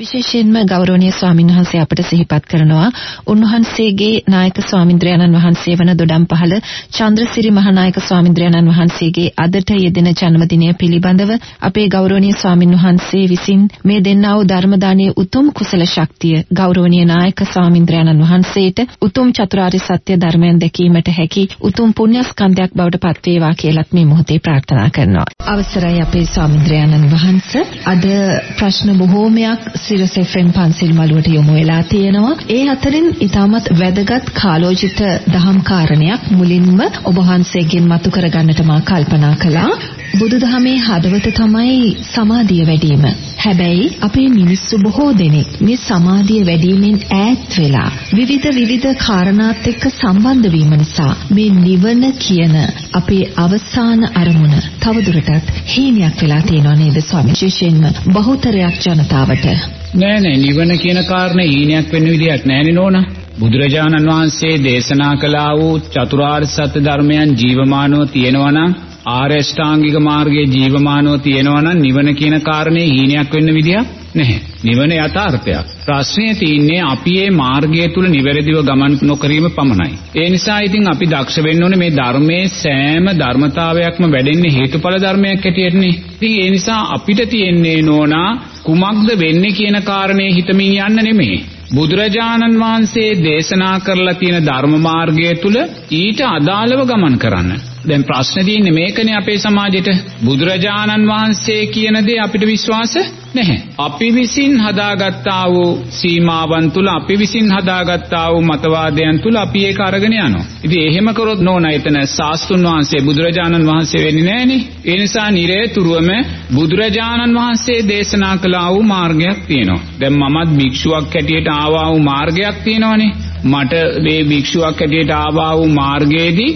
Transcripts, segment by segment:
විශේෂයෙන්ම ගෞරවනීය ස්වාමීන් වහන්සේ අපට සිහිපත් කරනවා උන්වහන්සේගේ නායක ස්වාමින්ද්‍රයන්න් වහන්සේ වන දොඩම්පහළ චන්ද්‍රසිරි මහානායක ස්වාමින්ද්‍රයන්න් වහන්සේගේ අදට යෙදෙන ජන්මදිනය පිළිබඳව අපේ ගෞරවනීය ස්වාමින් වහන්සේ විසින් මේ දෙන්නා වූ ධර්ම දානයේ උතුම් කුසල ශක්තිය ගෞරවනීය නායක ස්වාමින්ද්‍රයන්න් වහන්සේට උතුම් චතුරාර්ය සත්‍ය ධර්මයන් දැකීමට හැකි උතුම් පුණ්‍ය ස්කන්ධයක් බවට පත් වේවා කියලත් මේ මොහොතේ ප්‍රාර්ථනා කරනවා. අවසරයි අපේ ස්වාමින්ද්‍රයන්න් වහන්සේ අද ප්‍රශ්න බොහෝමයක් සිරස FM පන්සිල් මළුවට යොමු වෙලා තියෙනවා. ඒ අතරින් ඊටමත් වැදගත් කාලෝචිත දහම් කාරණයක් මුලින්ම ඔබ වහන්සේගෙන් මතු කරගන්නට මා කල්පනා කළා. බුදුදහමේ හදවත තමයි සමාධිය වැඩිම. හැබැයි අපේ මිනිස්සු බොහෝ දෙනෙක් මේ සමාධිය වැඩිමෙන් ඈත් වෙලා විවිධ විවිධ කාරණාත් එක්ක සම්බන්ධ වීම නිසා මේ නිවන කියන අපේ අවසාන අරමුණ තවදුරටත් හීනයක් වෙලා තියෙනවා නේද ස්වාමී විශේෂයෙන්ම බහුතරයක් ජනතාවට. නෑ නෑ. නිවන කියන කාරණේ හීනයක් වෙන්න විදියක් නෑනේ නෝනා. බුදුරජාණන් වහන්සේ දේශනා කළා වූ චතුරාර්ය සත්‍ය ධර්මයන් ජීවමානව තියෙනවා නම් ආර්ය ශ්‍රාංගික මාර්ගයේ ජීවමානව තියෙනවා නම් නිවන කියන කාරණේ හීනයක් වෙන්න විදියක් නැහැ. නිවන යථාර්ථයක්. ප්‍රශ්නේ තියෙන්නේ අපි මේ මාර්ගය තුල නිවැරදිව ගමන් නොකිරීම පමණයි. ඒ නිසා ඉතින් අපි දක්ෂ වෙන්න ඕනේ මේ ධර්මයේ සෑම ධර්මතාවයක්ම වැඩෙන්නේ හේතුඵල ධර්මයක් හැටියටනේ. ඉතින් ඒ නිසා අපිට තියෙන්නේ නෝනා කුමක්ද වෙන්නේ කියන කාරණේ හිතමින් යන්න නෙමෙයි. බුදුරජාණන් වහන්සේ දේශනා කරලා තියෙන ධර්ම මාර්ගය තුල ඊට අදාළව ගමන් කරන්න. දැන් ප්‍රශ්නේ තියෙන්නේ මේකනේ අපේ සමාජෙට බුදුරජාණන් වහන්සේ කියන දේ අපිට විශ්වාස නැහැ. අපි විසින් හදාගත්තා වූ සීමාවන් තුල අපි විසින් හදාගත්තා වූ මතවාදයන් තුල අපි ඒක අරගෙන යනවා. ඉතින් එහෙම කරොත් නෝන එතන සාස්තුන් වහන්සේ බුදුරජාණන් වහන්සේ වෙන්නේ නැහනේ. ඒ නිසා නිරේතුරුවම බුදුරජාණන් වහන්සේ දේශනා කළා වූ මාර්ගයක් තියෙනවා. දැන් මමත් භික්ෂුවක් හැටියට ආවා වූ මාර්ගයක් තියෙනවනේ. මට මේ භික්ෂුවක් හැටියට ආවා වූ මාර්ගයේදී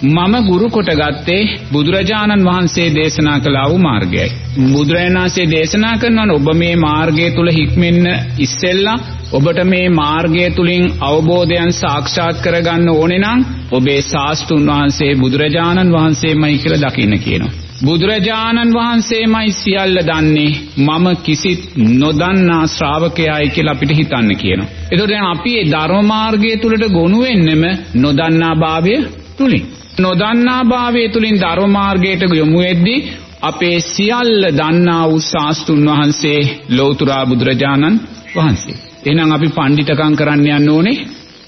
මම ගුරු කොට ගත්තේ බුදුරජාණන් වහන්සේ දේශනා කළා වූ මාර්ගයයි. බුදුරජාණන් වහන්සේ දේශනා කරනවා ඔබ මේ මාර්ගය තුල හික්මෙන්න ඉස්සෙල්ලා ඔබට මේ මාර්ගය තුලින් අවබෝධයන් සාක්ෂාත් කරගන්න ඕනේ නම් ඔබේ ශාස්ත්‍රුන් වහන්සේ බුදුරජාණන් වහන්සේමයි කියලා දකින්න කියනවා. බුදුරජාණන් වහන්සේමයි සියල්ල දන්නේ මම කිසිත් නොදන්නා ශ්‍රාවකයයි කියලා අපිට හිතන්න කියනවා. ඒතකොට දැන් අපි මේ ධර්ම මාර්ගය තුලට ගොනු වෙන්නෙම නොදන්නා භාවය තුලින්. නොදන්නා භාවයේ තුලින් ධර්ම මාර්ගයට යොමු වෙද්දී අපේ සියල්ල දන්නා වූ ශාස්ත්‍රුන් වහන්සේ ලෞතර බුදුරජාණන් වහන්සේ. එහෙනම් අපි පඬිතකම් කරන්න යන්න ඕනේ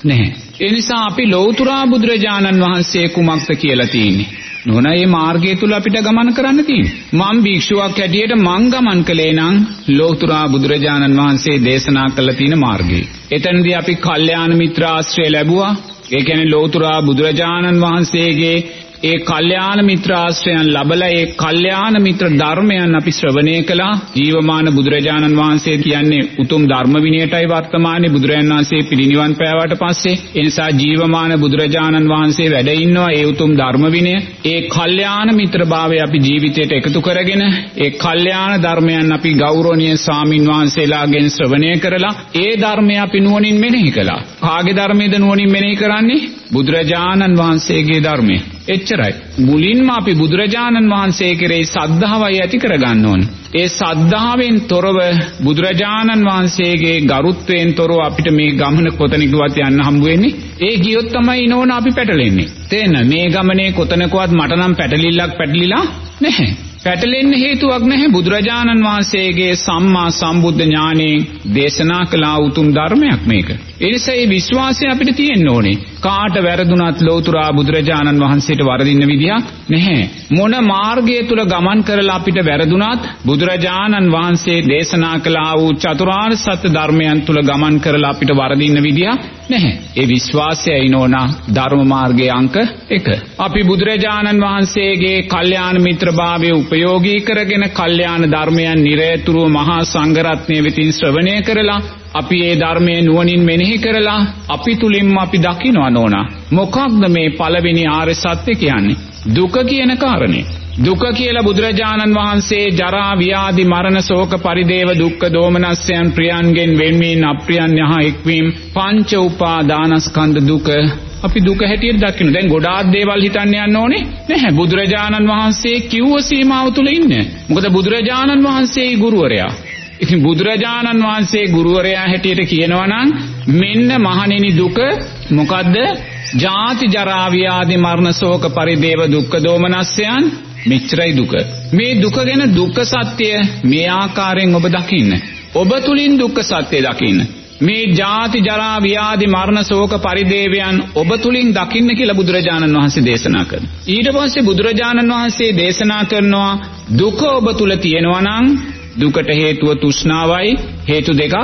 නැහැ. ඒ නිසා අපි ලෞතර බුදුරජාණන් වහන්සේ කුමක්ද කියලා තියෙන්නේ. නොනා මේ මාර්ගය තුල අපිට ගමන් කරන්න තියෙන්නේ. මම භික්ෂුවක් හැටියට මං ගමන් කළේ නම් ලෞතර බුදුරජාණන් වහන්සේ දේශනා කළ තියෙන මාර්ගය. එතනදී අපි කල්යාණ මිත්‍ර ආශ්‍රය ලැබුවා. ඒ කියන්නේ ලෞතර බුදුරජාණන් වහන්සේගේ ඒ කල්යාණ මිත්‍ර ආශ්‍රයයන් ලැබලා ඒ කල්යාණ මිත්‍ර ධර්මයන් අපි ශ්‍රවණය කළා. ජීවමාන බුදුරජාණන් වහන්සේ කියන්නේ උතුම් ධර්ම විනයටයි වර්තමානයේ බුදුරජාණන් වහන්සේ පිරිනිවන් පෑවට පස්සේ. ඒ නිසා ජීවමාන බුදුරජාණන් වහන්සේ වැඩ ඉන්නවා ඒ උතුම් ධර්ම විනය. ඒ කල්යාණ මිත්‍රභාවය අපි ජීවිතයට එකතු කරගෙන ඒ කල්යාණ ධර්මයන් අපි ගෞරවනීය ස්වාමින් වහන්සේලාගෙන් ශ්‍රවණය කරලා ඒ ධර්මය අපි නුවණින් මෙනෙහි කළා. කාගේ ධර්මයේද නුවණින් මෙනෙහි කරන්නේ? බුදුරජාණන් වහන්සේගේ ධර්මය. එච්චරයි. මුලින්ම අපි බුදුරජාණන් වහන්සේ කෙරෙහි සද්ධාවයි ඇති කරගන්න ඕන. ඒ සද්ධාවෙන් තොරව බුදුරජාණන් වහන්සේගේ ගරුත්වයෙන් තොරව අපිට මේ ගමන කොතනකවත් යන්න හම්බ වෙන්නේ. ඒ ගියොත් තමයි නෝන අපි පැටලෙන්නේ. තේන්න මේ ගමනේ කොතනකවත් මට නම් පැටලිල්ලක් පැටලිලා නැහැ. පැටලෙන්න හේතුවක් නැහැ බුදුරජාණන් වහන්සේගේ සම්මා සම්බුද්ධ ඥානයෙන් දේශනා කළ උතුම් ධර්මයක් මේක. ඒ නිසා මේ විශ්වාසය අපිට තියෙන්න ඕනේ. කාට වැරදුනත් ලෞතුරා බුදුරජාණන් වහන්සේට වරදින්න විදියක් නැහැ. මොන මාර්ගය තුල ගමන් කරලා අපිට වැරදුනත් බුදුරජාණන් වහන්සේ දේශනා කළ වූ චතුරාර්ය සත්‍ය ධර්මයන් තුල ගමන් කරලා අපිට වරදින්න විදියක් නැහැ. ඒ විශ්වාසයයි නෝනා ධර්ම මාර්ගයේ අංක 1. අපි බුදුරජාණන් වහන්සේගේ කල්යාණ මිත්‍රභාවය උපයෝගී කරගෙන කල්යාණ ධර්මයන් නිරේතුරුව මහා සංඝරත්නය වෙතින් ශ්‍රවණය කරලා අපි ඒ ධර්මයේ නුවණින් මෙනෙහි කරලා අපි තුලින්ම අපි දකිනවා නෝනා මොකක්ද මේ පළවෙනි ආර්ය සත්‍ය කියන්නේ දුක කියන කාරණේ දුක කියලා බුදුරජාණන් වහන්සේ ජරා ව්‍යාධි මරණ ශෝක පරිදේව දුක්ඛ දෝමනස්යන් ප්‍රියන්ගෙන් වෙන්වීම අප්‍රියන් යහ එක්වීම පංච උපාදානස්කන්ධ දුක අපි දුක හැටියට දකින්න. දැන් ගොඩාක් දේවල් හිතන්න යන්න ඕනේ නැහැ. බුදුරජාණන් වහන්සේ කිව්ව සීමාව තුල ඉන්න. මොකද බුදුරජාණන් වහන්සේයි ගුරුවරයා. ඉතින් බුදුරජාණන් වහන්සේ ගුරුවරයා හැටියට කියනවා නම් මෙන්න මහණෙනි දුක මොකද්ද? ජාති ජරා ව්‍යාධි මරණ ශෝක පරිදේව දුක්ඛ දෝමනස්යන් මෙච්චරයි දුක. මේ දුක ගැන දුක්ඛ සත්‍ය මේ ආකාරයෙන් ඔබ දකින්න. ඔබ තුලින් දුක්ඛ සත්‍ය දකින්න. මේ ජාති ජරා ව්‍යාධි මරණ ශෝක පරිදේවයන් ඔබ තුලින් දකින්න කියලා බුදුරජාණන් වහන්සේ දේශනා කරනවා. ඊට පස්සේ බුදුරජාණන් වහන්සේ දේශනා කරනවා දුක ඔබ තුල තියෙනවා නම් දුකට හේතුව තෘෂ්ණාවයි හේතු දෙකක්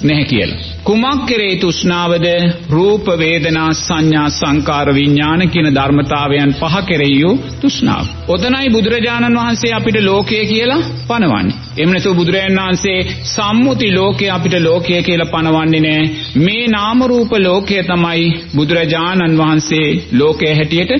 නැහැ කියලා. කුමක් කෙරේ තෘෂ්ණාවද රූප වේදනා සංඥා සංකාර විඥාන කියන ධර්මතාවයන් පහ කෙරෙහියු තෘෂ්ණාව. ඔතනයි බුදුරජාණන් වහන්සේ අපිට ලෝකය කියලා පනවන්නේ. එහෙම නැතුව බුදුරජාණන් වහන්සේ සම්මුති ලෝකය අපිට ලෝකය කියලා පනවන්නේ නැහැ. මේ නාම රූප ලෝකය තමයි බුදුරජාණන් වහන්සේ ලෝකය හැටියට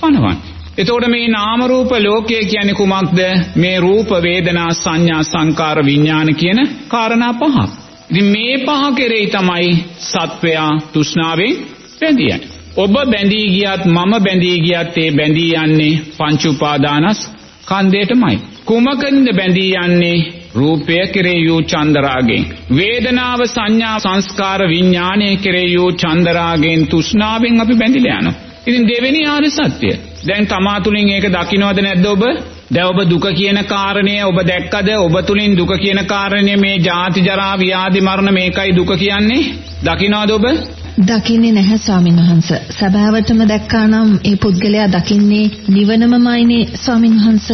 පනවන්නේ. එතකොට මේ නාම රූප ලෝකය කියන්නේ කුමක්ද? මේ රූප වේදනා සංඥා සංකාර විඥාන කියන කාරණා පහ. ඉතින් මේ පහ කෙරෙහි තමයි සත්වයා තෘෂ්ණාවෙන් බැඳී යන්නේ. ඔබ බැඳී ගියත් මම බැඳී ගියත් ඒ බැඳී යන්නේ පංච උපාදානස් කන්දේටමයි. කුමකින්ද බැඳී යන්නේ? රූපය කෙරෙහියු චන්දරාගෙන් වේදනාව සංඥා සංස්කාර විඥානය කෙරෙහියු චන්දරාගෙන් තෘෂ්ණාවෙන් අපි බැඳිලා යනවා. ඉතින් දෙවෙනි ආර්ය සත්‍ය. දැන් තමා තුලින් ඒක දකින්නවද නැද්ද ඔබ? දැන් ඔබ දුක කියන කාරණය ඔබ දැක්කද? ඔබ තුලින් දුක කියන කාරණය මේ ජාති ජරා ව්‍යාධි මරණ මේකයි දුක කියන්නේ? දකින්නවද ඔබ? දකින්නේ නැහැ ස්වාමීන් වහන්ස. සබාවටම දැක්කා නම් ඒ පුද්ගලයා දකින්නේ නිවනමමයිනේ ස්වාමීන් වහන්ස.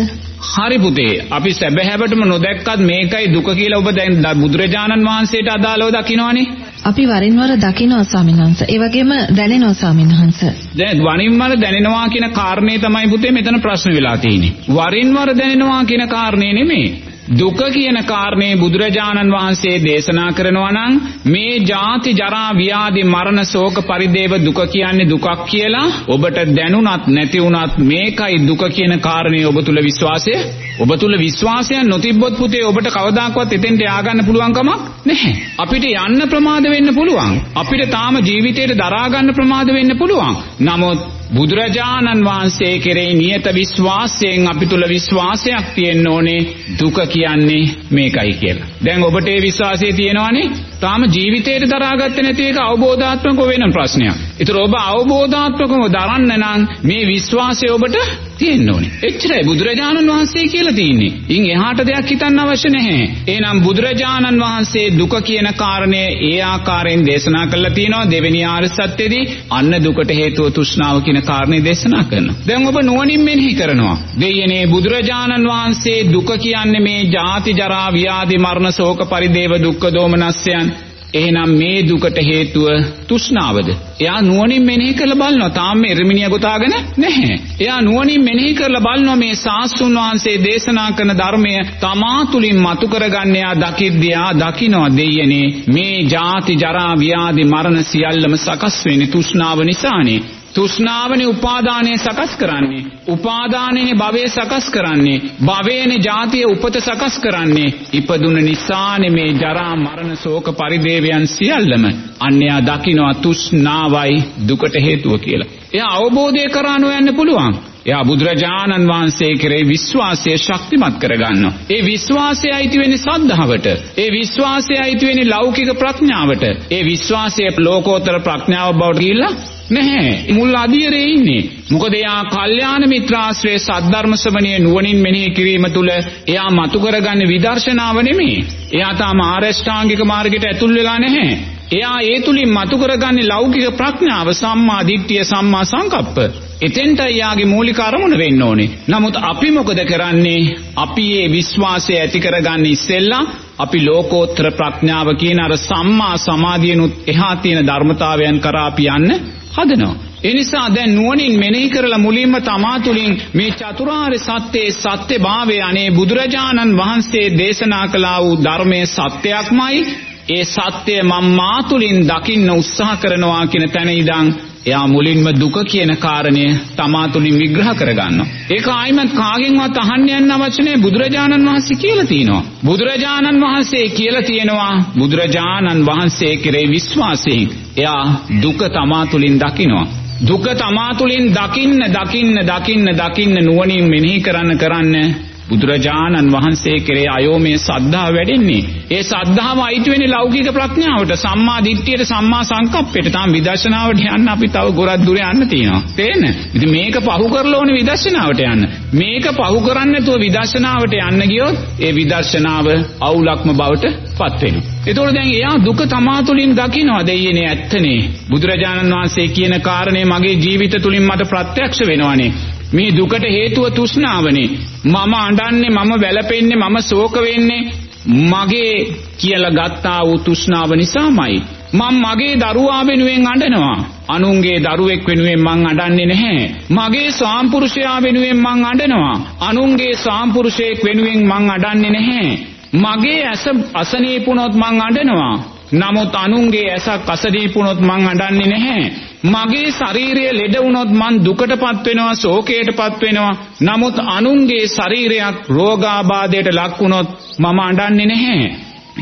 හරි පුතේ අපි සැබෑවටම නොදැක්කත් මේකයි දුක කියලා ඔබ දැන් බුදුරජාණන් වහන්සේට අදාළව දකින්නවනේ අපි වරින් වර දකිනවා ස්වාමීන් වහන්සේ. ඒ වගේම දැනෙනවා ස්වාමීන් වහන්සේ. දැන් වරින් වර දැනෙනවා කියන කාරණේ තමයි පුතේ මෙතන ප්‍රශ්න වෙලා තියෙන්නේ. වරින් වර දැනෙනවා කියන කාරණේ නෙමෙයි. දුක කියන කාරණේ බුදුරජාණන් වහන්සේ දේශනා කරනවා නම් මේ ජාති ජරා ව්‍යාධි මරණ ශෝක පරිදේව දුක කියන්නේ දුකක් කියලා ඔබට දැනුණත් නැති වුණත් මේකයි දුක කියන කාරණේ ඔබ තුල විශ්වාසය. ඔබ තුල විශ්වාසය නොතිබ්බොත් පුතේ ඔබට කවදාකවත් එතෙන්ට ය아가න්න පුළුවන් කමක් නැහැ අපිට යන්න ප්‍රමාද වෙන්න පුළුවන් අපිට තාම ජීවිතේට දරා ගන්න ප්‍රමාද වෙන්න පුළුවන් නමුත් බුදුරජාණන් වහන්සේ කෙරෙහි නියත විශ්වාසයෙන් අපි තුල විශ්වාසයක් තියෙන්න ඕනේ දුක කියන්නේ මේකයි කියලා. දැන් ඔබට ඒ විශ්වාසය තියෙනවනේ. තාම ජීවිතේට දරාගත්තේ නැති එක අවබෝධාත්මකව වෙන ප්‍රශ්නයක්. ඒතර ඔබ අවබෝධාත්මකව දරන්න නම් මේ විශ්වාසය ඔබට තියෙන්න ඕනේ. එච්චරයි බුදුරජාණන් වහන්සේ කියලා තියෙන්නේ. ඉන් එහාට දෙයක් හිතන්න අවශ්‍ය නැහැ. එහෙනම් බුදුරජාණන් වහන්සේ දුක කියන කාරණය ඒ ආකාරයෙන් දේශනා කළා තියෙනවා දෙවෙනි ආර්ය සත්‍යෙදී අන්න දුකට හේතුව තෘෂ්ණාව කියන කාරණේ දේශනා කරනවා. දැන් ඔබ නුවණින් මෙනෙහි කරනවා. දෙයනේ බුදුරජාණන් වහන්සේ දුක කියන්නේ මේ ජාති ජරා ව්‍යාධි මරණ ශෝක පරිදේව දුක්ඛ දෝමනස්යන් එහෙනම් මේ දුකට හේතුව තෘෂ්ණාවද? එයා නුවණින් මෙනෙහි කරලා බලනවා. තාම මේ එරමිනිය ගොතාගෙන නැහැ. එයා නුවණින් මෙනෙහි කරලා බලනවා මේ සාස්තුන් වහන්සේ දේශනා කරන ධර්මය තමා තුලින් මතු කරගන්න එයා දකිද්දියා දකිනවා දෙයනේ මේ ජාති ජරා ව්‍යාධි මරණ සියල්ලම සකස් වෙන්නේ තෘෂ්ණාව නිසානේ. තෘෂ්ණාවනේ උපාදානය සකස් කරන්නේ. උපාදානයේ භවය සකස් කරන්නේ. භවයනේ ජාතිය උපත සකස් කරන්නේ. ඉපදුන නිසානේ මේ ජරා මරණ ශෝක පරිදේවයන් සියල්ලම. අන්‍යයා දකිනවා තෘෂ්ණාවයි දුකට හේතුව කියලා. එයා අවබෝධය කරා නොයන්න පුළුවන්. එයා බුදුරජාණන් වහන්සේ කෙරේ විශ්වාසය ශක්තිමත් කරගන්නවා. ඒ විශ්වාසය අයිති වෙන්නේ සද්ධාවට. ඒ විශ්වාසය අයිති වෙන්නේ ලෞකික ප්‍රඥාවට. ඒ විශ්වාසය ලෝකෝත්තර ප්‍රඥාව බවට ගිහිල්ලා නැහැ. මුල් අධියරේ ඉන්නේ. මොකද එයා කල්යාණ මිත්‍රාශ්‍රයේ සද්ධර්ම ශ්‍රවණයේ නුවණින් මෙනෙහි කිරීම තුළ එයා මතු කරගන්නේ විදර්ශනාව නෙමෙයි. එයා තාම ආරෂ්ඨාංගික මාර්ගයට ඇතුල් වෙලා නැහැ. එයා ඒ තුලින් මතු කරගන්නේ ලෞකික ප්‍රඥාව සම්මා දිට්ඨිය සම්මා සංකප්ප. එතෙන්ට යාගේ මූලික අරමුණ වෙන්න ඕනේ. නමුත් අපි මොකද කරන්නේ? අපි මේ විශ්වාසය ඇති කරගන්න ඉස්සෙල්ලා අපි ලෝකෝත්තර ප්‍රඥාව කියන අර සම්මා සමාධියනුත් එහා තියෙන ධර්මතාවයන් කරා අපි යන්න හදනවා. ඒ නිසා දැන් නුවණින් මෙනෙහි කරලා මුලින්ම තමා තුළින් මේ චතුරාර්ය සත්‍යයේ සත්‍යභාවය අනේ බුදුරජාණන් වහන්සේ දේශනා කළා වූ ධර්මයේ සත්‍යයක්මයි ඒ සත්‍ය මම මා තුළින් දකින්න උත්සාහ කරනවා කියන තැන ඉඳන් එයා මුලින්ම දුක කියන කාරණය තමා තුළින් විග්‍රහ කරගන්නවා. ඒක ආයිමත් කාගෙන්වත් අහන්න යන්න අවශ්‍ය නැහැ බුදුරජාණන් වහන්සේ කියලා තියෙනවා. බුදුරජාණන් වහන්සේ කියලා තියෙනවා බුදුරජාණන් වහන්සේ කෙරේ විශ්වාසයෙන් එයා දුක තමා තුළින් දකිනවා. දුක තමා තුළින් දකින්න දකින්න දකින්න දකින්න නුවණින් මෙනෙහි කරන්න කරන්න බුදුරජාණන් වහන්සේ කෙරේ අයෝමයේ සද්ධා වැඩෙන්නේ. ඒ සද්ධාව අයිති වෙන්නේ ලෞකික ප්‍රඥාවට, සම්මා දිට්ඨියට, සම්මා සංකප්පයට. තාම විදර්ශනාවට යන්න අපි තව ගොඩක් දුර යන්න තියෙනවා. තේරෙන? ඉතින් මේක පහු කරලා ඕනේ විදර්ශනාවට යන්න. මේක පහු කරන්නේ නැතුව විදර්ශනාවට යන්න ගියොත් ඒ විදර්ශනාව අවුලක්ම බවට පත් වෙනවා. ඒතකොට දැන් එයා දුක තමා තුළින් දකිනවා දෙයියනේ ඇත්තනේ. බුදුරජාණන් වහන්සේ කියන කාරණේ මගේ ජීවිත තුළින් මට ප්‍රත්‍යක්ෂ වෙනවනේ. මේ දුකට හේතුව තෘෂ්ණාවනේ. මම අඬන්නේ මම වැළපෙන්නේ මම ශෝක වෙන්නේ මගේ කියලා ගත්තා වූ තෘෂ්ණාව නිසාමයි. මම මගේ දරුවා වෙනුවෙන් අඬනවා. අනුන්ගේ දරුවෙක් වෙනුවෙන් මං අඬන්නේ නැහැ. මගේ ස්වාම්පුරුෂයා වෙනුවෙන් මං අඬනවා. අනුන්ගේ ස්වාම්පුරුෂයෙක් වෙනුවෙන් මං අඬන්නේ නැහැ. මගේ ඇස අසනීපුණොත් මං අඬනවා. නමුත් අනුන්ගේ ඇසක් අසනීපුණොත් මං අඬන්නේ නැහැ. මගේ ශරීරය ලෙඩ වුණොත් මං දුකටපත් වෙනවා ශෝකයටපත් වෙනවා. නමුත් අනුන්ගේ ශරීරයක් රෝගාබාධයට ලක් වුණොත් මම අඬන්නේ නැහැ.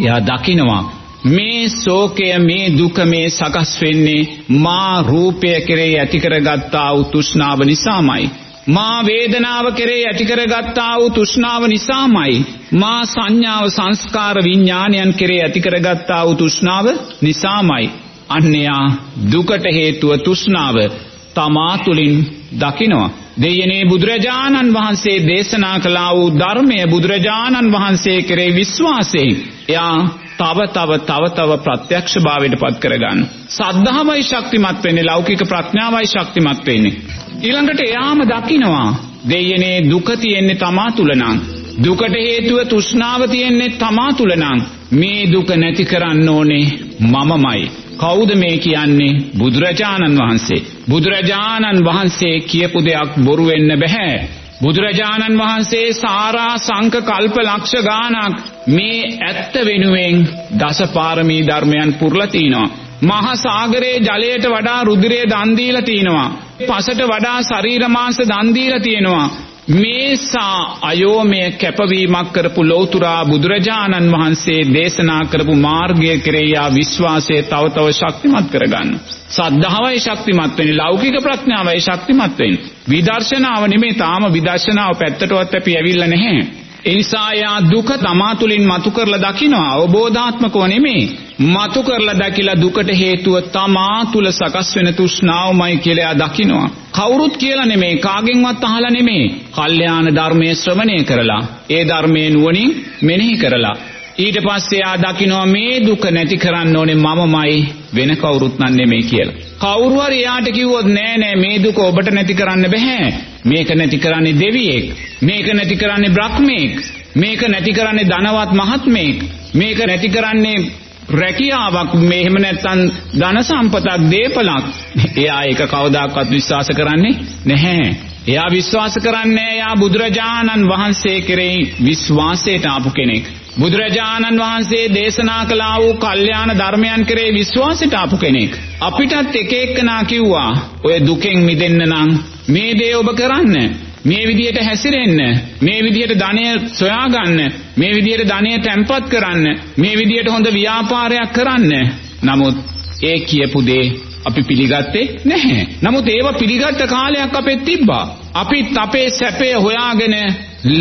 එයා දකිනවා මේ ශෝකය මේ දුක මේ සකස් වෙන්නේ මා රූපය කෙරෙහි ඇති කරගත්තා වූ තෘෂ්ණාව නිසාමයි. මා වේදනාව කෙරේ ඇති කරගත්තා වූ තෘෂ්ණාව නිසාමයි මා සංඥාව සංස්කාර විඥානයන් කෙරේ ඇති කරගත්තා වූ තෘෂ්ණාව නිසාමයි අන්‍යයා දුකට හේතුව තෘෂ්ණාව තමා තුලින් දකිනවා. දෙයනේ බුදුරජාණන් වහන්සේ දේශනා කළා වූ ධර්මය බුදුරජාණන් වහන්සේ කෙරේ විශ්වාසයෙන්. එයා තව තව තව තව ප්‍රත්‍යක්ෂභාවයට පත් කරගන්න. සද්ධාමයි ශක්තිමත් වෙන්නේ ලෞකික ප්‍රඥාවයි ශක්තිමත් වෙන්නේ. ඊළඟට එයාම දකිනවා දෙයනේ දුක තියෙන්නේ තමා තුල නම්. දුකට හේතුව තෘෂ්ණාව තියෙන්නේ තමා තුල නම්. මේ දුක නැති කරන්න ඕනේ මමමයි. කවුද මේ කියන්නේ? බුදුරජාණන් වහන්සේ. බුදුරජාණන් වහන්සේ කියපු දෙයක් බොරු වෙන්න බෑ. බුදුරජාණන් වහන්සේ සාරා සංක කල්ප ලක්ෂ ගානක් මේ ඇත්ත වෙනුවෙන් දසපාරමී ධර්මයන් පුරලා තිනවා. මහා සාගරයේ ජලයට වඩා රුධිරය දන් දීලා තිනවා. පසට වඩා ශරීර මාංශ දන් දීලා තියෙනවා මේසා අයෝමය කැපවීමක් කරපු ලෞතුරා බුදුරජාණන් වහන්සේ දේශනා කරපු මාර්ගය කෙරෙහි විශ්වාසය තව තව ශක්තිමත් කරගන්න. සද්ධාවයි ශක්තිමත් වෙන්නේ ලෞකික ප්‍රඥාවයි ශක්තිමත් වෙන්නේ. විදර්ශනාව නෙමෙයි තාම විදර්ශනාව පැත්තටවත් අපි ඇවිල්ලා නැහැ. ඒ නිසා යා දුක තමා තුලින් මතු කරලා දකිනවා. අවබෝධාත්මකව නෙමෙයි. මතු කරලා දැකිලා දුකට හේතුව තමා තුල සකස් වෙන තෘෂ්ණාවමයි කියලා යා දකිනවා. කවුරුත් කියලා නෙමෙයි. කාගෙන්වත් අහලා නෙමෙයි. කල්යාණ ධර්මයේ ශ්‍රවණය කරලා ඒ ධර්මයේ නුවණින් මෙනෙහි කරලා. ඊට පස්සේ ආ දකින්නවා මේ දුක නැති කරන්න ඕනේ මමමයි වෙන කවුරුත් නෙමෙයි කියලා. කවුරු හරි එයාට කිව්වොත් නෑ නෑ මේ දුක ඔබට නැති කරන්න බෑ. මේක නැති කරන්නේ දෙවියෙක්. මේක නැති කරන්නේ බ්‍රහ්මෙක්. මේක නැති කරන්නේ ධනවත් මහත්මයෙක්. මේක නැති කරන්නේ රැකියාවක් මේ එහෙම නැත්නම් ධන සම්පතක් දීපලක්. එයා ඒක කවදාකවත් විශ්වාස කරන්නේ නැහැ. එයා විශ්වාස කරන්නේ එයා බුදුරජාණන් වහන්සේ කෙරෙහි විශ්වාසයට ආපු කෙනෙක්. බුදුරජාණන් වහන්සේ දේශනා කළා වූ කල්යාණ ධර්මයන් කෙරේ විශ්වාසයට ආපු කෙනෙක්. අපිටත් එක එක්කනා කිව්වා ඔය දුකෙන් මිදෙන්න නම් මේ දේ ඔබ කරන්න. මේ විදියට හැසිරෙන්න මේ විදියට ධනය සොයාගන්න මේ විදියට ධනය තැන්පත් කරන්න මේ විදියට හොඳ ව්‍යාපාරයක් කරන්න නමුත් ඒ කියපු දේ අපි පිළිගත්තේ නැහැ. නමුත් ඒව පිළිගත්ත කාලයක් අපෙත් තිබ්බා. අපිත් අපේ සැපය හොයාගෙන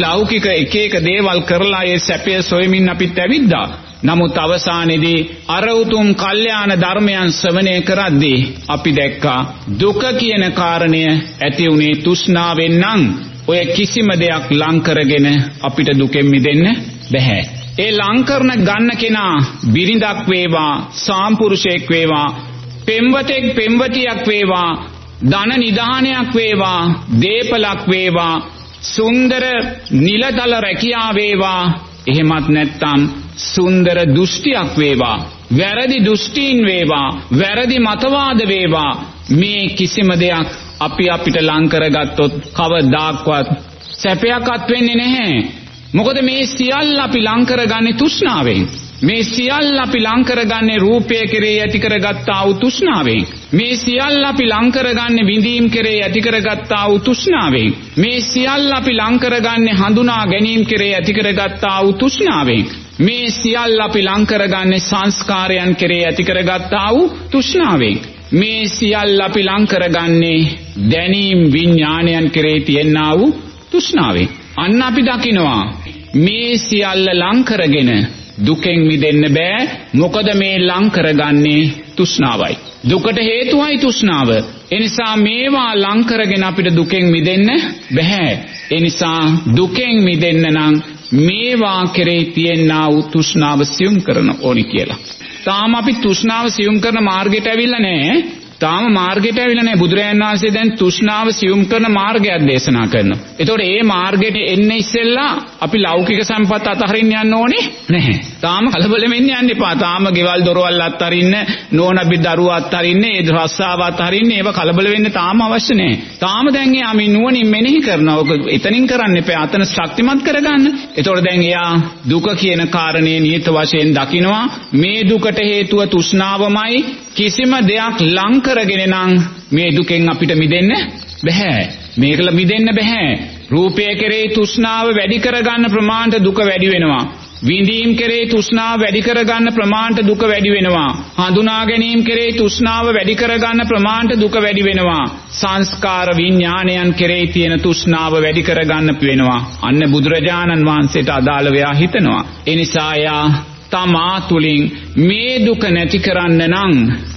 ලෞකික එක එක දේවල් කරලා ඒ සැපය සොයමින් අපිත් ඇවිද්දා. නමුත් අවසානයේදී අර උතුම් කල්යාණ ධර්මයන් ශ්‍රවණය කරද්දී අපි දැක්කා දුක කියන කාරණය ඇති උනේ තෘෂ්ණාවෙන් නම් ඔය කිසිම දෙයක් ලං කරගෙන අපිට දුකෙන් මිදෙන්න බැහැ. ඒ ලං කරන ගන්න කෙනා බිරිඳක් වේවා, සාම්පුරුෂයෙක් වේවා, පෙම්වතෙක් පෙම්වතියක් වේවා ධන නිධානයක් වේවා දීපලක් වේවා සුන්දර නිලතල රැකියා වේවා. එහෙමත් නැත්නම් සුන්දර දෘෂ්ටියක් වේවා. වැරදි දෘෂ්ටීන් වේවා වැරදි මතවාද වේවා. මේ කිසිම දෙයක් අපි අපිට ලං කරගත්තොත් කවදාක්වත් සැපයක්වත් වෙන්නේ නැහැ. මොකද මේ සියල්ල අපි ලං කරගන්නේ තෘෂ්ණාවෙන්. මේ සියල්ල අපි ලං කරගන්නේ රූපය කෙරේ ඇති කරගත්තා වූ තෘෂ්ණාවෙන්. මේ සියල්ල අපි ලං කරගන්නේ විඳීම් කෙරේ ඇති කරගත්තා වූ තෘෂ්ණාවෙන්. මේ සියල්ල අපි ලං කරගන්නේ හඳුනා ගැනීම කෙරේ ඇති කරගත්තා වූ තෘෂ්ණාවෙන්. මේ සියල්ල අපි ලං කරගන්නේ සංස්කාරයන් කෙරේ ඇති කරගත්තා වූ තෘෂ්ණාවෙන්. මේ සියල්ල අපි ලං කරගන්නේ දැනීම් විඥානයන් කෙරේ තියෙනා වූ තෘෂ්ණාවෙන්. අන්න අපි දකිනවා මේ සියල්ල ලං කරගෙන දුකෙන් මිදෙන්න බෑ. මොකද මේ ලං කරගන්නේ තෘෂ්ණාවයි. දුකට හේතුවයි තෘෂ්ණාව. එනිසා මේවා ලං කරගෙන අපිට දුකෙන් මිදෙන්න බෑ එනිසා දුකෙන් මිදෙන්න නම් මේවා කෙරෙහි තියෙනා වූ තෘෂ්ණාව සියුම් කරන ඕනි කියලා. තාම අපි තෘෂ්ණාව සියුම් කරන මාර්ගයට ඇවිල්ලා නැහැ. තාම මාර්ගයට ඇවිල්ලා නැහැ බුදුරජාණන් වහන්සේ දැන් තෘෂ්ණාව සියුම් කරන මාර්ගයක් දේශනා කරනවා. එතකොට ඒ මාර්ගයට එන්නේ ඉස්සෙල්ලා අපි ලෞකික සම්පත් අතහරින්න යන්න ඕනේ නැහැ. තාම කලබල වෙන්න යන්න එපා. තාම ගෙවල් දොරවල් අත්හරින්න, නෝනබි දරුවා අත්හරින්න, ඒ රස්සාව අත්හරින්න ඒව කලබල වෙන්න තාම අවශ්‍ය නැහැ. තාම දැන් එයා මේ නුවණින් මෙනෙහි කරනවා. ඔක එතනින් කරන්න එපා. අතන ශක්තිමත් කරගන්න. එතකොට දැන් එයා දුක කියන කාරණේ නියත වශයෙන් දකිනවා. මේ දුකට හේතුව තෘෂ්ණාවමයි. කිසිම දෙයක් ලං කරගෙන නම් මේ දුකෙන් අපිට මිදෙන්න බෑ. මේකල මිදෙන්න බෑ. රූපය කෙරෙහි තෘෂ්ණාව වැඩි කරගන්න ප්‍රමාණයට දුක වැඩි වෙනවා. විඳීම් කෙරෙහි තෘෂ්ණාව වැඩි කරගන්න ප්‍රමාණයට දුක වැඩි වෙනවා. හඳුනා ගැනීම කෙරෙහි තෘෂ්ණාව වැඩි කරගන්න ප්‍රමාණයට දුක වැඩි වෙනවා. සංස්කාර විඥානයන් කෙරෙහි තියෙන තෘෂ්ණාව වැඩි කරගන්න වෙනවා. අන්න බුදුරජාණන් වහන්සේට අදාළ වෙයා හිතනවා. ඒ නිසා යා තමා තුලින් මේ දුක නැති කරන්න නම්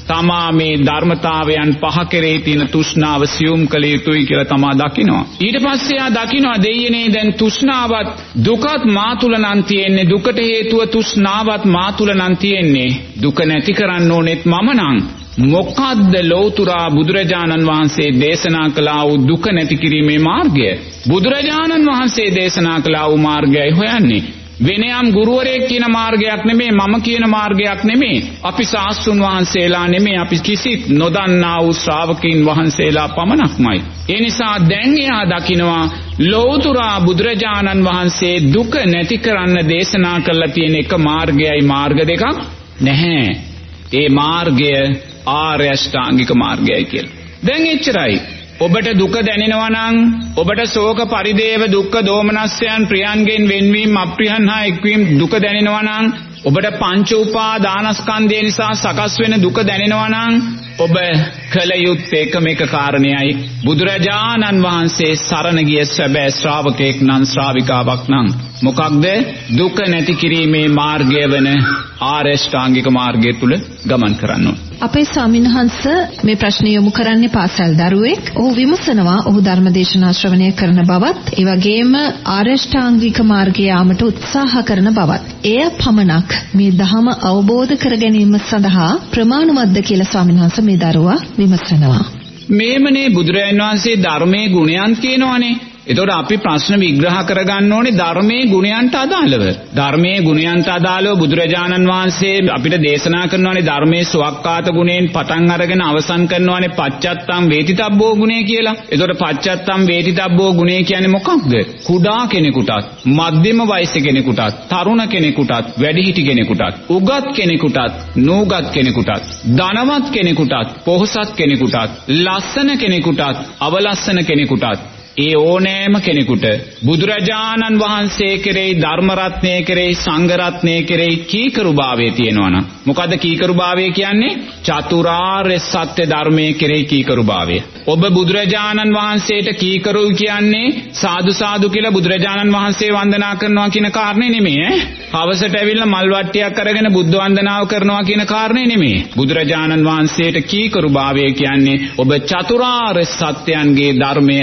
තමා මේ ධර්මතාවයන් පහ කෙරේ තියෙන තෘෂ්ණාව සියුම් කළ යුතුයි කියලා තමා දකිනවා. ඊට පස්සේ ආ දකිනවා දෙයියනේ දැන් තෘෂ්ණාවත් දුකත් මා තුල නම් තියෙන්නේ. දුකට හේතුව තෘෂ්ණාවත් මා තුල නම් තියෙන්නේ. දුක නැති කරන්න ඕනෙත් මම නම්. මොකද්ද ලෞතුරා බුදුරජාණන් වහන්සේ දේශනා කළා වූ දුක නැති කිරීමේ මාර්ගය? බුදුරජාණන් වහන්සේ දේශනා කළා වූ මාර්ගයයි හොයන්නේ. වෙනයම් ගුරුවරයෙක් කියන මාර්ගයක් නෙමේ මම කියන මාර්ගයක් නෙමේ. අපි සාස්තුන් වහන්සේලා නෙමේ අපි කිසිත් නොදන්නා වූ ශ්‍රාවකීන් වහන්සේලා පමණක්මයි. ඒ නිසා දැන් එයා දකිනවා ලෞතුරා බුදුරජාණන් වහන්සේ දුක නැති කරන්න දේශනා කළා තියෙන එක මාර්ගයයි මාර්ග දෙකක් නැහැ. ඒ මාර්ගය ආර්ය අෂ්ටාංගික මාර්ගයයි කියලා. දැන් එච්චරයි. ඔබට දුක දැනෙනවා නම් ඔබට ශෝක පරිදේව දුක්ඛ දෝමනස්යන් ප්‍රියන්ගෙන් වෙන්වීම අප්‍රියන් හා එක්වීම දුක දැනෙනවා නම් ඔබට පංච උපාදානස්කන්ධය නිසා සකස් වෙන දුක දැනෙනවා නම් ඔබ කල යුත්තේ එකම එක කාරණයයි. බුදුරජාණන් වහන්සේ සරණ ගිය සැබෑ ශ්‍රාවකෙක් නම් ශ්‍රාවිකාවක් නම්. මොකක්ද දුක නැති කිරීමේ මාර්ගය වන ආරෂ්ඨාංගික මාර්ගය තුල ගමන් කරන්න ඕන. අපේ ස්වාමින්වහන්ස මේ ප්‍රශ්න යොමු කරන්නේ පාසල් දරුවෙක්. ඔහු විමසනවා ඔහු ධර්මදේශනා ශ්‍රවණය කරන බවත්, ඒ වගේම ආරෂ්ඨාංගික මාර්ගය යාමට උත්සාහ කරන බවත්. එය පමණක් මේ ධහම අවබෝධ කර ගැනීම සඳහා ප්‍රමාණවත්ද කියලා ස්වාමින්වහන්ස මේ දරුවා විමසනවා. මේමනේ බුදුරජාණන් වහන්සේ ධර්මයේ ගුණයන් කියනවනේ. එතකොට අපි ප්‍රශ්න විග්‍රහ කරගන්න ඕනේ ධර්මයේ ගුණයන්ට අදාළව. ධර්මයේ ගුණයන්ට අදාළව බුදුරජාණන් වහන්සේ අපිට දේශනා කරනවානේ ධර්මයේ සුවක්කාත ගුණයෙන් පටන් අරගෙන අවසන් කරනවානේ පච්චත්තම් වේතිතබ්බෝ ගුණය කියලා. එතකොට පච්චත්තම් වේතිතබ්බෝ ගුණය කියන්නේ මොකක්ද? කුඩා කෙනෙකුටත්, මධ්‍යම වයස කෙනෙකුටත්, තරුණ කෙනෙකුටත්, වැඩිහිටි කෙනෙකුටත්, උගත් කෙනෙකුටත්, නූගත් කෙනෙකුටත්, ධනවත් කෙනෙකුටත්, පොහොසත් කෙනෙකුටත්, ලස්සන කෙනෙකුටත්, අවලස්සන කෙනෙකුටත් ඒ ඕනෑම කෙනෙකුට බුදුරජාණන් වහන්සේ කෙරෙහි ධර්ම රත්නය කෙරෙහි සංඝ රත්නය කෙරෙහි කීකරුභාවය තියෙනවනම් මොකද කීකරුභාවය කියන්නේ? චතුරාර්ය සත්‍ය ධර්මයේ කෙරෙහි කීකරුභාවය. ඔබ බුදුරජාණන් වහන්සේට කීකරු කියන්නේ සාදු සාදු කියලා බුදුරජාණන් වහන්සේ වන්දනා කරනවා කියන කාරණේ නෙමෙයි ඈ. හවසට ඇවිල්ලා මල් වට්ටියක් අරගෙන බුද්ධ වන්දනාව කරනවා කියන කාරණේ නෙමෙයි. බුදුරජාණන් වහන්සේට කීකරුභාවය කියන්නේ ඔබ චතුරාර්ය සත්‍යයන්ගේ ධර්මය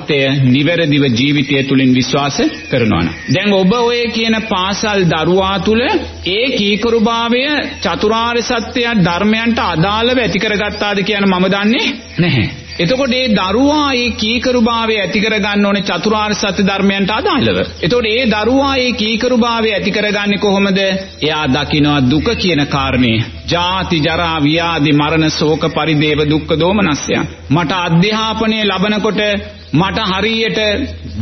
අර්ථය නිවැරදිව ජීවිතය තුළින් විශ්වාස කරනවා නම් දැන් ඔබ ඔය කියන පාසල් දරුවා තුල ඒ කීකරුභාවය චතුරාර්ය සත්‍ය ධර්මයන්ට අදාළව ඇති කරගත්තාද කියන මම දන්නේ නැහැ එතකොට ඒ දරුවා ඒ කීකරුභාවය ඇති කරගන්න ඕනේ චතුරාර්ය සත්‍ය ධර්මයන්ට අදාළව. එතකොට ඒ දරුවා ඒ කීකරුභාවය ඇති කරගන්නේ කොහොමද? එයා දකිනවා දුක කියන කාරණේ. ජාති ජරා ව්‍යාධි මරණ ශෝක පරිදේව දුක්ඛ දෝමනස්ය. මට අධ්‍යාපනය ලබනකොට මට හරියට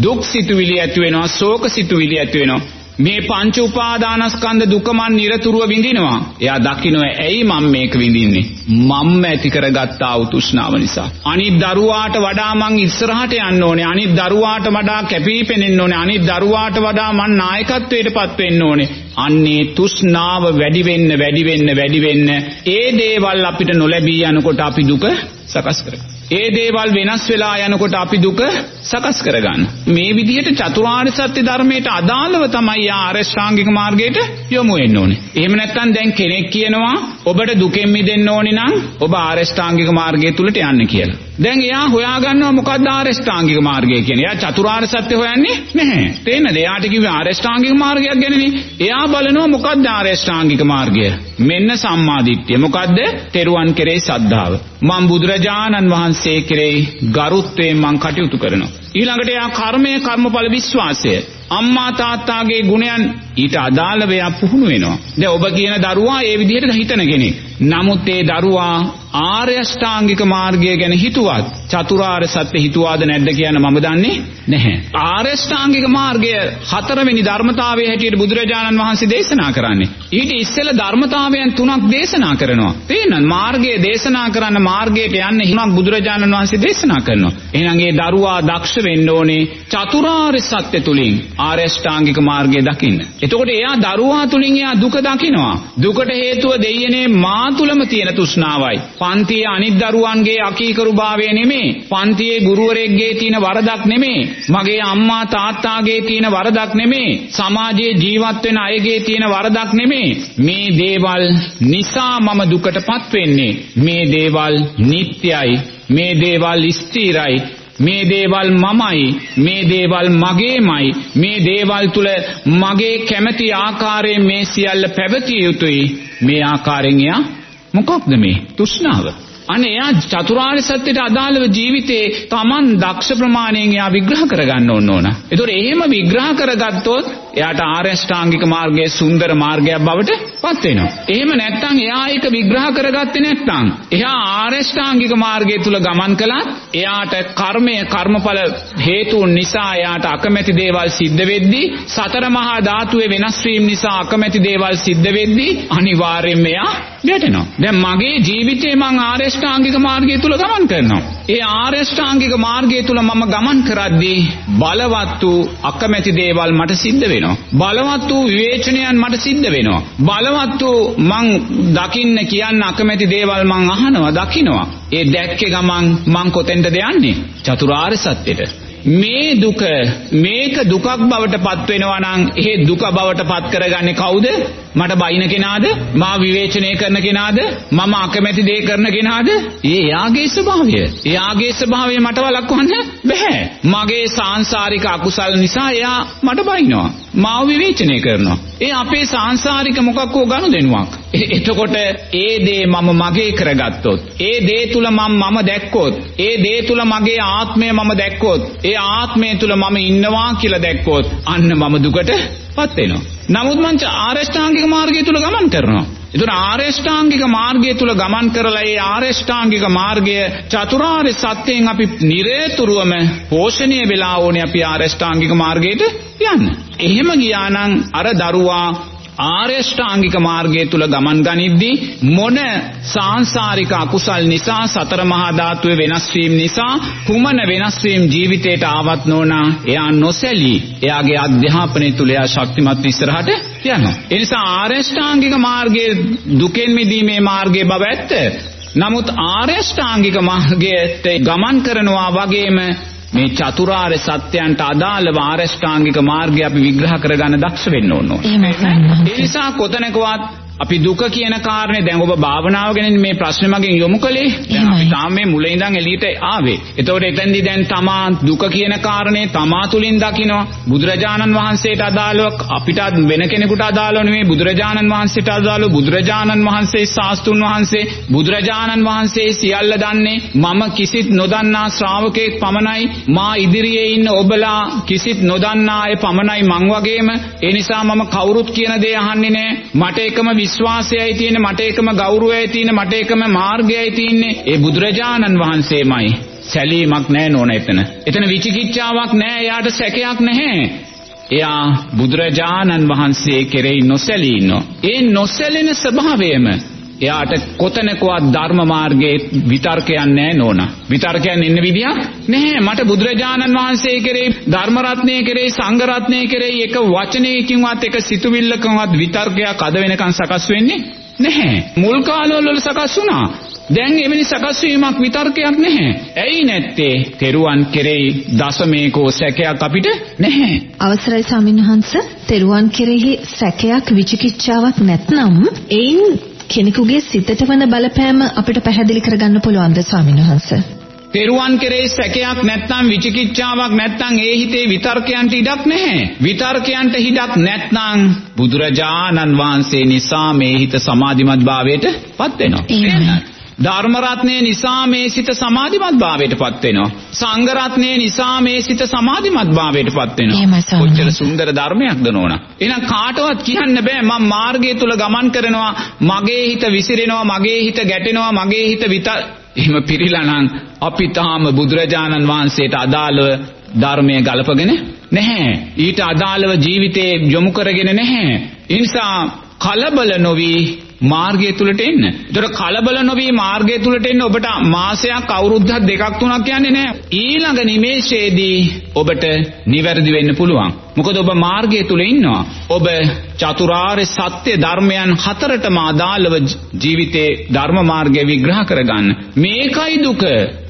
දුක් සිතුවිලි ඇති වෙනවා ශෝක සිතුවිලි ඇති වෙනවා මේ පංච උපාදානස්කන්ධ දුක මන් නිරතුරුව විඳිනවා. එයා දකිනවා ඇයි මම මේක විඳින්නේ? මම්ම ඇති කරගත්තා වූ තෘෂ්ණාව නිසා. අනිත් දරුවාට වඩා මං ඉස්සරහට යන්න ඕනේ. අනිත් දරුවාට වඩා කැපී පෙනෙන්න ඕනේ. අනිත් දරුවාට වඩා මං නායකත්වයට පත් වෙන්න ඕනේ. අන්නේ තෘෂ්ණාව වැඩි වෙන්න වැඩි වෙන්න වැඩි වෙන්න ඒ දේවල් අපිට නොලැබී යනකොට අපි දුක සකස් කරගන්නවා. ඒ දේවල් වෙනස් වෙලා යනකොට අපි දුක සකස් කරගන්න. මේ විදිහට චතුරාර්ය සත්‍ය ධර්මයට අදාළව තමයි ආරෂ්ඨාංගික මාර්ගයට යොමු වෙන්න ඕනේ. එහෙම නැත්නම් දැන් කෙනෙක් කියනවා ඔබට දුකෙන් මිදෙන්න ඕනේ නම් ඔබ ආරෂ්ඨාංගික මාර්ගය තුලට යන්න කියලා. දැන් එයා හොයාගන්නවා මොකක්ද ආරෂ්ඨාංගික මාර්ගය කියන්නේ. එයා චතුරාර්ය සත්‍ය හොයන්නේ නැහැ. තේන්නද? එයාට කිව්වේ ආරෂ්ඨාංගික මාර්ගයක් ගැනනේ. එයා බලනවා මොකක්ද ආරෂ්ඨාංගික මාර්ගය? මෙන්න සම්මාදිට්ඨිය. මොකද්ද? තෙරුවන් කෙරෙහි සද්ධාව. මම බුදුරජාණන් වහන්සේ කෙරෙහි ගරුත්වයෙන් මම කටයුතු කරනවා. ඊළඟට එයා කර්මය කර්මඵල විශ්වාසය. අම්මා තාත්තාගේ ගුණයන් ඊට අදාළව එයා පුහුණු වෙනවා. දැන් ඔබ කියන දරුවා ඒ විදිහට හිතන කෙනෙක්. නමුත් ඒ දරුවා ආර්ය අෂ්ටාංගික මාර්ගය ගැන හිතුවත් චතුරාර්ය සත්‍ය හිතුවාද නැද්ද කියන මම දන්නේ නැහැ. ආර්ය අෂ්ටාංගික මාර්ගය හතරවෙනි ධර්මතාවයේ හැටියට බුදුරජාණන් වහන්සේ දේශනා කරන්නේ. ඊට ඉස්සෙල්ලා ධර්මතාවයන් තුනක් දේශනා කරනවා. තේනන් මාර්ගය දේශනා කරන්න මාර්ගයට යන්න හිමක් බුදුරජාණන් වහන්සේ දේශනා කරනවා. එහෙනම් ඒ දරුවා දක්ෂ වෙන්න ඕනේ චතුරාර්ය සත්‍ය තුලින් ආර්ය අෂ්ටාංගික මාර්ගය දකින්න. එතකොට එයා දරුවා තුලින් එයා දුක දකිනවා. දුකට හේතුව දෙයනේ මා තුලම තියෙන තෘෂ්ණාවයි. පන්තියේ අනිත් දරුවන්ගේ අකීකරුභාවය නෙමේ. පන්තියේ ගුරුවරයෙක්ගේ තියෙන වරදක් නෙමේ. මගේ අම්මා තාත්තාගේ තියෙන වරදක් නෙමේ. සමාජයේ ජීවත් වෙන අයගේ තියෙන වරදක් නෙමේ. මේ දේවල් නිසා මම දුකටපත් වෙන්නේ. මේ දේවල් නිට්ටයයි. මේ දේවල් ස්ථිරයි. මේ දේවල් මමයි මේ දේවල් මගේමයි මේ දේවල් තුල මගේ කැමැති ආකාරයෙන් මේ සියල්ල පැවතිය යුතුයි මේ ආකාරයෙන් එයා මොකක්ද මේ තෘෂ්ණාව අනේ එයා චතුරාර්ය සත්‍යයට අදාළව ජීවිතේ Taman දක්ෂ ප්‍රමාණයෙන් එයා විග්‍රහ කරගන්න ඕන ඕන. ඒතොර එහෙම විග්‍රහ කරගත්තොත් එයාට ආර්ය ශ්‍රාංගික මාර්ගයේ සුන්දර මාර්ගයක් බවට පත් වෙනවා. එහෙම නැත්නම් එයා ඒක විග්‍රහ කරගත්තේ නැත්නම් එයා ආර්ය ශ්‍රාංගික මාර්ගය තුල ගමන් කළත් එයාට කර්මය කර්මඵල හේතුන් නිසා එයාට අකමැති දේවල් සිද්ධ වෙද්දී සතර මහා ධාතුවේ වෙනස් වීම නිසා අකමැති දේවල් සිද්ධ වෙද්දී අනිවාර්යයෙන්ම එයා ගැටෙනවා. දැන් මගේ ජීවිතේ මං ආර්ය ශ්‍රාංගික මාර්ගය තුල ගමන් කරනවා. ඒ ආර්ය ශ්‍රාංගික මාර්ගය තුල මම ගමන් කරද්දී බලවත් වූ අකමැති දේවල් මට සිද්ධ වෙනවා. බලවත් වූ විවේචනයන් මට සිද්ධ වෙනවා. බලවත් වූ මං දකින්න කියන්න අකමැති දේවල් මං අහනවා දකින්නවා. ඒ දැක්කේ ගමන් මං කොතෙන්ද යන්නේ? චතුරාර්ය සත්‍යෙට. මේ දුක මේක දුකක් බවට පත් වෙනවා නම් ඒ දුක බවට පත් කරගන්නේ කවුද? මට බයින කෙනාද? මා විවේචනය කරන කෙනාද? මම අකමැති දේ කරන කෙනාද? ඒ යාගේ ස්වභාවය. එයාගේ ස්වභාවය මට වළක්වන්න බෑ. මගේ සාංශාරික අකුසල් නිසා එයා මට බයිනවා. මාව විවේචනය කරනවා. ඒ අපේ සාංශාරික මොකක් හෝ ගනුදෙනුවක්. එතකොට ඒ දේ මම මගේ කරගත්තොත්, ඒ දේ තුල මම මම දැක්කොත්, ඒ දේ තුල මගේ ආත්මය මම දැක්කොත්, ඒ ආත්මය තුල මම ඉන්නවා කියලා දැක්කොත්, අන්න මම දුකටපත් වෙනවා. නමුත් මං ආරෂ්ඨාංගික මාර්ගය තුල ගමන් කරනවා. ඒතර ආරෂ්ඨාංගික මාර්ගය තුල ගමන් කරලා ඒ ආරෂ්ඨාංගික මාර්ගය චතුරාර්ය සත්‍යයෙන් අපි නිරේතුරුවම පෝෂණය වෙලා ඕනේ අපි ආරෂ්ඨාංගික මාර්ගයට යන්න. එහෙම ගියා නම් අර දරුවා ආර්යෂ්ඨාංගික මාර්ගය තුල ගමන් ගනිද්දී මොන සාංශාරික අකුසල් නිසා සතර මහා ධාතුවේ වෙනස් වීම නිසා කුමන වෙනස් වීම ජීවිතයට ආවත් නොනා එයා නොසැලී එයාගේ අධ්‍යාපනය තුල එයා ශක්තිමත් ඉස්සරහට යනවා. ඒ නිසා ආර්යෂ්ඨාංගික මාර්ගයේ දුකෙන් මිදීමේ මාර්ගයේ බව ඇත්ත. නමුත් ආර්යෂ්ඨාංගික මාර්ගයට ගමන් කරනවා වගේම මේ චතුරාර්ය සත්‍යයන්ට අදාළව ආරෂ්ඨාංගික මාර්ගය අපි විග්‍රහ කරගන්න දක්ෂ වෙන්න ඕන. ඒ නිසා කොතනකවත් අපි දුක කියන කාරණේ දැන් ඔබ භාවනාව ගැන මේ ප්‍රශ්නේ මගෙන් යොමු කළේ. දැන් අපි තාම මේ මුල ඉඳන් එළියට ආවේ. එතකොට එතෙන්දී දැන් තමා දුක කියන කාරණේ තමා තුලින් දකිනවා. බුදුරජාණන් වහන්සේට අදාළව අපිට වෙන කෙනෙකුට අදාළව නෙමෙයි බුදුරජාණන් වහන්සේට අදාළව බුදුරජාණන් වහන්සේ ශාස්තුන් වහන්සේ බුදුරජාණන් වහන්සේ සියල්ල දන්නේ මම කිසිත් නොදන්නා ශ්‍රාවකෙක් පමණයි මා ඉදිරියේ ඉන්න ඔබලා කිසිත් නොදන්නා අය පමණයි මං වගේම ඒ නිසා මම කවුරුත් කියන දේ අහන්නේ නැහැ මට එකම විශ්වාසයයි තියෙන්නේ මට එකම ගෞරවයයි තියෙන්නේ මට එකම මාර්ගයයි තියෙන්නේ. ඒ බුදුරජාණන් වහන්සේමයි සැලීමක් නැහැ නෝන එතන. එතන විචිකිච්ඡාවක් නැහැ එයාට සැකයක් නැහැ. එයා බුදුරජාණන් වහන්සේ කෙරෙහි නොසැලී ඉන්නවා. ඒ නොසැලෙන ස්වභාවයම එයාට කොතනකවත් ධර්ම මාර්ගයේ විතර්කයන් නැහැ නෝනා. විතර්කයන් ඉන්න විදියක් නැහැ. මට බුදුරජාණන් වහන්සේ කෙරෙහි ධර්ම රත්නයේ කෙරෙහි සංඝ රත්නයේ කෙරෙහි එක වචනයකින්වත් එක සිතුවිල්ලකවත් විතර්කයක් අද වෙනකන් සකස් වෙන්නේ නැහැ. මුල් කාලවල සකස් වුණා. දැන් එවැනි සකස් වීමක් විතර්කයක් නැහැ. ඇයි නැත්තේ? තෙරුවන් කෙරෙහි දශමේකෝ සැකයක් අපිට නැහැ. අවසරයි ස්වාමින්වහන්ස, තෙරුවන් කෙරෙහි සැකයක් විචිකිච්ඡාවක් නැත්නම් එයින් කෙනෙකුගේ සිතට වන බලපෑම අපිට පැහැදිලි කරගන්න පුළුවන්ද ස්වාමින්වහන්ස? තෙරුවන් කෙරෙහි සැකයක් නැත්නම් විචිකිච්ඡාවක් නැත්නම් ඒ හිතේ විතර්කයන්ට ඉඩක් නැහැ. විතර්කයන්ට ඉඩක් නැත්නම් බුදුරජාණන් වහන්සේ නිසා මේ හිත සමාධිමත් භාවයට පත් වෙනවා. ධර්ම රත්නය නිසා මේ සිත සමාධිමත් භාවයට පත් වෙනවා. සංඝ රත්නය නිසා මේ සිත සමාධිමත් භාවයට පත් වෙනවා. කොච්චර සුන්දර ධර්මයක්ද නෝනා. එහෙනම් කාටවත් කියන්න බෑ මම මාර්ගය තුල ගමන් කරනවා මගේ හිත විසිරෙනවා මගේ හිත ගැටෙනවා මගේ හිත විතර එහෙම පිරීලා නම් අපි තාම බුදුරජාණන් වහන්සේට අදාළව ධර්මය ගලපගෙන නැහැ. ඊට අදාළව ජීවිතේ යොමු කරගෙන නැහැ. ඒ නිසා කලබල නොවි මාර්ගය තුලට එන්න. ඒතර කලබල නොවි මාර්ගය තුලට එන්න ඔබට මාසයක් අවුරුද්දක් දෙකක් තුනක් යන්නේ නැහැ. ඊළඟ නිමේෂයේදී ඔබට නිවැරදි වෙන්න පුළුවන්. මොකද ඔබ මාර්ගය තුල ඉන්නවා. ඔබ චතුරාර්ය සත්‍ය ධර්මයන් හතරටම අදාළව ජීවිතේ ධර්ම මාර්ගය විග්‍රහ කරගන්න. මේකයි දුක.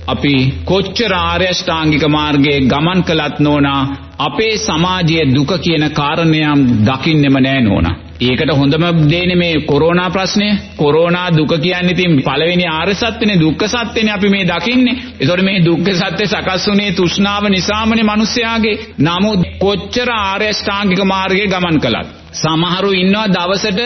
අපි කොච්චර ආර්ය අෂ්ටාංගික මාර්ගයේ ගමන් කළත් නෝනා අපේ සමාජයේ දුක කියන කාරණයම් දකින්නෙම නෑ නෝනා. ඒකට හොඳම දේනේ මේ කොරෝනා ප්‍රශ්නය. කොරෝනා දුක කියන්නේ ඉතින් පළවෙනි ආර්ය සත්‍යනේ දුක්ඛ සත්‍යනේ අපි මේ දකින්නේ. ඒතකොට මේ දුක්ඛ සත්‍ය සකස් වුණේ තෘෂ්ණාව නිසාමනේ මිනිස්යාගේ. නමුත් කොච්චර ආර්ය අෂ්ටාංගික මාර්ගයේ ගමන් කළත් සමහරු ඉන්නවා දවසට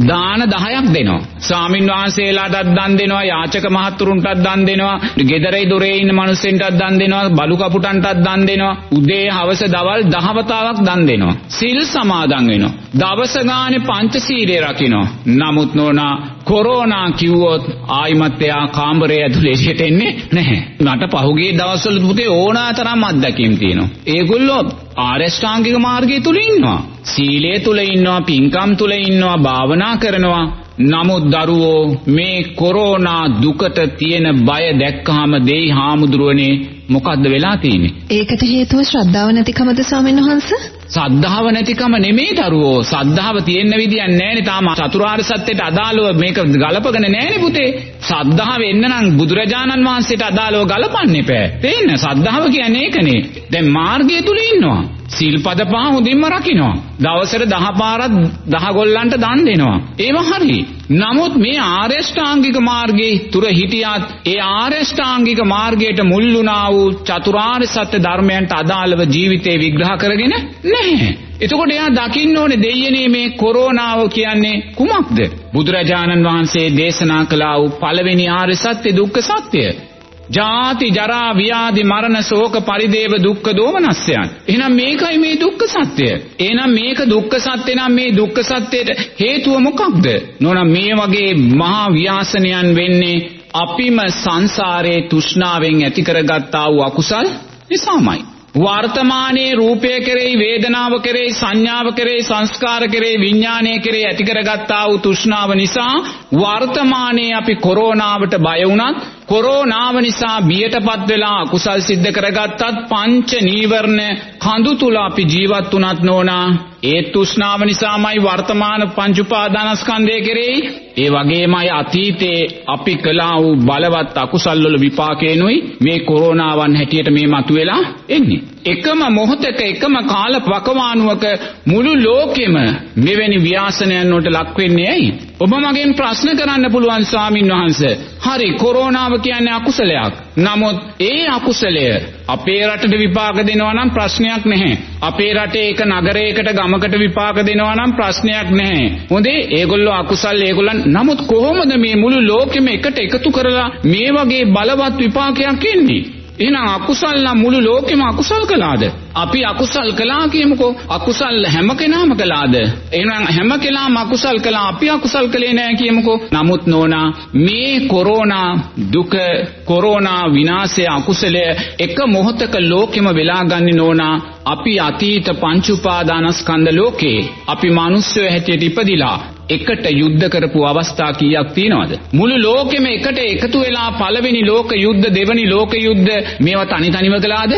දාන 10ක් දෙනවා. ස්වාමින් වහන්සේලාටත් දන් දෙනවා, යාචක මහත්තුරුන්ටත් දන් දෙනවා, ගෙදරේ දොරේ ඉන්න මිනිස්සුන්ටත් දන් දෙනවා, බලු කපුටන්ටත් දන් දෙනවා, උදේ හවස දවල් දහවතාවක් දන් දෙනවා. සිල් සමාදන් වෙනවා. දවස ගානේ පංචශීලය රකින්නවා. නමුත් නෝනා කොරෝනා කිව්වොත් ආයිමත් එයා කාමරේ ඇතුලේ එළියට එන්නේ නැහැ. මට පහුගිය දවස්වල පුතේ ඕනෑතරම් අත්දැකීම් තියෙනවා. ඒගොල්ලෝ ආරෂ්ඨාංගික මාර්ගය තුල ඉන්නවා. සීලය තුල ඉන්නවා, පින්කම් තුල ඉන්නවා, භාවනා කරනවා. නමුත් දරුවෝ මේ කොරෝනා දුකට තියෙන බය දැක්කහම දෙයි හාමුදුරුවනේ මොකද්ද වෙලා තියෙන්නේ? ඒකට හේතුව ශ්‍රද්ධාව නැතිකමද ස්වාමීන් වහන්සේ? සද්ධාව නැතිකම නෙමෙයි දරුවෝ. සද්ධාව තියෙන්න විදියක් නැහැනේ තාම චතුරාර්ය සත්‍යයට අදාළව මේක ගලපගෙන නැහැනේ පුතේ. සද්ධාව එන්න නම් බුදුරජාණන් වහන්සේට අදාළව ගලපන්න එපා. තේන්න සද්ධාව කියන්නේ ඒකනේ. දැන් මාර්ගය තුල ඉන්නවා. සීල්පද පහ හොඳින්ම රකින්නවා. දවසට 10 පාරක් 10 ගොල්ලන්ට දන් දෙනවා. ඒව හරි. නමුත් මේ ආරෂ්ඨාංගික මාර්ගයේ තුර හිටියත් ඒ ආරෂ්ඨාංගික මාර්ගයට මුල් වුණා වූ චතුරාර්ය සත්‍ය ධර්මයන්ට අදාළව ජීවිතේ විග්‍රහ කරගෙන නැහැ. එතකොට එයා දකින්න ඕනේ දෙයියනේ මේ කොරෝනාව කියන්නේ කුමක්ද? බුදුරජාණන් වහන්සේ දේශනා කළා වූ පළවෙනි ආර්ය සත්‍ය දුක්ඛ සත්‍ය. ජාති ජරා ව්‍යාධි මරණ ශෝක පරිදේව දුක්ඛ දෝමනස්යන්. එහෙනම් මේකයි මේ දුක්ඛ සත්‍ය. එහෙනම් මේක දුක්ඛ සත්‍ය නම් මේ දුක්ඛ සත්‍යයට හේතුව මොකක්ද? නෝනම් මේ වගේ මහා ව්‍යාසනයන් වෙන්නේ අපිම සංසාරේ තෘෂ්ණාවෙන් ඇති කරගත්තා වූ අකුසල් නිසාමයි. වර්තමානයේ රූපය කෙරෙහි වේදනාව කෙරෙහි සංඥාව කෙරෙහි සංස්කාර කෙරෙහි විඥානය කෙරෙහි ඇති කරගත්තා වූ තෘෂ්ණාව නිසා වර්තමානයේ අපි කොරෝනාවට බය වුණත් කොරෝනාව නිසා බියටපත් වෙලා අකුසල් සිද්ධ කරගත්තත් පංච නීවරණ කඳු තුල අපි ජීවත් වුණත් නෝනා ඒ තෘෂ්ණාව නිසාමයි වර්තමාන පංච උපාදානස්කන්ධය කෙරෙහි. ඒ වගේමයි අතීතේ අපි කළා වූ බලවත් අකුසල් වල විපාකේනුයි මේ කොරෝනාවන් හැටියට මේ මතුවෙලා එන්නේ. එකම මොහොතක එකම කාල වකවානුවක මුළු ලෝකෙම මෙවැනි ව්‍යාසනයන් වලට ලක් වෙන්නේ ඇයි? ඔබ මගෙන් ප්‍රශ්න කරන්න පුළුවන් ස්වාමින් වහන්සේ. හරි කොරෝනාව කියන්නේ අකුසලයක්. නමුත් ඒ අකුසලය අපේ රටට විපාක දෙනවා නම් ප්‍රශ්නයක් නැහැ. අපේ රටේ එක නගරයකට ගමකට විපාක දෙනවා නම් ප්‍රශ්නයක් නැහැ. හොඳේ ඒගොල්ලෝ අකුසල් ඒගොල්ලන් නමුත් කොහොමද මේ මුළු ලෝකෙම එකට එකතු කරලා මේ වගේ බලවත් විපාකයක් එන්නේ? එහෙනම් අකුසල් නම් මුළු ලෝකෙම අකුසල් කළාද? අපි අකුසල් කළා කියමුකෝ. අකුසල් හැම කෙනාම කළාද? එහෙනම් හැම කෙනාම අකුසල් කළා අපි අකුසල් කළේ නැහැ කියමුකෝ. නමුත් නෝනා මේ කොරෝනා දුක කොරෝනා විනාශය අකුසලය එක මොහොතක ලෝකෙම වෙලා ගන්නේ නෝනා අපි අතීත පංච උපාදානස්කන්ධ ලෝකේ අපි මිනිස්සු හැටියට ඉපදිලා එකට යුද්ධ කරපු අවස්ථා කීයක් තියෙනවද? මුළු ලෝකෙම එකට එකතු වෙලා පළවෙනි ලෝක යුද්ධ, දෙවෙනි ලෝක යුද්ධ මේවා තනි තනිව කළාද?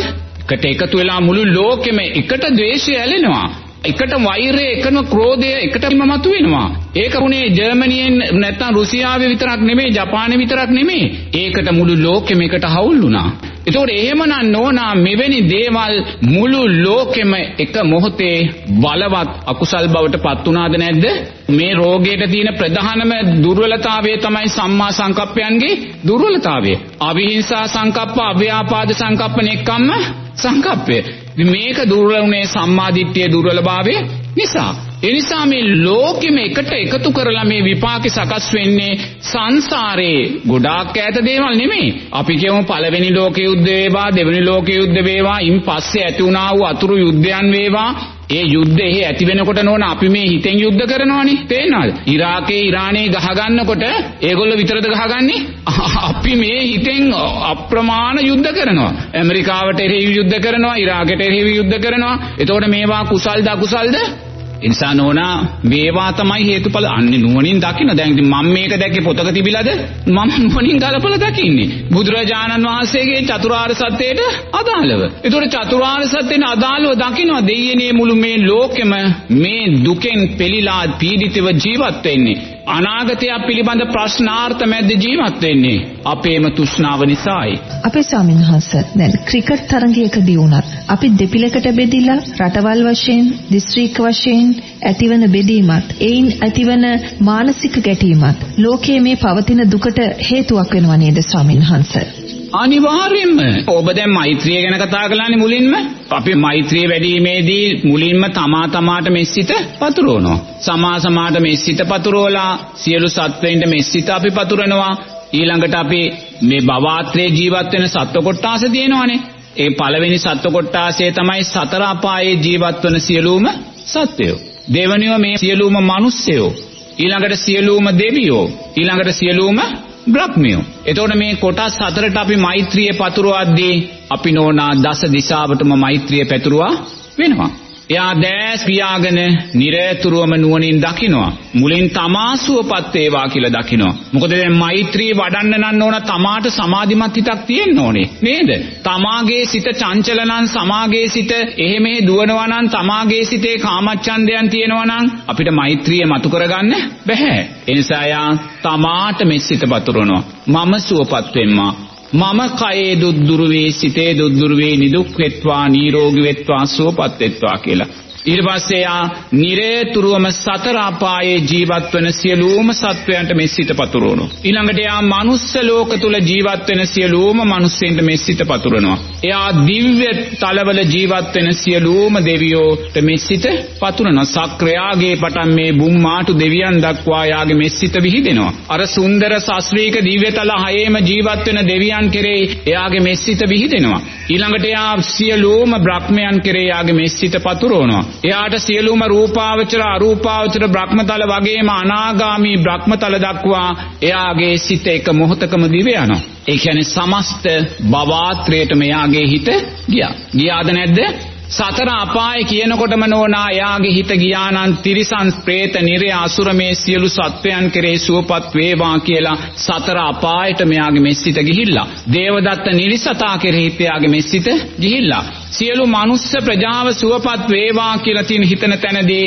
එකට එකතු වෙලා මුළු ලෝකෙම එකට ද්වේෂය ඇලෙනවා. එකට වෛරය එකම ක්‍රෝධය එකටම මතුවෙනවා. ඒක උනේ ජර්මනියෙන් නැත්නම් රුසියාවේ විතරක් නෙමෙයි ජපානයේ විතරක් නෙමෙයි. ඒකට මුළු ලෝකෙම එකට හවුල් වුණා. ඒතකොට එහෙමනම් නෝනා මෙවැනි දේවල් මුළු ලෝකෙම එක මොහොතේ බලවත් අකුසල් බවට පත් වුණාද නැද්ද? මේ රෝගයට තියෙන ප්‍රධානම දුර්වලතාවය තමයි සම්මා සංකප්පයන්ගේ දුර්වලතාවය. අවිහිංසා සංකප්ප, අව්‍යාපාද සංකප්ප නෙක්කම්ම සංකප්පය. මේක දුර්වල වුණේ සම්මාදිට්ඨියේ දුර්වලභාවය නිසා. ඒ නිසා මේ ලෝකෙම එකට එකතු කරලා මේ විපාක සකස් වෙන්නේ සංසාරේ ගොඩාක් ඈත දේවල් නෙමෙයි. අපි කියමු පළවෙනි ලෝක යුද්ධ වේවා, දෙවෙනි ලෝක යුද්ධ වේවා, ඉන් පස්සේ ඇති වුණා වූ අතුරු යුද්ධයන් වේවා. ඒ යුද්ධ එහෙ ඇති වෙනකොට නෝන අපි මේ හිතෙන් යුද්ධ කරනවනේ තේරෙනවද? ඉරාකේ ඉරානේ ගහගන්නකොට ඒගොල්ලෝ විතරද ගහගන්නේ? අපි මේ හිතෙන් අප්‍රමාණ යුද්ධ කරනවා. ඇමරිකාවට එරෙහි යුද්ධ කරනවා, ඉරාකයට එරෙහි යුද්ධ කරනවා. එතකොට මේවා කුසල්ද අකුසල්ද? එනිසා නෝනා මේවා තමයි හේතුඵල. අන්නේ නුවණින් දකින්න. දැන් ඉතින් මම මේක දැක්කේ පොතක තිබිලාද? මම නුවණින් ගලපලා දකින්නේ. බුදුරජාණන් වහන්සේගේ චතුරාර්ය සත්‍යයට අදාළව. ඒතකොට චතුරාර්ය සත්‍යෙට අදාළව දකින්නවා. දෙයියනේ මුළු මේ ලෝකෙම මේ දුකෙන් පෙළීලා පීඩිතව ජීවත් වෙන්නේ. අනාගතය පිළිබඳ ප්‍රශ්නාර්ථ මැද්ද ජීවත් වෙන්නේ අපේම තෘෂ්ණාව නිසායි. අපේ ස්වාමීන් වහන්සේ දැන් ක්‍රිකට් තරගයකදී වුණත් අපි දෙපිලකට බෙදිලා රටවල් වශයෙන්, දිස්ත්‍රික්ක වශයෙන් ඇතිවන බෙදීමත්, ඒයින් ඇතිවන මානසික ගැටීමත් ලෝකයේ මේ පවතින දුකට හේතුවක් වෙනවා නේද ස්වාමීන් වහන්සේ? අනිවාර්යෙන්ම. ඔබ දැන් මෛත්‍රිය ගැන කතා කළානේ මුලින්ම. අපි මෛත්‍රිය වැඩිීමේදී මුලින්ම තමා තමාට මෙස්සිත පතුරවනවා. සමා සමාට මෙස්සිත පතුරවලා සියලු සත්වයින්ට මෙස්සිත අපි පතුරනවා. ඊළඟට අපි මේ භවාත්‍රයේ ජීවත් වෙන සත්ව කොට්ටාස තියෙනවානේ ඒ පළවෙනි සත්ව කොට්ටාසය තමයි සතර අපායේ ජීවත් වන සියලුම සත්වයෝ. දෙවනියෝ මේ සියලුම මිනිස්සයෝ. ඊළඟට සියලුම දෙවියෝ. ඊළඟට සියලුම බ්‍රහ්මියෝ. එතකොට මේ කොටස් හතරට අපි මෛත්‍රිය පතුරවද්දී අපි නෝනා දස දිශාවටම මෛත්‍රිය පැතුරුවා වෙනවා. එයා දැස් පියාගෙන නිරතුරුවම නුවණින් දකිනවා. මුලින් තමා සුවපත් වේවා කියලා දකිනවා. මොකද දැන් මෛත්‍රිය වඩන්න නම් ඕන තමාට සමාධිමත් හිතක් තියෙන්න ඕනේ. නේද? තමාගේ සිත චංචල නම් සමාගේ සිත එහෙ මෙහෙ දුවනවා නම් තමාගේ සිතේ කාමච්ඡන්දයන් තියෙනවා නම් අපිට මෛත්‍රිය මතු කරගන්න බැහැ. ඒ නිසා යා තමාට මෙසිත පතුරවනවා. මම සුවපත් වෙම්මා. මම කයේ දුක් දුරු වේ සිතේ දුක් දුරු වේ නිදුක් වෙත්වා නිරෝගී වෙත්වා සුවපත් වෙත්වා කියලා. ඊට පස්සේ යා නිරේතුරුවම සතර අපායේ ජීවත් වෙන සියලුම සත්වයන්ට මේ සිත පතුරවනවා. ඊළඟට යා මනුස්ස ලෝක තුල ජීවත් වෙන සියලුම මිනිස්සුන්ට මේ සිත පතුරවනවා. එයා දිව්‍ය තලවල ජීවත් වෙන සියලුම දෙවියෝට මේ සිත පතුරනවා. සක්‍රයාගේ පටන් මේ බුම්මාටු දෙවියන් දක්වා යාගේ මේ සිත විහිදෙනවා. අර සුන්දර ශාස්ත්‍රීය දිව්‍ය තල හයේම ජීවත් වෙන දෙවියන් කෙරෙහි එයාගේ මේ සිත විහිදෙනවා. ඊළඟට එයා සියලුම බ්‍රහ්මයන් කෙරෙහි යාගේ මේ සිත පතුරවනවා. එයාට සියලුම රූපාවචර අරූපාවචර බ්‍රහ්මතල වගේම අනාගාමී බ්‍රහ්මතල දක්වා එයාගේ සිත එක මොහොතකම දිව යනවා. ඒ කියන්නේ සමස්ත භවාත්‍රයටම එයාගේ හිත ගියා. ගියාද නැද්ද? සතර අපාය කියනකොටම නෝනා එයාගේ හිත ගියා නම් තිරිසන් പ്രേත නිරය අසුර මේ සියලු සත්වයන් කෙරේ සුවපත් වේවා කියලා සතර අපායට මෙයාගේ මෙස්සිත ගිහිල්ලා. දේවදත්ත නිරිසතා කෙරෙහි එයාගේ මෙස්සිත ගිහිල්ලා. සියලු මනුස්ස ප්‍රජාව සුවපත් වේවා කියලා තියෙන හිතන තැනදී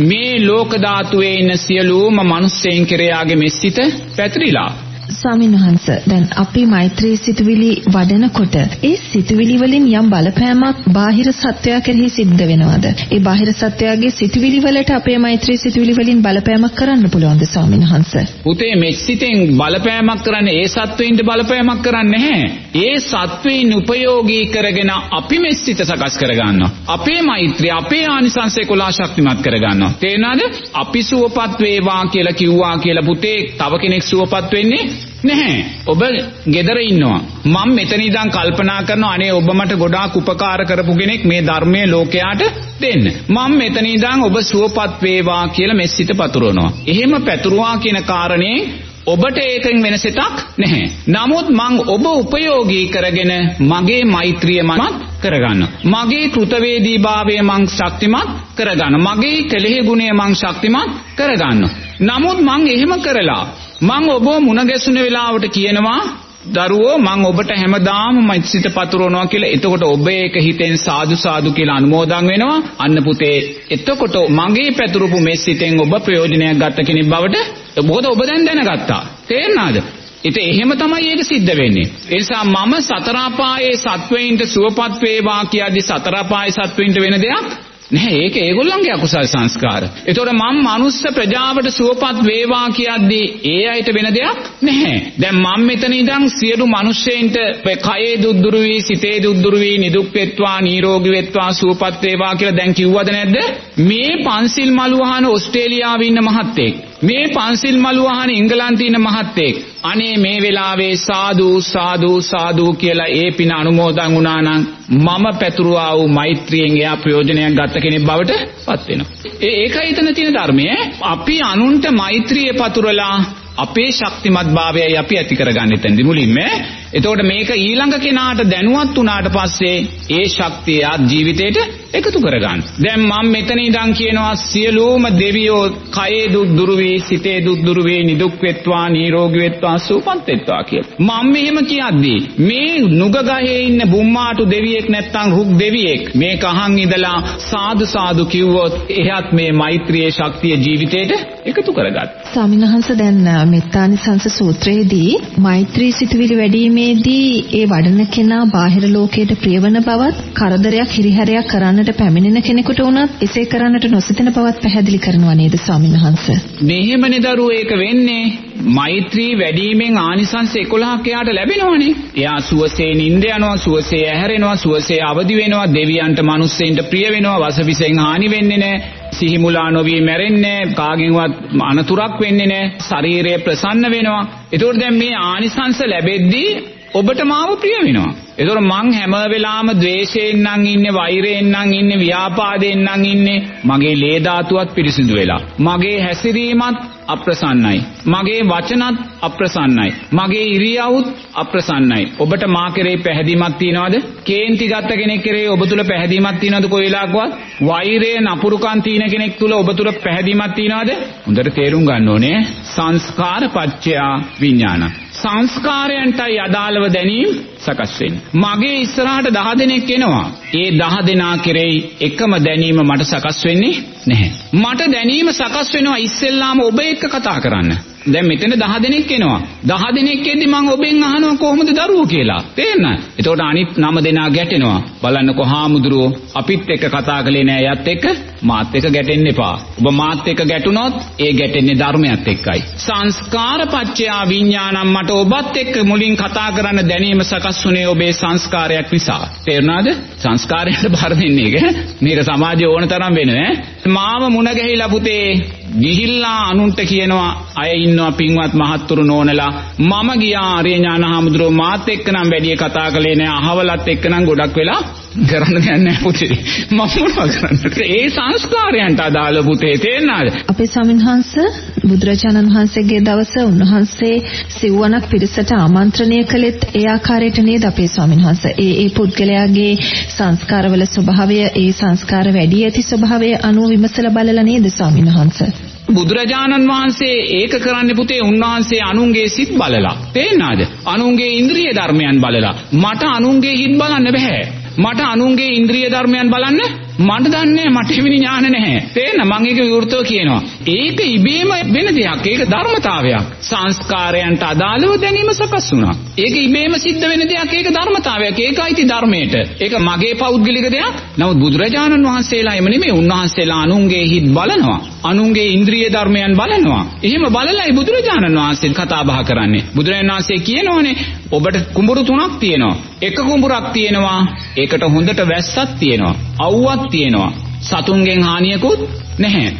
මේ ලෝක ධාතුවේ ඉන්න සියලුම මිනිස්සෙයින් කෙරෙයාගේ මෙස්සිත පැතිරිලා. ස්වාමීන් වහන්ස දැන් අපි මෛත්‍රී සිතුවිලි වඩනකොට ඒ සිතුවිලි වලින් යම් බලපෑමක් බාහිර සත්වයා කෙරෙහි සිද්ධ වෙනවද? ඒ බාහිර සත්වයාගේ සිතුවිලි වලට අපේ මෛත්‍රී සිතුවිලි වලින් බලපෑමක් කරන්න පුළුවන්ද ස්වාමීන් වහන්ස? පුතේ මෙසිතෙන් බලපෑමක් කරන්න ඒ සත්වයින්ට බලපෑමක් කරන්නේ නැහැ. ඒ සත්වයින් උපයෝගී කරගෙන අපි මෙසිත සකස් කරගන්නවා. අපේ මෛත්‍රිය අපේ ආනිසංස 11 ශක්තිමත් කරගන්නවා. තේරෙනවද? අපි සුවපත් වේවා කියලා කිව්වා කියලා පුතේ තව කෙනෙක් සුවපත් වෙන්නේ නැහැ. ඔබ gedara ඉන්නවා. මම මෙතන ඉඳන් කල්පනා කරනවා අනේ ඔබ මට ගොඩාක් උපකාර කරපු කෙනෙක් මේ ධර්මයේ ලෝකයාට දෙන්න. මම මෙතන ඉඳන් ඔබ සුවපත් වේවා කියලා මෙසිත පතුරවනවා. එහෙම පැතුරුවා කියන කාරණේ ඔබට ඒකෙන් වෙනසක් නැහැ. නමුත් මං ඔබ උපයෝගී කරගෙන මගේ මෛත්‍රිය මමත් කරගන්න. මගේ කෘතවේදීභාවය මං ශක්තිමත් කරගන්න. මගේ කෙලෙහි ගුණය මං ශක්තිමත් කරගන්න. නමුත් මං එහෙම කරලා මං ඔබ මුණ ගැසුන වෙලාවට කියනවා දරුවෝ මං ඔබට හැමදාම මෛත්‍රිත පතුරවනවා කියලා. එතකොට ඔබ ඒක හිතෙන් සාදු සාදු කියලා අනුමෝදන් වෙනවා. අන්න පුතේ එතකොට මගේ පැතුරුපු මෙස් සිතෙන් ඔබ ප්‍රයෝජනයක් ගත්ත කෙනෙක් බවට මොකද ඔබ දැන් දැනගත්තා? තේරෙනවද ඉතින් එහෙම තමයි ඒක සිද්ධ වෙන්නේ. ඒ නිසා මම සතර අපායේ සත්වයින්ට සුවපත් වේවා කියද්දි සතර අපායේ සත්වයින්ට වෙන දෙයක් නෑ ඒක ඒගොල්ලන්ගේ අකුසල් සංස්කාර. ඒතකොට මම මනුස්ස ප්‍රජාවට සුවපත් වේවා කියද්දී ඒ අයට වෙන දෙයක් නැහැ. දැන් මම මෙතන ඉඳන් සියලු මිනිස්සෙයින්ට කයේ දුක්දුරු වී සිතේ දුක්දුරු වී නිදුක් වෙත්වා නිරෝගී වෙත්වා සුවපත් වේවා කියලා දැන් කිව්වද නැද්ද? මේ පන්සිල් මළු අහන ඕස්ට්‍රේලියාවේ ඉන්න මහත්තයෙක් මේ පන්සිල් මළු අහන ඉංගලන්තේ ඉන්න මහත්තයෙක් අනේ මේ වෙලාවේ සාදු සාදු සාදු කියලා ඒ පින අනුමෝදන් වුණා නම් මම පැතුරුවා වූ මෛත්‍රියෙන් එයා ප්‍රයෝජනයක් ගත්ත කෙනෙක් බවට පත් වෙනවා. ඒ ඒකයි එතන තියෙන ධර්මය. අපි අනුන්ට මෛත්‍රිය පතුරලා අපේ ශක්තිමත් භාවයයි අපි ඇති කරගන්න එතනදි මුලින්ම එතකොට මේක ඊළඟ කෙනාට දැනුවත් වුණාට පස්සේ ඒ ශක්තිය ආ ජීවිතේට එකතු කරගන්න. දැන් මම මෙතන ඉඳන් කියනවා සියලුම දෙවියෝ කයේ දුක් දුරු වේ, සිතේ දුක් දුරු වේ, නිදුක් වෙත්වා, නිරෝගී වෙත්වා, සුවපත් වෙත්වා කියලා. මම මෙහෙම කියද්දී මේ නුග ගහේ ඉන්න බුම්මාටු දෙවියෙක් නැත්තම් රුක් දෙවියෙක් මේක අහන් ඉඳලා සාදු සාදු කිව්වොත් එහත් මේ මෛත්‍රියේ ශක්තිය ජීවිතේට එකතු කරගන්න. ස්වාමින්වහන්ස දැන් මෙත්තානිසංස සූත්‍රයේදී මෛත්‍රී සිතුවිලි වැඩිීමේදී ඒ වඩන කෙනා බාහිර ලෝකයට ප්‍රියවන බවත් කරදරයක් හිරිහැරයක් කරන්නට පැමිණෙන කෙනෙකුට වුණත් එසේ කරන්නට නොසිතන බවත් පැහැදිලි කරනවා නේද ස්වාමින්වහන්ස? මෙහෙමනේ දරුවෝ ඒක වෙන්නේ. මෛත්‍රී වැඩිමෙන් ආනිසංස 11ක් එයාට ලැබෙනවනේ. එයා සුවසේ නිින්ද යනවා, සුවසේ ඇහැරෙනවා, සුවසේ අවදි වෙනවා, දෙවියන්ට මිනිස්සෙන්ට ප්‍රිය වෙනවා, වසවිසෙන් හානි වෙන්නේ නැහැ. සිහිමුලා නොවි මැරෙන්නේ කාගෙන්වත් අනතුරක් වෙන්නේ නැහැ. ශරීරය ප්‍රසන්න වෙනවා. ඒතකොට දැන් මේ ආනිසංස ලැබෙද්දී ඔබට මාව ප්‍රිය වෙනවා. ඒතකොට මං හැම වෙලාවම ද්වේෂයෙන් නම් ඉන්නේ වෛරයෙන් නම් ඉන්නේ ව්‍යාපාදයෙන් නම් ඉන්නේ. මගේ ලේ ධාතුවත් පිරිසිදු වෙලා. මගේ හැසිරීමත් අප්‍රසන්නයි. මගේ වචනත් අප්‍රසන්නයි. මගේ ඉරියව්ත් අප්‍රසන්නයි. ඔබට මා කෙරේ පැහැදීමක් තියනවද? කේන්ති ගත්ත කෙනෙක් කෙරේ ඔබ තුල පැහැදීමක් තියනවද කොයි වෙලාවකවත්? වෛරය නපුරුකම් තියෙන කෙනෙක් තුල ඔබ තුල පැහැදීමක් තියනවද? හොඳට තේරුම් ගන්න ඕනේ. සංස්කාර පත්‍යා විඥාන. සංස්කාරයන්ටයි අදාළව දැනීම සකස් වෙන්නේ. මගේ ඉස්සරහට 10 දෙනෙක් එනවා. ඒ 10 දෙනා කෙරෙහි එකම දැනීම මට සකස් වෙන්නේ නැහැ. මට දැනීම සකස් වෙනවා ඉස්සෙල්ලාම ඔබ එක්ක කතා කරන්න. දැන් මෙතන 10 දෙනෙක් එනවා. 10 දෙනෙක් එද්දි මම ඔබෙන් අහනවා කොහොමද දරුවෝ කියලා. තේරෙනවද? එතකොට අනිත් 9 දෙනා ගැටෙනවා. බලන්නකෝ හාමුදුරුවෝ අපිත් එක්ක කතා කළේ නෑ යත් එක්ක මාත් එක්ක ගැටෙන්න එපා. ඔබ මාත් එක්ක ගැටුනොත් ඒ ගැටෙන්නේ ධර්මයත් එක්කයි. සංස්කාර පත්‍යා විඥානම් මට ඔබත් එක්ක මුලින් කතා කරන්න දැනීම සකස් වුණේ ඔබේ සංස්කාරයක් නිසා. තේරුණාද? සංස්කාරයට බාර දෙන්නේ එක. මේක සමාජයේ ඕන තරම් වෙන්නේ මාව මුණ ගැහිලා පුතේ ගිහිල්ලා අනුන්ට කියනවා අය ඉන්නවා පින්වත් මහත්තුරු නෝනලා. මම ගියා ආර්ය ඥානහාමුදුරුවෝ මාත් එක්ක නම් වැඩි කතා කළේ නෑ. අහවලත් එක්ක නම් ගොඩක් වෙලා කරන්න දෙයක් නෑ පුතේ. මම මොනවා කරන්නද? ඒ සංස්කාරයන්ට අදාළ පුතේ තේරෙනවද? අපේ ස්වාමින්වහන්ස බුදුරජාණන් වහන්සේගේ දවස උන්වහන්සේ සිව්වනක් පිරිසට ආමන්ත්‍රණය කළෙත් ඒ ආකාරයට නේද අපේ ස්වාමින්වහන්ස ඒ ඒ පුද්ගලයාගේ සංස්කාරවල ස්වභාවය ඒ සංස්කාර වැඩි ඇති ස්වභාවය අනුව විමසලා බලලා නේද ස්වාමින්වහන්ස බුදුරජාණන් වහන්සේ ඒක කරන්නේ පුතේ උන්වහන්සේ අනුන්ගේ සිත් බලලා. තේරෙනවද අනුන්ගේ ඉන්ද්‍රිය ධර්මයන් බලලා. මට අනුන්ගේ හිත් බලන්න බෑ මට අනුන්ගේ ඉන්ද්‍රිය ධර්මයන් බලන්න මට දන්නේ මට එවැනි ඥාන නැහැ. තේන්න මම ඒක විවෘතව කියනවා. ඒක ඉබේම වෙන දෙයක්. ඒක ධර්මතාවයක්. සංස්කාරයන්ට අදාළව දැනීම සකස් වුණා. ඒක ඉබේම සිද්ධ වෙන දෙයක්. ඒක ධර්මතාවයක්. ඒකයිති ධර්මයට. ඒක මගේ පෞද්ගලික දෙයක්. නමුත් බුදුරජාණන් වහන්සේලා එම නෙමෙයි. උන්වහන්සේලා අනුන්ගේ හිත් බලනවා. අනුන්ගේ ඉන්ද්‍රිය ධර්මයන් බලනවා. එහෙම බලලයි බුදුරජාණන් වහන්සේ කතා බහ කරන්නේ. බුදුරජාණන් වහන්සේ කියනෝනේ ඔබට කුඹුරු තුනක් තියෙනවා. එක කුඹුරක් තියෙනවා. ඒකට හොඳට වැස්සක් තියෙනවා. අවුවක් තියෙනවා. සතුන්ගෙන් හානියකුත් නැහැ.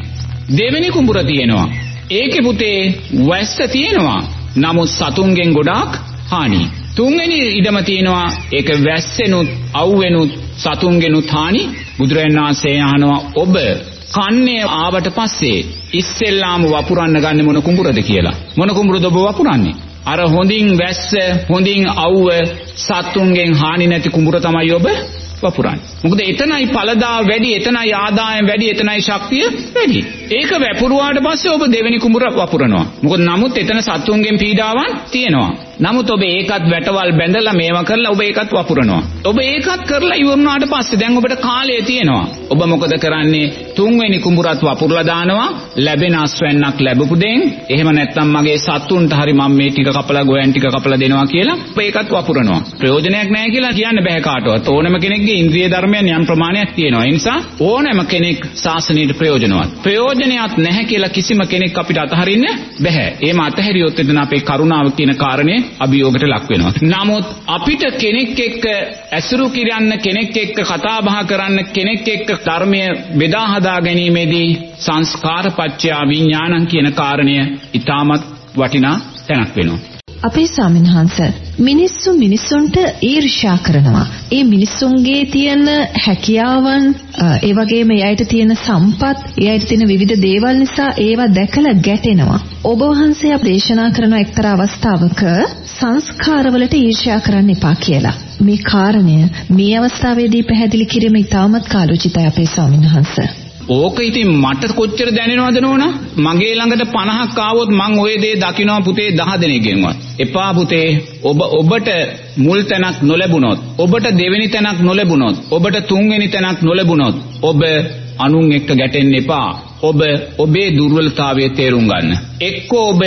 දෙවෙනි කුඹුර තියෙනවා. ඒකේ පුතේ වැස්ස තියෙනවා. නමුත් සතුන්ගෙන් ගොඩාක් හානි. තුන්වෙනි ඉඩම තියෙනවා. ඒක වැස්සෙනුත් අවුවෙනුත් සතුන්ගෙනුත් හානි. බුදුරජාණන් වහන්සේ අහනවා ඔබ කන්නේ ආවට පස්සේ ඉස්සෙල්ලාම වපුරන්න ගන්න මොන කුඹුරද කියලා. මොන කුඹුරද ඔබ වපුරන්නේ? අර හොඳින් වැස්ස හොඳින් අවුව සත්තුන්ගෙන් හානි නැති කුඹුර තමයි ඔබ වපුරන්නේ. මොකද එතනයි පළදා වැඩි, එතනයි ආදායම් වැඩි, එතනයි ශක්තිය වැඩි. ඒක වැපුරුවාට පස්සේ ඔබ දෙවෙනි කුඹුර වපුරනවා. මොකද නමුත් එතන සත්තුන්ගෙන් පීඩාවන් තියෙනවා. නමුත් ඔබ ඒකත් වැටවල් බැඳලා මේවා කරලා ඔබ ඒකත් වපුරනවා. ඔබ ඒකත් කරලා ඉවරනාට පස්සේ දැන් ඔබට කාලය තියෙනවා. ඔබ මොකද කරන්නේ? තුන්වෙනි කුඹුරත් වපුරලා දානවා. ලැබෙන අස්වැන්නක් ලැබපු දෙයින් එහෙම නැත්නම් මගේ සත්තුන්ට හරි මම මේ ටික කපලා ගෝයන් ටික කපලා දෙනවා කියලා ඔබ ඒකත් වපුරනවා. ප්‍රයෝජනයක් නැහැ කියලා කියන්න බෑ කාටවත්. ඕනම කෙනෙක්ගේ ඉන්ද්‍රිය ධර්මයන් යම් ප්‍රමාණයක් තියෙනවා. ඒ නිසා ඕනෑම කෙනෙක් ශාසනයට ප්‍රයෝජනවත්. ප්‍රයෝජනයක් නැහැ කියලා කිසිම කෙනෙක් අපිට අතහරින්න බෑ. එහෙම අතහැරියොත් එතන අපේ කරුණාව කියන කාරණේ අභියෝගයට ලක් වෙනවා. නමුත් අපිට කෙනෙක් එක්ක ඇසුරු කිරන්න කෙනෙක් එක්ක කතා බහ කරන්න කෙනෙක් එක්ක ධර්මය බෙදා හදා ගැනීමේදී සංස්කාර පත්‍යා විඥානං කියන කාරණය ඊටමත් වටිනා තැනක් වෙනවා. අපේ ස්වාමින්වහන්ස මිනිස්සු මිනිස්සුන්ට ඊර්ෂ්‍යා කරනවා. ඒ මිනිස්සුන්ගේ තියෙන හැකියාවන් ඒ වගේම එයාට තියෙන සම්පත්, එයාට තියෙන විවිධ දේවල් නිසා ඒවා දැකලා ගැටෙනවා. ඔබ වහන්සේ අපදේශනා කරන එක්තරා අවස්ථාවක සංස්කාරවලට ඊර්ෂ්‍යා කරන්න එපා කියලා. මේ කාරණය මේ අවස්ථාවේදී පැහැදිලි කිරීම ඉතාමත් කාලෝචිතයි අපේ ස්වාමින්වහන්සේ. ඕක ඉතින් මට කොච්චර දැනෙනවද නෝනා? මගේ ළඟට 50ක් ආවොත් මං ওই දේ දකිනවා පුතේ 10 දෙනෙක්ගෙන්වත්. එපා පුතේ ඔබ ඔබට මුල් තැනක් නොලැබුණොත්, ඔබට දෙවෙනි තැනක් නොලැබුණොත්, ඔබට තුන්වෙනි තැනක් නොලැබුණොත්, ඔබ අනුන් එක්ක ගැටෙන්න එපා. ඔබ ඔබේ දුර්වලතාවය තේරුම් ගන්න. එක්ක ඔබ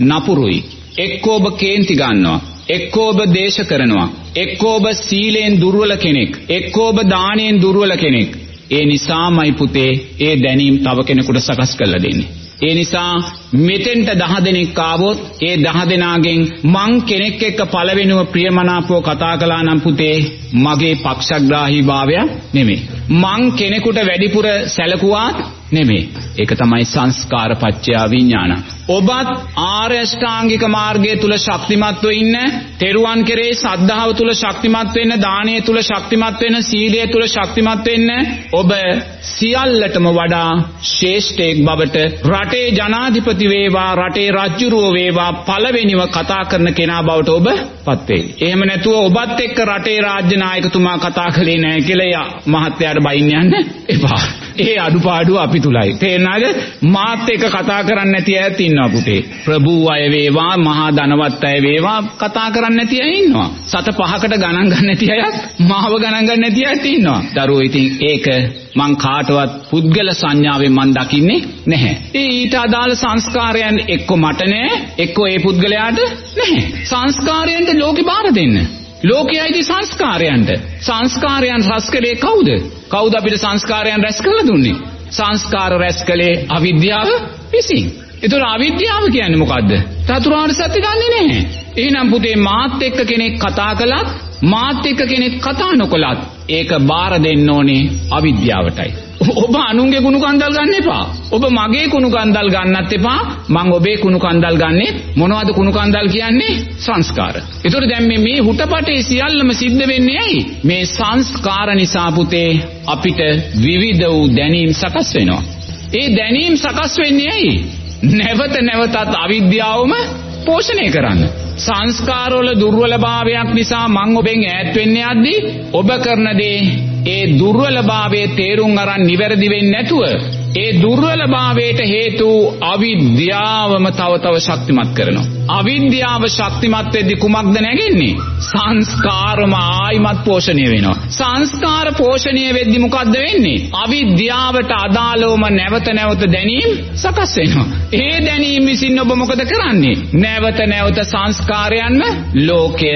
නපුරුයි. එක්ක ඔබ කේන්ති ගන්නවා. එක්ක ඔබ දේශ කරනවා. එක්ක ඔබ සීලෙන් දුර්වල කෙනෙක්. එක්ක ඔබ දාණයෙන් දුර්වල කෙනෙක්. ඒ නිසාමයි පුතේ ඒ දැනීම් තව කෙනෙකුට සකස් කරලා දෙන්නේ. ඒ නිසා මෙතෙන්ට දහ දෙනෙක් ආවොත් ඒ දහ දෙනාගෙන් මං කෙනෙක් එක්ක පළවෙනිව ප්‍රියමනාපව කතා කළා නම් පුතේ මගේ පක්ෂග්‍රාහී භාවය නෙමෙයි. මං කෙනෙකුට වැඩිපුර සැලකුවාත් නෙමෙයි. ඒක තමයි සංස්කාර පත්‍යා විඥාන. ඔබත් ආර්ය අෂ්ටාංගික මාර්ගය තුල ශක්තිමත්ව ඉන්න, තෙරුවන් කෙරේ සද්ධාව තුල ශක්තිමත් වෙන්න, දානය තුල ශක්තිමත් වෙන්න, සීලය තුල ශක්තිමත් වෙන්න, ඔබ සියල්ලටම වඩා ශ්‍රේෂ්ඨයෙක් බවට රටේ ජනාධිපති වේවා, රටේ රජුරුව වේවා පළවෙනිව කතා කරන කෙනා බවට ඔබ පත් වෙයි. එහෙම නැතුව ඔබත් එක්ක රටේ රාජ්‍ය නායකතුමා කතා කළේ නැහැ කියලා මහත්තයාට බයින්න යන්න එපා. ඒ අඩුපාඩුව අපි තුලයි. තේරෙනවද? මාත් එක්ක කතා කරන්නේ නැති අයත් ඉන්නවා පුතේ. ප්‍රභූ අය වේවා, මහා ධනවත් අය වේවා කතා කරන්නේ නැති අය ඉන්නවා. සත පහකට ගණන් ගන්න නැති අයත් මාව ගණන් ගන්න නැති අයත් ඉන්නවා. දරුවෝ ඉතින් ඒක මං කාටවත් පුද්ගල සංඥාවෙන් මං දකින්නේ නැහැ. ඒ ඊට අදාළ සංස්කාරයන් එක්ක මට නෑ, එක්ක ඒ පුද්ගලයාට නැහැ. සංස්කාරයන්ට ලෝකේ බාර දෙන්න. ලෝකයයිදි සංස්කාරයන්ට. සංස්කාරයන් රැස් කළේ කවුද? කවුද අපිට සංස්කාරයන් රැස් කරලා දුන්නේ? සංස්කාර රැස් කළේ අවිද්‍යාව විසින්. ඒතර අවිද්‍යාව කියන්නේ මොකද්ද? චතුරාර්ය සත්‍ය දන්නේ නැහැ. එහෙනම් පුතේ මාත් එක්ක කෙනෙක් කතා කළත් මාත් එක්ක කෙනෙක් කතා නොකළත් ඒක බාර දෙන්න ඕනේ අවිද්‍යාවටයි. ඔබ අනුන්ගේ කුණු කන්දල් ගන්න එපා. ඔබ මගේ කුණු කන්දල් ගන්නත් එපා. මං ඔබේ කුණු කන්දල් ගන්නෙ මොනවද කුණු කන්දල් කියන්නේ? සංස්කාර. ඒතකොට දැන් මේ මේ හුටපටේ සියල්ලම සිද්ධ වෙන්නේ ඇයි? මේ සංස්කාර නිසා පුතේ අපිට විවිධ වූ දැනීම් සකස් වෙනවා. ඒ දැනීම් සකස් වෙන්නේ ඇයි? නැවත නැවතත් අවිද්‍යාවම පෝෂණය කරන්න. සංස්කාරවල දුර්වලභාවයක් නිසා මං ඔබෙන් ඈත් වෙන්න යද්දී ඔබ කරන දේ ඒ දුර්වලභාවයේ තේරුම් අරන් නිවැරදි වෙන්නේ නැතුව ඒ දුර්වලභාවයට හේතු අවිද්‍යාවම තව තව ශක්තිමත් කරනවා. අවිද්‍යාව ශක්තිමත් වෙද්දී කුමක්ද නැගෙන්නේ? සංස්කාරම ආයිමත් පෝෂණය වෙනවා. සංස්කාර පෝෂණය වෙද්දී මොකද්ද වෙන්නේ? අවිද්‍යාවට අදාළවම නැවත නැවත දැනීම් සකස් වෙනවා. ඒ දැනීම් විසින් ඔබ මොකද කරන්නේ? නැවත නැවත සංස්කාරයන්ම ලෝකය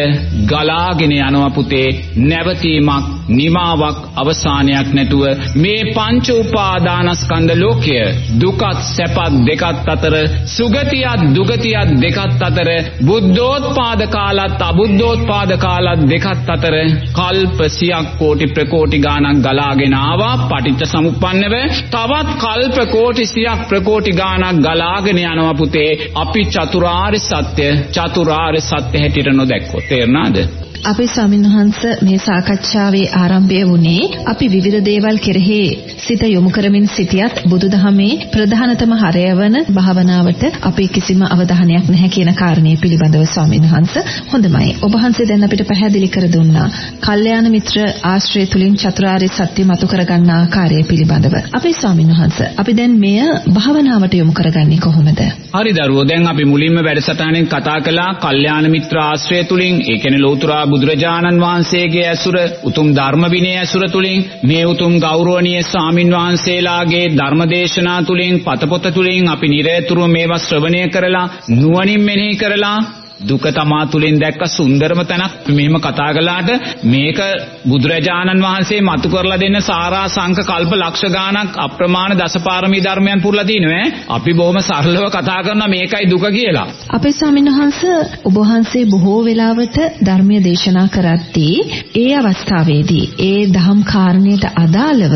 ගලාගෙන යනවා පුතේ. නැවතීමක්, නිමාවක්, අවසානයක් නැතුව මේ පංච උපාදානස්කන්ධ ලෝකය දුකත් සැපත් දෙකත් අතර සුගතියත් දුගතියත් දෙකත් අතර බුද්ධෝත්පාද කාලත් අබුද්ධෝත්පාද කාලත් දෙකත් අතර කල්ප සියක් කෝටි ප්‍රකෝටි ගාණක් ගලාගෙන ආවා. පටිච්ච සමුප්පන්නව තවත් කල්ප කෝටි සියක් ප්‍රකෝටි ගාණක් ගලාගෙන යනවා පුතේ. අපි චතුරාර්ය සත්‍ය චතුරාර්ය සත්‍ය හැටියට නොදැක්කොත්. තේරෙනවද අපේ ස්වාමින්වහන්ස මේ සාකච්ඡාවේ ආරම්භය වුණේ අපි විවිධ දේවල් කෙරෙහි සිත යොමු කරමින් සිටියත් බුදුදහමේ ප්‍රධානතම හරය වන භාවනාවට අපි කිසිම අවධානයක් නැහැ කියන කාරණේ පිළිබඳව ස්වාමින්වහන්ස හොඳමයි. ඔබ වහන්සේ දැන් අපිට පැහැදිලි කර දුන්නා. කල්යාණ මිත්‍ර ආශ්‍රය තුලින් චතුරාර්ය සත්‍ය මතු කරගන්න ආකාරය පිළිබඳව. අපේ ස්වාමින්වහන්ස අපි දැන් මෙය භාවනාවට යොමු කරගන්නේ කොහොමද? හරි දරුවෝ දැන් අපි මුලින්ම වැඩසටහනෙන් කතා කළා කල්යාණ මිත්‍ර ආශ්‍රය තුලින් ඒ කියන්නේ ලෞතර බුදුරජාණන් වහන්සේගේ ඇසුර උතුම් ධර්ම විනය ඇසුර තුලින් මේ උතුම් ගෞරවනීය ස්වාමින් වහන්සේලාගේ ධර්මදේශනා තුලින් පතපොත තුලින් අපි නිරතුරුව මේවා ශ්‍රවණය කරලා නුවණින් මෙනෙහි කරලා දුක තමා තුලින් දැක්ක සුන්දරම තැනක් මෙහෙම කතා කළාට මේක බුදුරජාණන් වහන්සේ මතු කරලා දෙන්න සාරා සංක කල්ප ලක්ෂ ගාණක් අප්‍රමාණ දසපාරමී ධර්මයන් පුරලා තිනවා අපි බොහොම සරලව කතා කරනවා මේකයි දුක කියලා. අපේ ස්වාමින්වහන්ස ඔබ වහන්සේ බොහෝ වෙලාවට ධර්මයේ දේශනා කරද්දී ඒ අවස්ථාවේදී ඒ දහම් කාරණයට අදාළව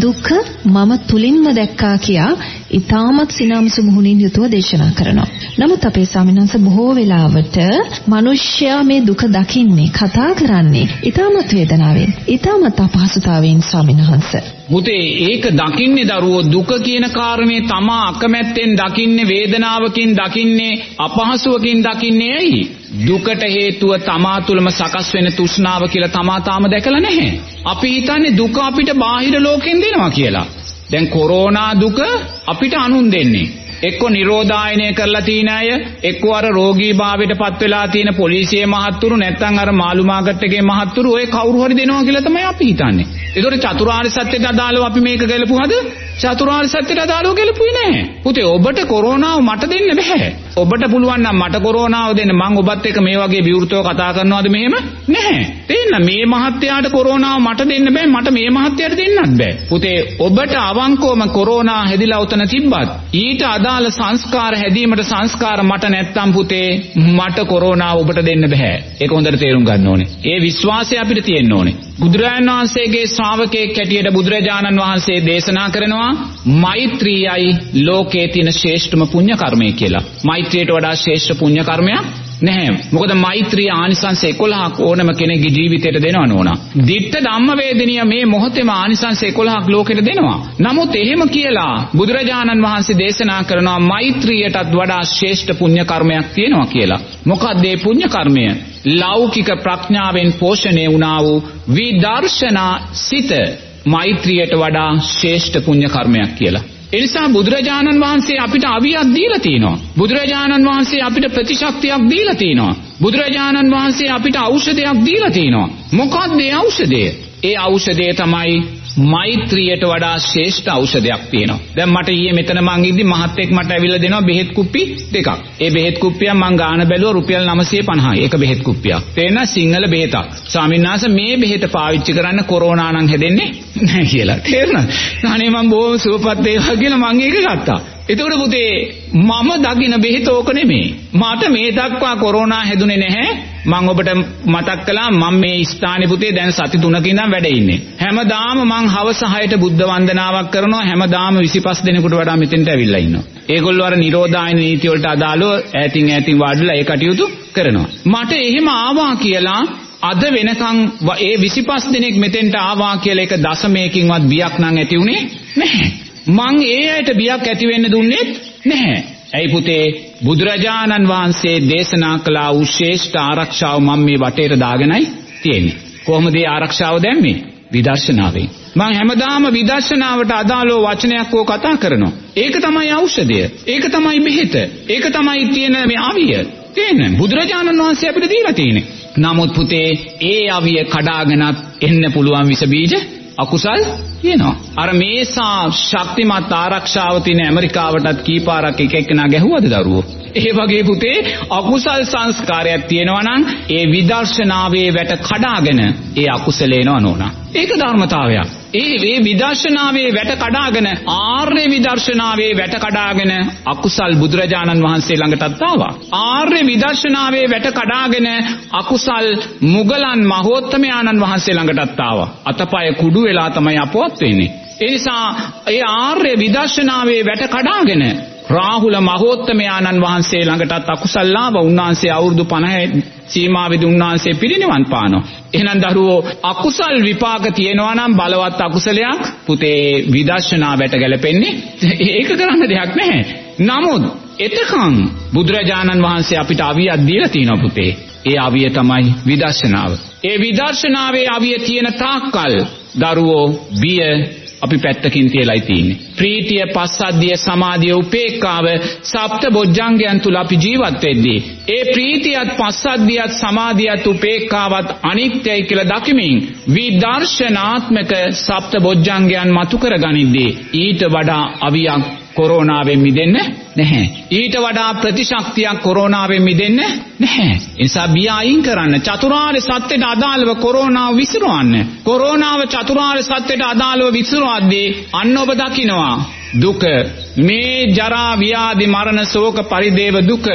දුක මම තුලින්ම දැක්කා කියා ඊටමත් සිනාමසු මුහුණින් යුතුව දේශනා කරනවා. නමුත් අපේ ස්වාමින්වහන්ස බොහෝ වෙලාවට මිනිස්සයා මේ දුක දකින්නේ කතා කරන්නේ ඊටමත් වේදනාවෙන් ඊටමත් අපහසුතාවයෙන් ස්වාමින්වහන්ස. පුතේ ඒක දකින්නේ දරුවෝ දුක කියන කාරණේ තමා අකමැත්තෙන් දකින්නේ වේදනාවකින් දකින්නේ අපහසුවකින් දකින්නේ ඇයි? දුකට හේතුව තමා තුළම සකස් වෙන තෘෂ්ණාව කියලා තමා තාම දැකලා නැහැ. අපි හිතන්නේ දුක අපිට බාහිර ලෝකෙන් දෙනවා කියලා. දැන් කොරෝනා දුක අපිට අනුන් දෙන්නේ. එක්ක නිරෝධායනය කරලා තියෙන අය, එක්ක අර රෝගී භාවයට පත් වෙලා තියෙන පොලිසියේ මහත්තුරු නැත්නම් අර මාළු මාකට් එකේ මහත්තුරු ඔය කවුරු හරි දෙනවා කියලා තමයි අපි හිතන්නේ. ඒතකොට චතුරාර්ය සත්‍යයට අදාළව අපි මේක ගලපුවද? චතුරාර්ය සත්‍යයට අදාළව ගලපුවේ නැහැ. පුතේ ඔබට කොරෝනාව මට දෙන්න බෑ. ඔබට පුළුවන් නම් මට කොරෝනාව දෙන්න මං ඔබත් එක්ක මේ වගේ විවෘතව කතා කරනවද මෙහෙම? නැහැ. තේන්න මේ මහත්යාට කොරෝනාව මට දෙන්න බෑ මට මේ මහත්යාට දෙන්නත් බෑ. පුතේ ඔබට අවංකවම කොරෝනා හැදිලා උතන තිබ්බත් ඊට අදාළ සංස්කාර හැදීමට සංස්කාර මට නැත්තම් පුතේ මට කොරෝනාව ඔබට දෙන්න බෑ. ඒක හොඳට තේරුම් ගන්න ඕනේ. ඒ විශ්වාසය අපිට තියෙන්න ඕනේ. බුදුරජාණන් වහන්සේගේ ශ්‍රාවකයෙක් හැටියට බුදුරජාණන් වහන්සේ දේශනා කරනවා මෛත්‍රියයි ලෝකයේ තියෙන ශ්‍රේෂ්ඨම පුණ්‍ය කර්මය කියලා. මෛත්‍රියට වඩා ශ්‍රේෂ්ඨ පුණ්‍ය කර්මයක් නැහැ. මොකද මෛත්‍රී ආනිසංස 11ක් ඕනම කෙනෙකුගේ ජීවිතයට දෙනව නෝනා. ditta ධම්ම වේදනීය මේ මොහොතේම ආනිසංස 11ක් ලෝකෙට දෙනවා. නමුත් එහෙම කියලා බුදුරජාණන් වහන්සේ දේශනා කරනවා මෛත්‍රියටත් වඩා ශ්‍රේෂ්ඨ පුණ්‍ය කර්මයක් තියෙනවා කියලා. මොකක්ද මේ පුණ්‍ය කර්මය? ලෞකික ප්‍රඥාවෙන් පෝෂණය වුණා වූ විදර්ශනා සිත මෛත්‍රියට වඩා ශ්‍රේෂ්ඨ පුණ්‍ය කර්මයක් කියලා. එනිසා බුදුරජාණන් වහන්සේ අපිට අවියක් දීලා තිනවා. බුදුරජාණන් වහන්සේ අපිට ප්‍රතිශක්තියක් දීලා තිනවා. බුදුරජාණන් වහන්සේ අපිට ඖෂධයක් දීලා තිනවා. මොකක්ද ඒ ඖෂධය? ඒ ඖෂධය තමයි මෛත්‍රියට වඩා ශ්‍රේෂ්ඨ ඖෂධයක් තියෙනවා. දැන් මට ඊයේ මෙතන මං ඉද්දි මහත්තයෙක් මට ඇවිල්ලා දෙනවා බෙහෙත් කුප්පි දෙකක්. ඒ බෙහෙත් කුප්පිය මං ගාන බැලුවා රුපියල් 950යි. ඒක බෙහෙත් කුප්පියක්. තේන සිංහල බෙහෙතක්. ස්වාමීන් වහන්සේ මේ බෙහෙත පාවිච්චි කරන්න කොරෝනා නම් හැදෙන්නේ නැහැ කියලා. තේරෙනවද? අනේ මං බොහොම සුවපත් වේවා කියලා මං ඒක ගත්තා. එතකොට පුතේ මම දකින බෙහෙත ඕක නෙමෙයි. මට මේ දක්වා කොරෝනා හැදුනේ නැහැ. මම ඔබට මතක් කළා මම මේ ස්ථානේ පුතේ දැන් සති 3කින් ඉඳන් වැඩ ඉන්නේ. හැමදාම මං හවස 6ට බුද්ධ වන්දනාවක් කරනවා. හැමදාම 25 දෙනෙකුට වඩා මෙතෙන්ට ඇවිල්ලා ඉන්නවා. ඒගොල්ලෝ අර නිරෝධායන නීති වලට අදාළව ඈතින් ඈතින් වාඩිලා ඒ කටයුතු කරනවා. මට එහෙම ආවා කියලා අද වෙනකන් ඒ 25 දෙනෙක් මෙතෙන්ට ආවා කියලා එක දශමයකින්වත් බියක් නම් ඇති උනේ නැහැ. මං ඒ අයට බියක් ඇති වෙන්න දුන්නේ නැහැ. ඇයි පුතේ බුදුරජාණන් වහන්සේ දේශනා කළා වූ ශ්‍රේෂ්ඨ ආරක්ෂාව මම මේ වටේට දාගෙනයි තියෙන්නේ. කොහොමද ඒ ආරක්ෂාව දැම්මේ? විදර්ශනාවෙන්. මම හැමදාම විදර්ශනාවට අදාළව වචනයක් ඕක කතා කරනවා. ඒක තමයි ඖෂධය. ඒක තමයි බෙහෙත. ඒක තමයි තියෙන මේ ආවිය. තේන්න බුදුරජාණන් වහන්සේ අපිට දීලා තියෙන්නේ. නමුත් පුතේ ඒ අවිය කඩාගෙනත් එන්න පුළුවන් විස බීජ අකුසල් කියනවා. අර මේසා ශක්තිමත් ආරක්ෂාව තියෙන ඇමරිකාවටත් කීපාරක් එක එක්කෙනා ගැහුවද දරුවෝ? ඒ වගේ පුතේ අකුසල් සංස්කාරයක් තියෙනවා නම් ඒ විදර්ශනාවේ වැට කඩාගෙන ඒ අකුසලේනව නෝනා. ඒක ධර්මතාවයක්. ඒ මේ විදර්ශනාවේ වැට කඩාගෙන ආර්ය විදර්ශනාවේ වැට කඩාගෙන අකුසල් බුදුරජාණන් වහන්සේ ළඟටත් ආවා. ආර්ය විදර්ශනාවේ වැට කඩාගෙන අකුසල් මුගලන් මහෝත්තමයාණන් වහන්සේ ළඟටත් ආවා. අතපය කුඩු වෙලා තමයි අපවත් වෙන්නේ. ඒ නිසා ඒ ආර්ය විදර්ශනාවේ වැට කඩාගෙන රාහුල මහෝත්තමයාණන් වහන්සේ ළඟටත් අකුසල් ආව. උන්වහන්සේ අවුරුදු 50 සීමාවෙදී උන්වහන්සේ පිරිනිවන් පානවා. එහෙනම් දරුවෝ අකුසල් විපාක තියෙනවා නම් බලවත් අකුසලයක් පුතේ විදර්ශනා වැට ගැලපෙන්නේ ඒක කරන්න දෙයක් නැහැ. නමුත් එතකන් බුදුරජාණන් වහන්සේ අපිට අවියක් දීලා තියෙනවා පුතේ. ඒ අවිය තමයි විදර්ශනාව. ඒ විදර්ශනාවේ අවිය තියෙන තාක්කල් දරුවෝ බිය අපි පැත්තකින් තියලයි තියෙන්නේ. ප්‍රීතිය, පස්සද්ධිය, සමාධිය, උපේක්ඛාව සප්ත බොජ්ජංගයන් තුල අපි ජීවත් වෙද්දී ඒ ප්‍රීතියත්, පස්සද්ධියත්, සමාධියත්, උපේක්ඛාවත් අනිත්‍යයි කියලා දකිමින් විදර්ශනාත්මක සප්ත බොජ්ජංගයන් මතු කරගනිද්දී ඊට වඩා අවියක් කොරෝනාවෙන් මිදෙන්න නැහැ. ඊට වඩා ප්‍රතිශක්තියක් කොරෝනාවෙන් මිදෙන්න නැහැ. ඒ නිසා බිය අයින් කරන්න. චතුරාර්ය සත්‍යයට අදාළව කොරෝනාව විසිරවන්න. කොරෝනාව චතුරාර්ය සත්‍යයට අදාළව විසිරවද්දී අන්න ඔබ දකිනවා දුක. මේ ජරා ව්‍යාධි මරණ ශෝක පරිදේව දුක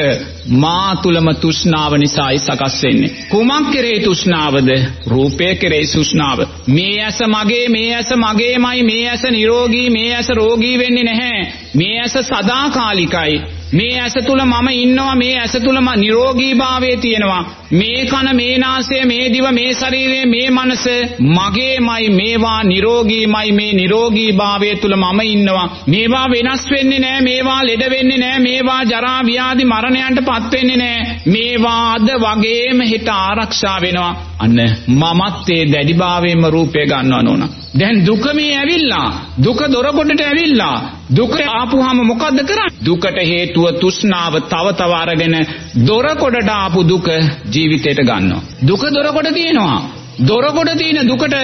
මා තුලම තෘෂ්ණාව නිසායි සකස් වෙන්නේ. කුමක් කෙරේ තෘෂ්ණාවද? රූපය කෙරේ තෘෂ්ණාව. මේ ඇස මගේ මේ ඇස මගේමයි මේ ඇස නිරෝගී මේ ඇස රෝගී වෙන්නේ නැහැ. මේ ඇස සදාකාලිකයි. මේ ඇස තුල මම ඉන්නවා මේ ඇස තුල ම නිරෝගීභාවයේ තියෙනවා. මේ කන මේ නාසය මේ දිව මේ ශරීරය මේ මනස මගේමයි මේවා නිරෝගීමයි මේ නිරෝගීභාවය තුල මම ඉන්නවා. මේවා වෙනස් වෙන්නේ නැහැ මේවා ලෙඩ වෙන්නේ නැහැ මේවා ජරා ව්‍යාධි මරණයන්ට පත් වෙන්නේ නැහැ මේවා අද වගේම හිත ආරක්ෂා වෙනවා. අන්න මමත් ඒ දැඩිභාවයෙන්ම රූපය ගන්නවා නෝනා. දැන් දුක මේ ඇවිල්ලා දුක දොරකොඩට ඇවිල්ලා දුක ආපුහම මොකද්ද කරන්නේ? දුකට හේතුව තෘෂ්ණාව තව තව අරගෙන දොරකොඩට ආපු දුක ජීවිතයට ගන්නවා. දුක දොරකොඩ තියෙනවා. දොරකොඩ තියෙන දුකට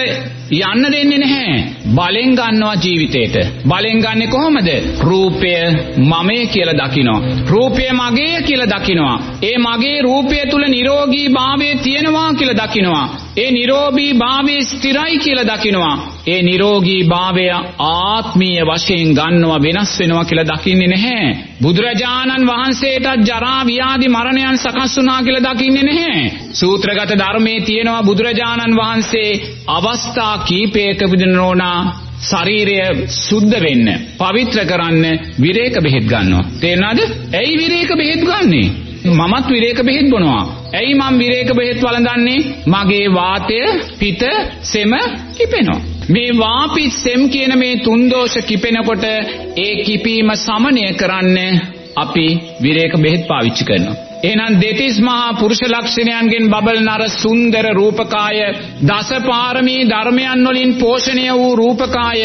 යන්න දෙන්නේ නැහැ. බලෙන් ගන්නවා ජීවිතේට. බලෙන් ගන්නෙ කොහොමද? රූපය මමේ කියලා දකිනවා. රූපය මගේ කියලා දකිනවා. ඒ මගේ රූපය තුල නිරෝගී භාවය තියෙනවා කියලා දකිනවා. ඒ නිරෝගී භාවය ස්ථිරයි කියලා දකිනවා. ඒ නිරෝගී භාවය ආත්මීය වශයෙන් ගන්නවා වෙනස් වෙනවා කියලා දකින්නේ නැහැ. බුදුරජාණන් වහන්සේටත් ජරා ව්‍යාධි මරණයන් සකස් වුණා කියලා දකින්නේ නැහැ. සූත්‍රගත ධර්මයේ තියෙනවා බුදුරජාණන් වහන්සේ අවස්ථා කීපයක විදිනෝනා ශරීරය සුද්ධ වෙන්න පවිත්‍ර කරන්න විරේක බෙහෙත් ගන්නවා. තේරෙනවද? ඇයි විරේක බෙහෙත් ගන්නේ? මමත් විරේක බෙහෙත් බොනවා. ඇයි මම විරේක බෙහෙත් වළඳන්නේ? මගේ වාතය පිත සෙම කිපෙනවා. මේ වාපි සෙම් කියන මේ තුන් දෝෂ කිපෙනකොට ඒ කිපීම සමනය කරන්න අපි විරේක බෙහෙත් පාවිච්චි කරනවා. එහෙනම් දෙතිස් මහා පුරුෂ ලක්ෂණයන්ගෙන් බබලන අර සුන්දර රූපකාය දසපාරමී ධර්මයන් වලින් පෝෂණය වූ රූපකාය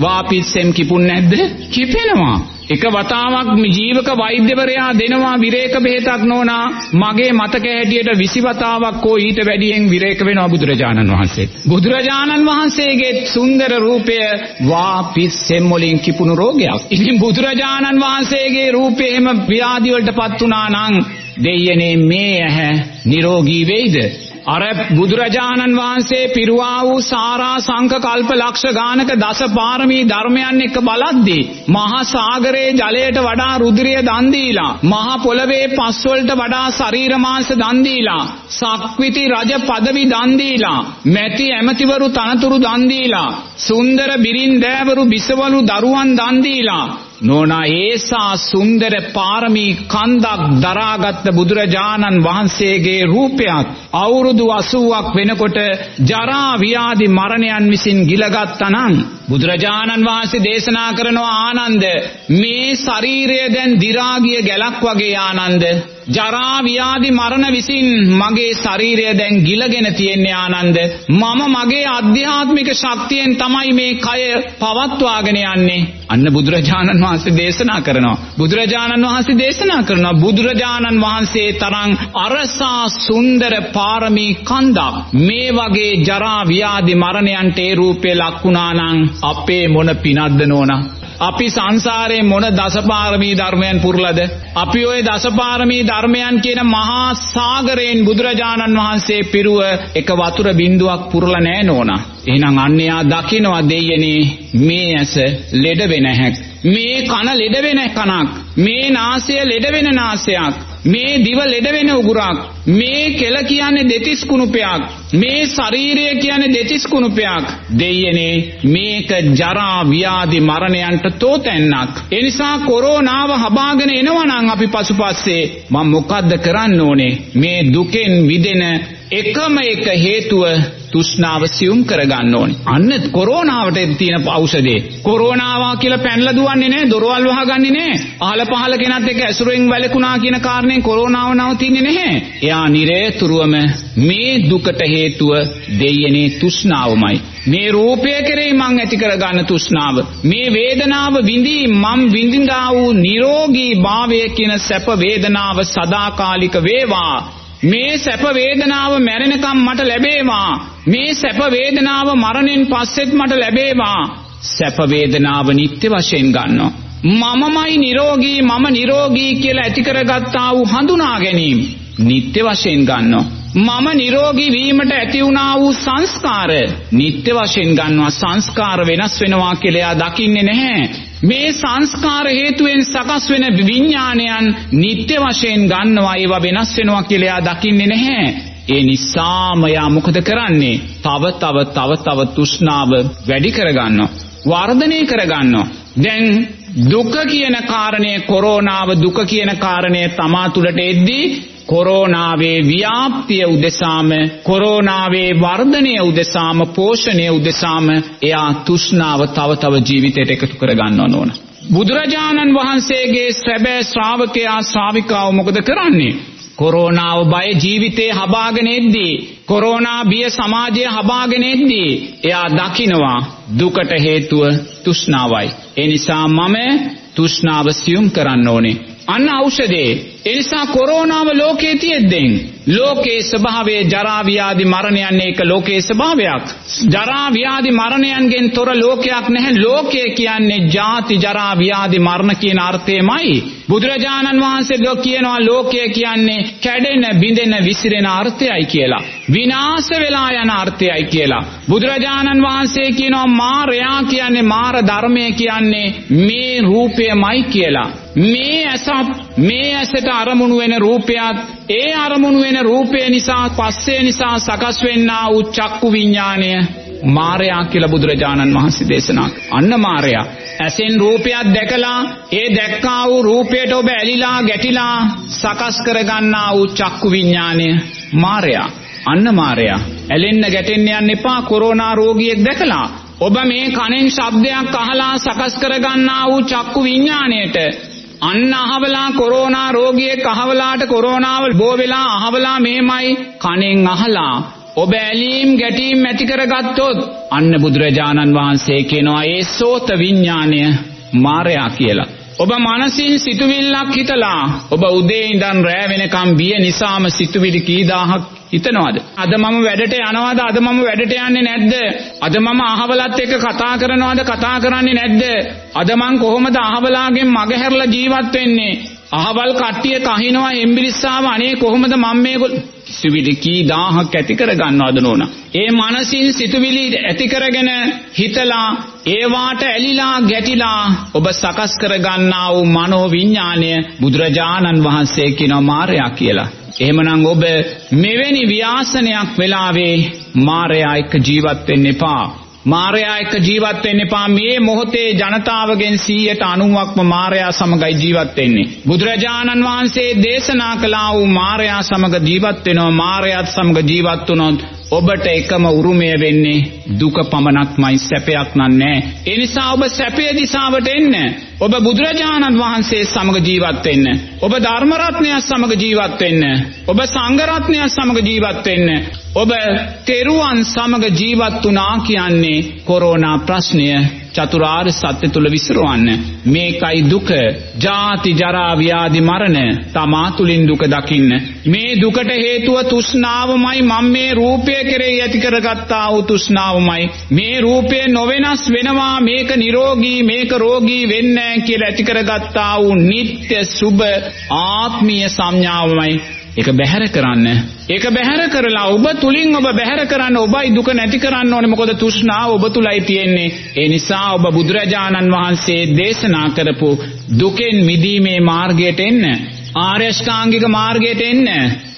වාපිස්සෙම් කිපුන් නැද්ද? කිපෙනවා. එක වතාවක් ජීවක වෛද්‍යවරයා දෙනවා විරේක බෙහෙතක් නෝනා මගේ මතක හැටියට 20 වතාවක් කෝ ඊට වැඩියෙන් විරේක වෙනවා බුදුරජාණන් වහන්සේ. බුදුරජාණන් වහන්සේගේ සුන්දර රූපය වාපිස්සෙම් වලින් කිපුණු රෝගයක්. ඉතින් බුදුරජාණන් වහන්සේගේ රූපය එහෙම ව්‍යාධි වලටපත් වුණා නම් දෙයයනේ මේ ඇහැ නිරෝගී වෙයිද? අර බුදුරජාණන් වහන්සේ පිරුවා වූ සාරා සංක කල්ප ලක්ෂ ගානක දස පාරමී ධර්මයන් එක්ක බලද්දී මහා සාගරයේ ජලයට වඩා රුධිරය දන් දීලා මහා පොළවේ පස් වලට වඩා ශරීර මාංශ දන් දීලා සක්විති රජ පදවි දන් දීලා මැති ඇමතිවරු තනතුරු දන් දීලා සුන්දර බිරින්දෑවරු බිසවලු දරුවන් දන් දීලා නෝනා ඒසා සුන්දර පාරමී කන්දක් දරාගත්ත බුදුරජාණන් වහන්සේගේ රූපයක් අවුරුදු 80ක් වෙනකොට ජරා ව්‍යාධි මරණයන් විසින් ගිලගත්තනම් බුදුරජාණන් වහන්සේ දේශනා කරන ආනන්ද මේ ශරීරය දැන් දි รา ගිය ගැලක් වගේ ආනන්ද? ජරා ව්‍යාධි මරණ විසින් මගේ ශරීරය දැන් ගිලගෙන තියෙන්නේ ආනන්ද. මම මගේ අධ්‍යාත්මික ශක්තියෙන් තමයි මේ කය පවත්වාගෙන යන්නේ. අන්න බුදුරජාණන් වහන්සේ දේශනා කරනවා. බුදුරජාණන් වහන්සේ දේශනා කරනවා බුදුරජාණන් වහන්සේ තරම් අරසා සුන්දර පාරමී කන්දක්. මේ වගේ ජරා ව්‍යාධි මරණයන්ට ඒ රූපේ ලක්ුණා නම් අපේ මොන පිනක්ද නෝනා? අපි සංසාරේ මොන දසපාරමී ධර්මයන් පුරලද? අපි ওই දසපාරමී ධර්මයන් කියන මහා සාගරයෙන් බුදුරජාණන් වහන්සේ පිරුව එක වතුර බින්දුවක් පුරලා නැහැ නෝනා. එහෙනම් අන්‍යයා දකිනවා දෙයනේ මේ ඇස ලෙඩ වෙන හැක්. මේ කන ලෙඩ වෙන කනක්. මේ නාසය ලෙඩ වෙන නාසයක්. මේ දිව ලෙඩ වෙන උගුරක් මේ කෙල කියන්නේ දෙතිස් කුණුපයක් මේ ශරීරය කියන්නේ දෙතිස් කුණුපයක්. දෙයනේ මේක ජරා ව්‍යාධි මරණයන්ට තෝතැන්නක්. ඒ නිසා කොරෝනාව හබාගෙන එනවා නම් අපි පසුපස්සේ මම මොකද්ද කරන්න ඕනේ? මේ දුකෙන් විදෙන එකම එක හේතුව තෘෂ්ණාව සියුම් කරගන්න ඕනේ. අන්න කොරෝනාවට තියෙන ඖෂධේ. කොරෝනාවා කියලා පැනලා දුවන්නේ නැහැ, දොරවල් වහගන්නේ නැහැ. අහල පහල කෙනත් එක්ක ඇසුරෙන් වැළකුණා කියන කාරණයෙන් කොරෝනාව නවතින්නේ නැහැ. එයා නිරේතුරුවම මේ දුකට හේතුව දෙයනේ තෘෂ්ණාවමයි. මේ රූපය කෙරෙහි මං ඇති කරගන්න තෘෂ්ණාව. මේ වේදනාව විඳී මම් විඳින්දා වූ නිරෝගී භාවය කියන සැප වේදනාව සදාකාලික වේවා. මේ සැප වේදනාව මැරෙනකම් මට ලැබේවා. මේ සැප වේදනාව මරණයෙන් පස්සෙත් මට ලැබේවා. සැප වේදනාව නිත්‍ය වශයෙන් ගන්නවා. මමමයි නිරෝගී මම නිරෝගී කියලා ඇති කරගත්තා වූ හඳුනා ගැනීම නිත්‍ය වශයෙන් ගන්නවා. මම නිරෝගී වීමට ඇති වුණා වූ සංස්කාර නිත්‍ය වශයෙන් ගන්නවා. සංස්කාර වෙනස් වෙනවා කියලා දකින්නේ නැහැ. මේ සංස්කාර හේතුවෙන් සකස් වෙන විඥානයන් නිත්‍ය වශයෙන් ගන්නවා ඒවා වෙනස් වෙනවා කියලා දකින්නේ නැහැ. ඒ නිසාම යා මොකද කරන්නේ? තව තව තව තව තෘෂ්ණාව වැඩි කරගන්නවා. වර්ධනය කරගන්නවා. දැන් දුක කියන කාරණය කොරෝනාව දුක කියන කාරණය තමා තුළට එද්දී කොරෝනාවේ ව්‍යාප්තිය උදෙසාම කොරෝනාවේ වර්ධනය උදෙසාම පෝෂණය උදෙසාම එයා තෘෂ්ණාව තව තව ජීවිතයට එකතු කර ගන්නව ඕන. බුදුරජාණන් වහන්සේගේ සැබෑ ශ්‍රාවකයා ශ්‍රාවිකාව මොකද කරන්නේ? කොරෝනාව බය ජීවිතේ හබාගෙන එද්දී කොරෝනා බිය සමාජය හබාගෙන එද්දී එයා දකිනවා දුකට හේතුව තෘෂ්ණාවයි. ඒ නිසා මම තෘෂ්ණාව සියුම් කරන්න ඕනේ. අන්න ඖෂධේ ඒ නිසා කොරෝනාව ලෝකයේ තියෙද්දෙන් ලෝකේ ස්වභාවය ජරා ව්‍යාධි මරණයන් ඒක ලෝකේ ස්වභාවයක්. ජරා ව්‍යාධි මරණයන්ගෙන් තොර ලෝකයක් නැහැ. ලෝකය කියන්නේ ජාති ජරා ව්‍යාධි මරණ කියන අර්ථයමයි. බුදුරජාණන් වහන්සේ කියනවා ලෝකය කියන්නේ කැඩෙන බිඳෙන විසිරෙන අර්ථයයි කියලා. විනාශ වෙලා යන අර්ථයයි කියලා. බුදුරජාණන් වහන්සේ කියනවා මාරයා කියන්නේ මාර ධර්මය කියන්නේ මේ රූපයමයි කියලා. මේ ඇසත් මේ ඇසට අරමුණු වෙන රූපයත් ඒ අරමුණු වෙන රූපය නිසා පස්සේ නිසා සකස් වෙන්නා වූ චක්කු විඥාණය මාරයා කියලා බුදුරජාණන් වහන්සේ දේශනා අන්න මාරයා. ඇසෙන් රූපයක් දැකලා ඒ දැක්කා වූ රූපයට ඔබ ඇලිලා ගැටිලා සකස් කරගන්නා වූ චක්කු විඥාණය මාරයා. අන්න මාරයා. ඇලෙන්න ගැටෙන්න යන්න එපා කොරෝනා රෝගියෙක් දැකලා. ඔබ මේ කනෙන් ශබ්දයක් අහලා සකස් කරගන්නා වූ චක්කු විඥාණයට අන්න අහවලා කොරෝනා රෝගියෙක් අහවලාට කොරෝනාව බෝ වෙලා අහවලා මේමයි කණෙන් අහලා ඔබ ඇලීම් ගැටීම් ඇති කරගත්තොත් අන්න බුදුරජාණන් වහන්සේ කියනවා ඒ සෝත විඥාණය මායя කියලා. ඔබ මනසින් සිතුවිල්ලක් හිතලා ඔබ උදේ ඉඳන් රෑ වෙනකම් බිය නිසාම සිතුවිලි කී දහහක් හිතනවාද? අද මම වැඩට යනවාද? අද මම වැඩට යන්නේ නැද්ද? අද මම අහවලත් එක්ක කතා කරනවාද? කතා කරන්නේ නැද්ද? අද මං කොහොමද අහවලාගෙන් මගහැරලා ජීවත් වෙන්නේ? අහවල් කට්ටිය කහිනවා එම්බිරිස්සාව අනේ කොහොමද මම මේගොල්ලෝ සිවිලි කී දාහක් ඇති කර ගන්නවද නෝනා? ඒ මනසින් සිතුවිලි ඇති කරගෙන හිතලා ඒවාට ඇලිලා ගැටිලා ඔබ සකස් කර ගන්නා වූ මනෝ විඥාණය බුදුරජාණන් වහන්සේ කියනවා මායя කියලා. එහෙමනම් ඔබ මෙවැනි ව්‍යාසනයක් වෙලාවේ මායя එක්ක ජීවත් වෙන්න එපා. මාරයා එක්ක ජීවත් වෙන්න එපා. මේ මොහොතේ ජනතාවගෙන් 190ක්ම මාරයා සමගයි ජීවත් වෙන්නේ. බුදුරජාණන් වහන්සේ දේශනා කළා වූ මාරයා සමග ජීවත් වෙනවා. මාරයාත් සමග ජීවත් වුණොත් ඔබට එකම උරුමය වෙන්නේ දුක පමණක්මයි සැපයක් නෑ ඒ නිසා ඔබ සැපේ දිශාවට එන්න. ඔබ බුදුරජාණන් වහන්සේ සමග ජීවත් වෙන්න. ඔබ ධර්ම රත්නය සමග ජීවත් වෙන්න. ඔබ සංඝ රත්නය සමග ජීවත් වෙන්න. ඔබ තෙරුවන් සමග ජීවත් වුණා කියන්නේ කොරෝනා ප්‍රශ්නය චතුරාර්ය සත්‍ය තුල විසිරවන්න. මේකයි දුක. ජාති ජරා ව්‍යාධි මරණ තමා තුලින් දුක දකින්න. මේ දුකට හේතුව තෘෂ්ණාවමයි මම මේ රූපය කෙරෙහි ඇති කරගත්තා වූ තෘෂ්ණාවමයි. මේ රූපය නොවෙනස් වෙනවා. මේක නිරෝගී මේක රෝගී වෙන්නේ. කියලා ඇති කරගත්තා වූ නিত্য සුබ ආත්මීය සංඥාවමයි ඒක බැහැර කරන්න. ඒක බැහැර කරලා ඔබ තුලින් ඔබ බැහැර කරන්න ඔබයි දුක නැති කරන්න ඕනේ මොකද තෘෂ්ණාව ඔබ තුලයි තියෙන්නේ. ඒ නිසා ඔබ බුදුරජාණන් වහන්සේ දේශනා කරපු දුකෙන් මිදීමේ මාර්ගයට එන්න. ආර්ය අෂ්ටාංගික මාර්ගයට එන්න.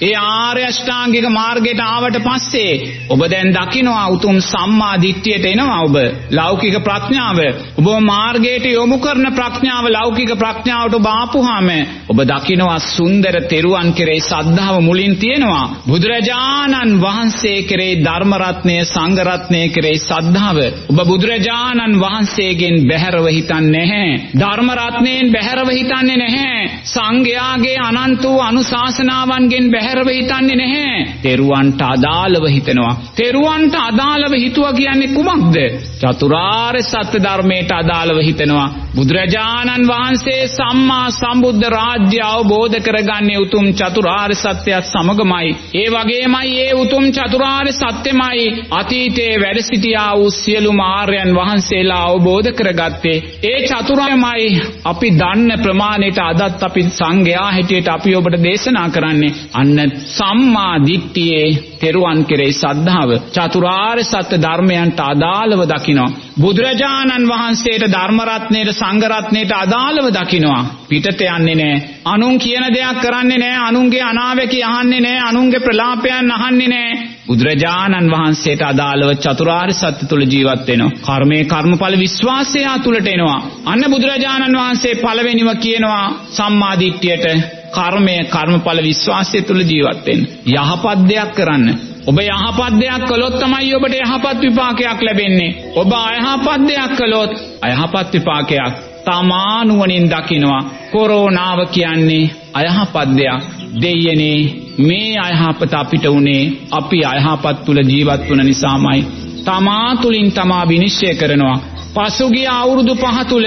ඒ ආර්ය අෂ්ටාංගික මාර්ගයට ආවට පස්සේ ඔබ දැන් දකිනවා උතුම් සම්මා දිට්ඨියට එනවා ඔබ. ලෞකික ප්‍රඥාව ඔබ මාර්ගයට යොමු කරන ප්‍රඥාව ලෞකික ප්‍රඥාවට ඔබ ආපුහාම ඔබ දකිනවා සුන්දර තෙරුවන් කෙරෙහි සද්ධාව මුලින් තියෙනවා. බුදුරජාණන් වහන්සේ කෙරෙහි ධර්ම රත්නය සංඝ රත්නය කෙරෙහි සද්ධාව ඔබ බුදුරජාණන් වහන්සේගෙන් බැහැරව හිතන්නේ නැහැ. ධර්ම රත්නයෙන් බැහැරව හිතන්නේ නැහැ. සංඝයාගේ අනන්ත වූ අනුශාසනාවන්ගෙන් බැහැරව හිතන්නේ නැහැ. තෙරුවන්ට අදාළව හිතනවා. තෙරුවන්ට අදාළව හිතුවා කියන්නේ කුමක්ද? චතුරාර්ය සත්‍ය ධර්මයට අදාළව හිතනවා. බුදුරජාණන් වහන්සේ සම්මා සම්බුද්ධ රාජ්‍ය අවබෝධ කරගන්නේ උතුම් චතුරාර්ය සත්‍යය සමගමයි. ඒ වගේමයි ඒ උතුම් චතුරාර්ය සත්‍යමයි අතීතයේ වැඩ සිටියා වූ සියලුම ආර්යයන් වහන්සේලා අවබෝධ කරගත්තේ. ඒ චතුරාර්යමයි අපි දන්න ප්‍රමාණයට අදත් අපි සංඝයා හැටියට අපි ඔබට දේශනා කරන්නේ. අන්න සම්මා දිට්ඨියේ තෙරුවන් කෙරෙහි සද්ධාව චතුරාර්ය සත්‍ය ධර්මයන්ට අදාළව දකිනවා. බුදුරජාණන් වහන්සේට ධර්ම රත්නයට සංඝ රත්නයට අදාළව දකිනවා. පිටට යන්නේ නැහැ. අනුන් කියන දෙයක් කරන්නේ නැහැ. අනුන්ගේ අනාවැකි අහන්නේ නැහැ. අනුන්ගේ ප්‍රලාපයන් අහන්නේ නැහැ. බුදුරජාණන් වහන්සේට අදාළව චතුරාර්ය සත්‍ය තුල ජීවත් වෙනවා. කර්මයේ කර්මඵල විශ්වාසය තුලට එනවා. අන්න බුදුරජාණන් වහන්සේ පළවෙනිව කියනවා සම්මා දිට්ඨියට කර්මය කර්මඵල විශ්වාසය තුල ජීවත් වෙන්න. යහපත් දෙයක් කරන්න. ඔබ යහපත් දෙයක් කළොත් තමයි ඔබට යහපත් විපාකයක් ලැබෙන්නේ. ඔබ අයහපත් දෙයක් කළොත් අයහපත් විපාකයක් තමානුවණින් දකිනවා. කොරෝනාව කියන්නේ අයහපත් දෙයක්. දෙයනේ මේ අයහපත අපිට උනේ අපි අයහපත් තුල ජීවත් වුණ නිසාමයි. තමා තුලින් තමා විනිශ්චය කරනවා. පසුගිය අවුරුදු පහ තුල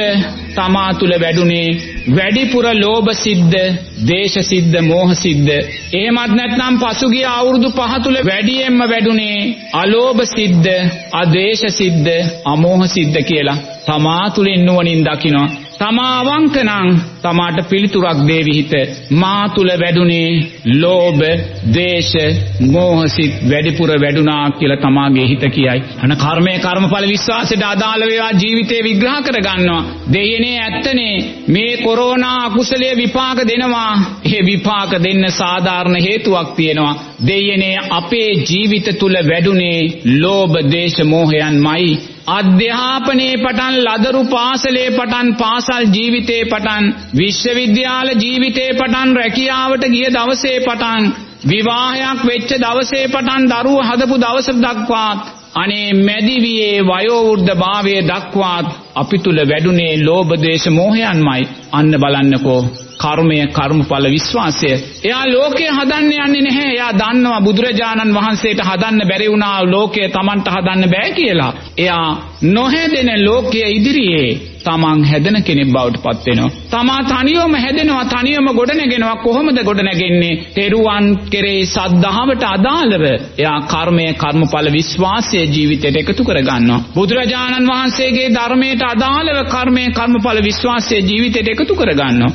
තමා තුල වැඩුණේ වැඩිපුර ලෝභ සිද්ද, දේශ සිද්ද, මෝහ සිද්ද. එහෙමත් නැත්නම් පසුගිය අවුරුදු පහ තුල වැඩියෙන්ම වැඩුණේ අලෝභ සිද්ද, අදේශ සිද්ද, අමෝහ සිද්ද කියලා තමා තුලින් නුවණින් දකිනවා. තමා අවංක නම් තමාට පිළිතුරක් දේවි හිත මා තුල වැඩුණේ ලෝභ, දේශ, මෝහ සිත් වැඩිපුර වැඩුණා කියලා තමාගේ හිත කියයි. අන කර්මය කර්මඵල විශ්වාසයට අදාළ වේවා ජීවිතේ විග්‍රහ කර ගන්නවා. දෙයනේ ඇත්තනේ මේ කොරෝනා අකුසලයේ විපාක දෙනවා. ඒ විපාක දෙන්න සාධාරණ හේතුවක් තියෙනවා. දෙයනේ අපේ ජීවිත තුල වැඩුණේ ලෝභ, දේශ, මෝහයන්මයි. අධ්‍යාපනයේ පටන් ලදරු පාසලේ පටන් පාසල් ජීවිතේ පටන් විශ්වවිද්‍යාල ජීවිතේ පටන් රැකියාවට ගිය දවසේ පටන් විවාහයක් වෙච්ච දවසේ පටන් දරුවෝ හදපු දවස දක්වාත් අනේ මැදිවියේ වයෝවෘද්ධ භාවයේ දක්වාත් අපි තුල වැඩුණේ ලෝභ දේශ මෝහයන්මයි අන්න බලන්නකෝ කර්මය කර්මඵල විශ්වාසය එයා ලෝකය හදන්න යන්නේ නැහැ එයා දන්නවා බුදුරජාණන් වහන්සේට හදන්න බැරි වුණා ලෝකය Tamanට හදන්න බෑ කියලා එයා නොහැදෙන ලෝකයේ ඉදිරියේ තමන් හැදෙන කෙනෙක් බවට පත් වෙනවා. තමා තනියම හැදෙනවා තනියම ගොඩනගෙනවා කොහොමද ගොඩනගෙන්නේ? තෙරුවන් කෙරේ සද්ධාවට අදාළව එයා කර්මය කර්මඵල විශ්වාසය ජීවිතයට එකතු කර ගන්නවා. බුදුරජාණන් වහන්සේගේ ධර්මයට අදාළව කර්මය කර්මඵල විශ්වාසය ජීවිතයට එකතු කර ගන්නවා.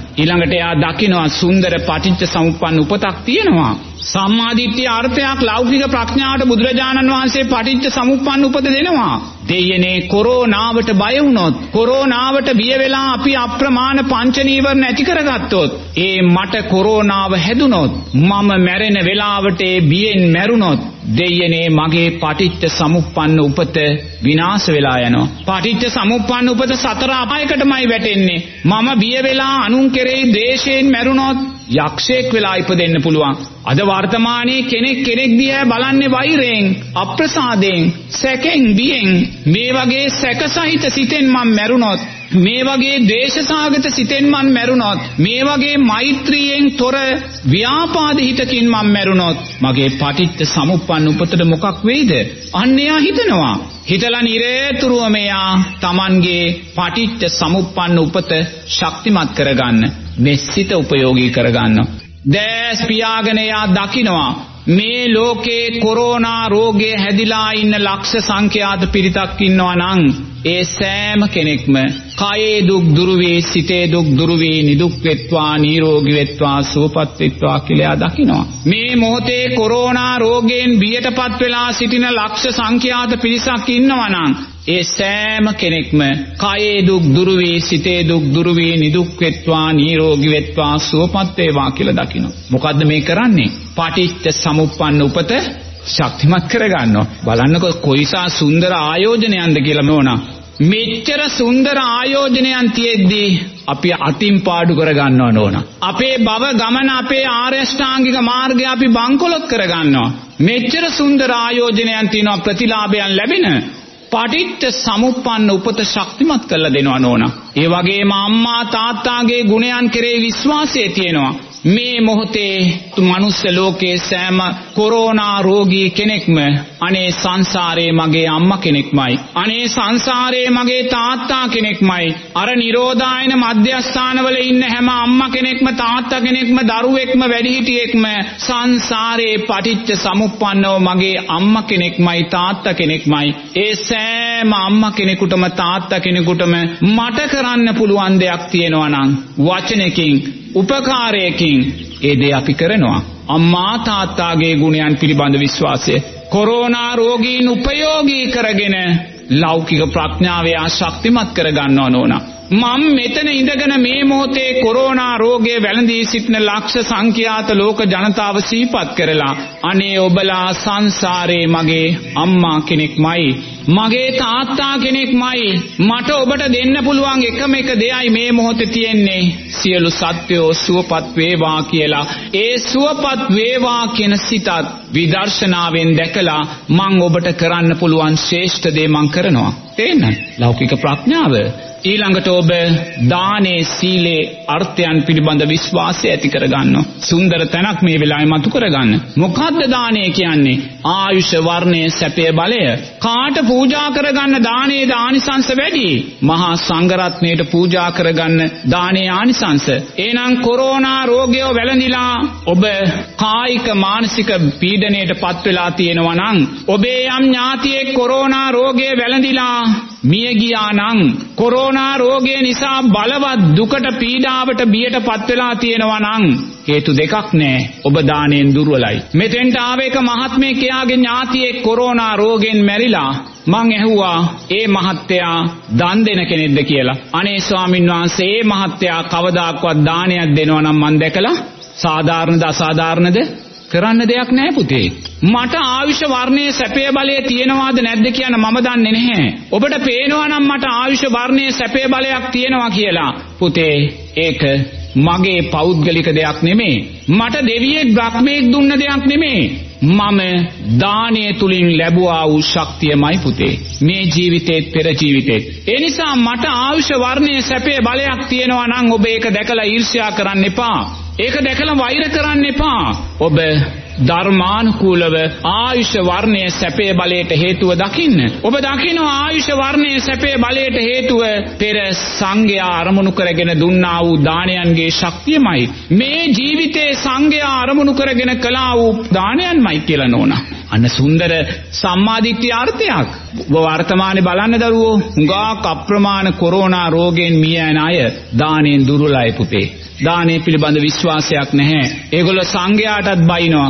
ඊළඟට එයා දකිනවා සුන්දර පටිච්ච සමුප්පන්න උපතක් තියෙනවා. සම්මාදිට්ඨිය අර්ථයක් ලෞකික ප්‍රඥාවට බුදුරජාණන් වහන්සේ පටිච්ච සමුප්පන්න උපත දෙනවා. දෙයනේ කොරෝනාවට බය වුණොත් කොරෝනාවට බිය වෙලා අපි අප්‍රමාණ පංච නීවරණ ඇති කරගත්තොත් ඒ මට කොරෝනාව හැදුනොත් මම මැරෙන වෙලාවට ඒ බියෙන් මැරුණොත් දෙයනේ මගේ පටිච්ච සමුප්පන්න උපත විනාශ වෙලා යනවා. පටිච්ච සමුප්පන්න උපත සතර අපායකටමයි වැටෙන්නේ. මම බිය වෙලා අනුන් කෙරෙහි ද්වේෂයෙන් මැරුණොත් යක්ෂයෙක් වෙලා ඉපදෙන්න පුළුවන්. අද වර්තමානයේ කෙනෙක් කෙනෙක් දිහා බලන්නේ වෛරයෙන්, අප්‍රසාදයෙන්, සැකෙන්, බියෙන්. මේ වගේ සැකසහිත සිතෙන් මම මැරුණොත් මේ වගේ දේශසාගත සිතෙන් මන් මැරුණොත් මේ වගේ මෛත්‍රියෙන් තොර ව්‍යාපාද හිතකින් මම මැරුණොත් මගේ පටිච්ච සමුප්පන්න උපතට මොකක් වෙයිද? අන්න එයා හිතනවා. හිතලා නිරේතුරුවම එයා Tamanගේ පටිච්ච සමුප්පන්න උපත ශක්තිමත් කරගන්න. මෙස්සිත උපයෝගී කරගන්න. දැස් පියාගෙන එයා දකිනවා මේ ලෝකේ කොරෝනා රෝගයේ හැදිලා ඉන්න ලක්ෂ සංඛ්‍යාත පිරිතක් ඉන්නවා නම් ඒ සෑම කෙනෙක්ම කයේ දුක් දුරු වේ සිතේ දුක් දුරු වේ නිදුක් වෙත්වා නිරෝගී වෙත්වා සුවපත් වෙත්වා කියලා දකිනවා. මේ මොහොතේ කොරෝනා රෝගයෙන් බියටපත් වෙලා සිටින ලක්ෂ සංඛ්‍යාත පිරිසක් ඉන්නවා නම් ඒ සෑම කෙනෙක්ම කයේ දුක් දුරු වී සිතේ දුක් දුරු වී නිදුක් වෙත්වා නිරෝගී වෙත්වා සුවපත් වේවා කියලා දකිනවා. මොකද්ද මේ කරන්නේ? පටිච්ච සමුප්පන්න උපත ශක්තිමත් කරගන්නවා. බලන්නකො කොයිසා සුන්දර ආයෝජනයක්ද කියලා නෝනා. මෙච්චර සුන්දර ආයෝජනයන් තියෙද්දී අපි අතින් පාඩු කරගන්නව නෝන. අපේ බව ගමන අපේ ආර්යෂ්ඨාංගික මාර්ගය අපි බංකොලොත් කරගන්නවා. මෙච්චර සුන්දර ආයෝජනයන් තියෙනවා ප්‍රතිලාභයන් ලැබෙන පටිච්ච සමුප්පන්න උපත ශක්තිමත් කරලා දෙනවා නෝනා. ඒ වගේම අම්මා තාත්තාගේ ගුණයන් කෙරෙහි විශ්වාසය තියෙනවා. මේ මොහොතේ මනුස්ස ලෝකයේ සෑම කොරෝනා රෝගී කෙනෙක්ම අනේ සංසාරේ මගේ අම්මා කෙනෙක්මයි අනේ සංසාරේ මගේ තාත්තා කෙනෙක්මයි අර නිරෝධායන මධ්‍යස්ථානවල ඉන්න හැම අම්මා කෙනෙක්ම තාත්තා කෙනෙක්ම දරුවෙක්ම වැඩිහිටියෙක්ම සංසාරේ පටිච්ච සමුප්පන්නව මගේ අම්මා කෙනෙක්මයි තාත්තා කෙනෙක්මයි. ඒ සෑම අම්මා කෙනෙකුටම තාත්තා කෙනෙකුටම මට කරන්න පුළුවන් දෙයක් තියෙනවා නම් වචනකින් උපකාරයකින් ඒ දේ අපි කරනවා. අම්මා තාත්තාගේ ගුණයන් පිළිබඳ විශ්වාසය. කොරෝනා රෝගීන් උපයෝගී කරගෙන ලෞකික ප්‍රඥාවේ ආශක්තිමත් කරගන්නව නෝනා. මම මෙතන ඉඳගෙන මේ මොහොතේ කොරෝනා රෝගයේ වැළඳී සිටින ලක්ෂ සංඛ්‍යාත ලෝක ජනතාව සිහිපත් කරලා අනේ ඔබලා සංසාරේ මගේ අම්මා කෙනෙක්මයි මගේ තාත්තා කෙනෙක්මයි මට ඔබට දෙන්න පුළුවන් එකම එක දෙයයි මේ මොහොතේ තියෙන්නේ. සියලු සත්වයෝ සුවපත් වේවා කියලා. ඒ සුවපත් වේවා කියන සිතත් විදර්ශනාවෙන් දැකලා මං ඔබට කරන්න පුළුවන් ශ්‍රේෂ්ඨ දේ මං කරනවා. තේන්න ලෞකික ප්‍රඥාව ඊළඟට ඔබ දානේ සීලේ අර්ථයන් පිළිබඳ විශ්වාසය ඇති කරගන්නවා. සුන්දර තැනක් මේ වෙලාවේ මතු කරගන්න. මොකද්ද දානේ කියන්නේ? ආයුෂ වර්ණයේ සැපේ බලය. කාට පූජා කරගන්න දානේ දානිසංශ වැඩි? මහා සංඝරත්නයට පූජා කරගන්න දානේ ආනිසංශ. එහෙනම් කොරෝනා රෝගය වැළඳිලා ඔබ කායික මානසික පීඩණයට පත් වෙලා තියෙනවා නම් ඔබේ යම් ඥාතියෙක් කොරෝනා රෝගය වැළඳිලා මිය ගියා නම් කොරෝනා රෝගය නිසා බලවත් දුකට පීඩාවට බියට පත් වෙලා තියෙනවා නම් හේතු දෙකක් නෑ. ඔබ දාණයෙන් දුර්වලයි. මෙතෙන්ට ආවේක මහත්මේ කියාගේ ඥාතියෙක් කොරෝනා රෝගෙන් මැරිලා මං ඇහුවා ඒ මහත්තයා දන් දෙන කෙනෙක්ද කියලා? අනේ ස්වාමින් වහන්සේ ඒ මහත්තයා කවදාක්වත් දානයක් දෙනවා නම් මං දැකලා? සාධාරණද අසාධාරණද? කරන්න දෙයක් නෑ පුතේ. මට ආයුෂ වර්ණයේ සැපේ බලය තියෙනවාද නැද්ද කියන මම දන්නේ නැහැ. ඔබට පේනවා නම් මට ආයුෂ වර්ණයේ සැපේ බලයක් තියෙනවා කියලා. පුතේ ඒක මගේ පෞද්ගලික දෙයක් නෙමේ. මට දෙවියෙක් බ්‍රහ්මයෙක් දුන්න දෙයක් නෙමේ. මම දානය තුලින් ලැබුවා වූ ශක්තියමයි පුතේ. මේ ජීවිතේත් පෙර ජීවිතේත්. ඒ නිසා මට ආයුෂ වර්ණයේ සැපේ බලයක් තියෙනවා නම් ඔබ ඒක දැකලා ඊර්ෂ්‍යා කරන්න එපා. ඒක දැකලා වෛර කරන්න එපා. ඔබ ධර්මානුකූලව ආයුෂ වර්ණයේ සැපේ බලයට හේතුව දකින්න. ඔබ දකිනවා ආයුෂ වර්ණයේ සැපේ බලයට හේතුව පෙර සංඝයා අරමුණු කරගෙන දුන්නා වූ දානයන්ගේ ශක්තියමයි. මේ ජීවිතේ සංඝයා අරමුණු කරගෙන කළා වූ දානයන්මයි කියලා නෝනා. අන්න සුන්දර සම්මාදිට්ඨිය අර්ථයක්. ඔබ වර්තමානයේ බලන්න දරුවෝ හුඟක් අප්‍රමාණ කොරෝනා රෝගයෙන් මිය යන අය දාණයෙන් දුර්වලයි පුතේ. දානේ පිළිබඳ විශ්වාසයක් නැහැ. ඒගොල්ලෝ සංඝයාටත් බයිනවා.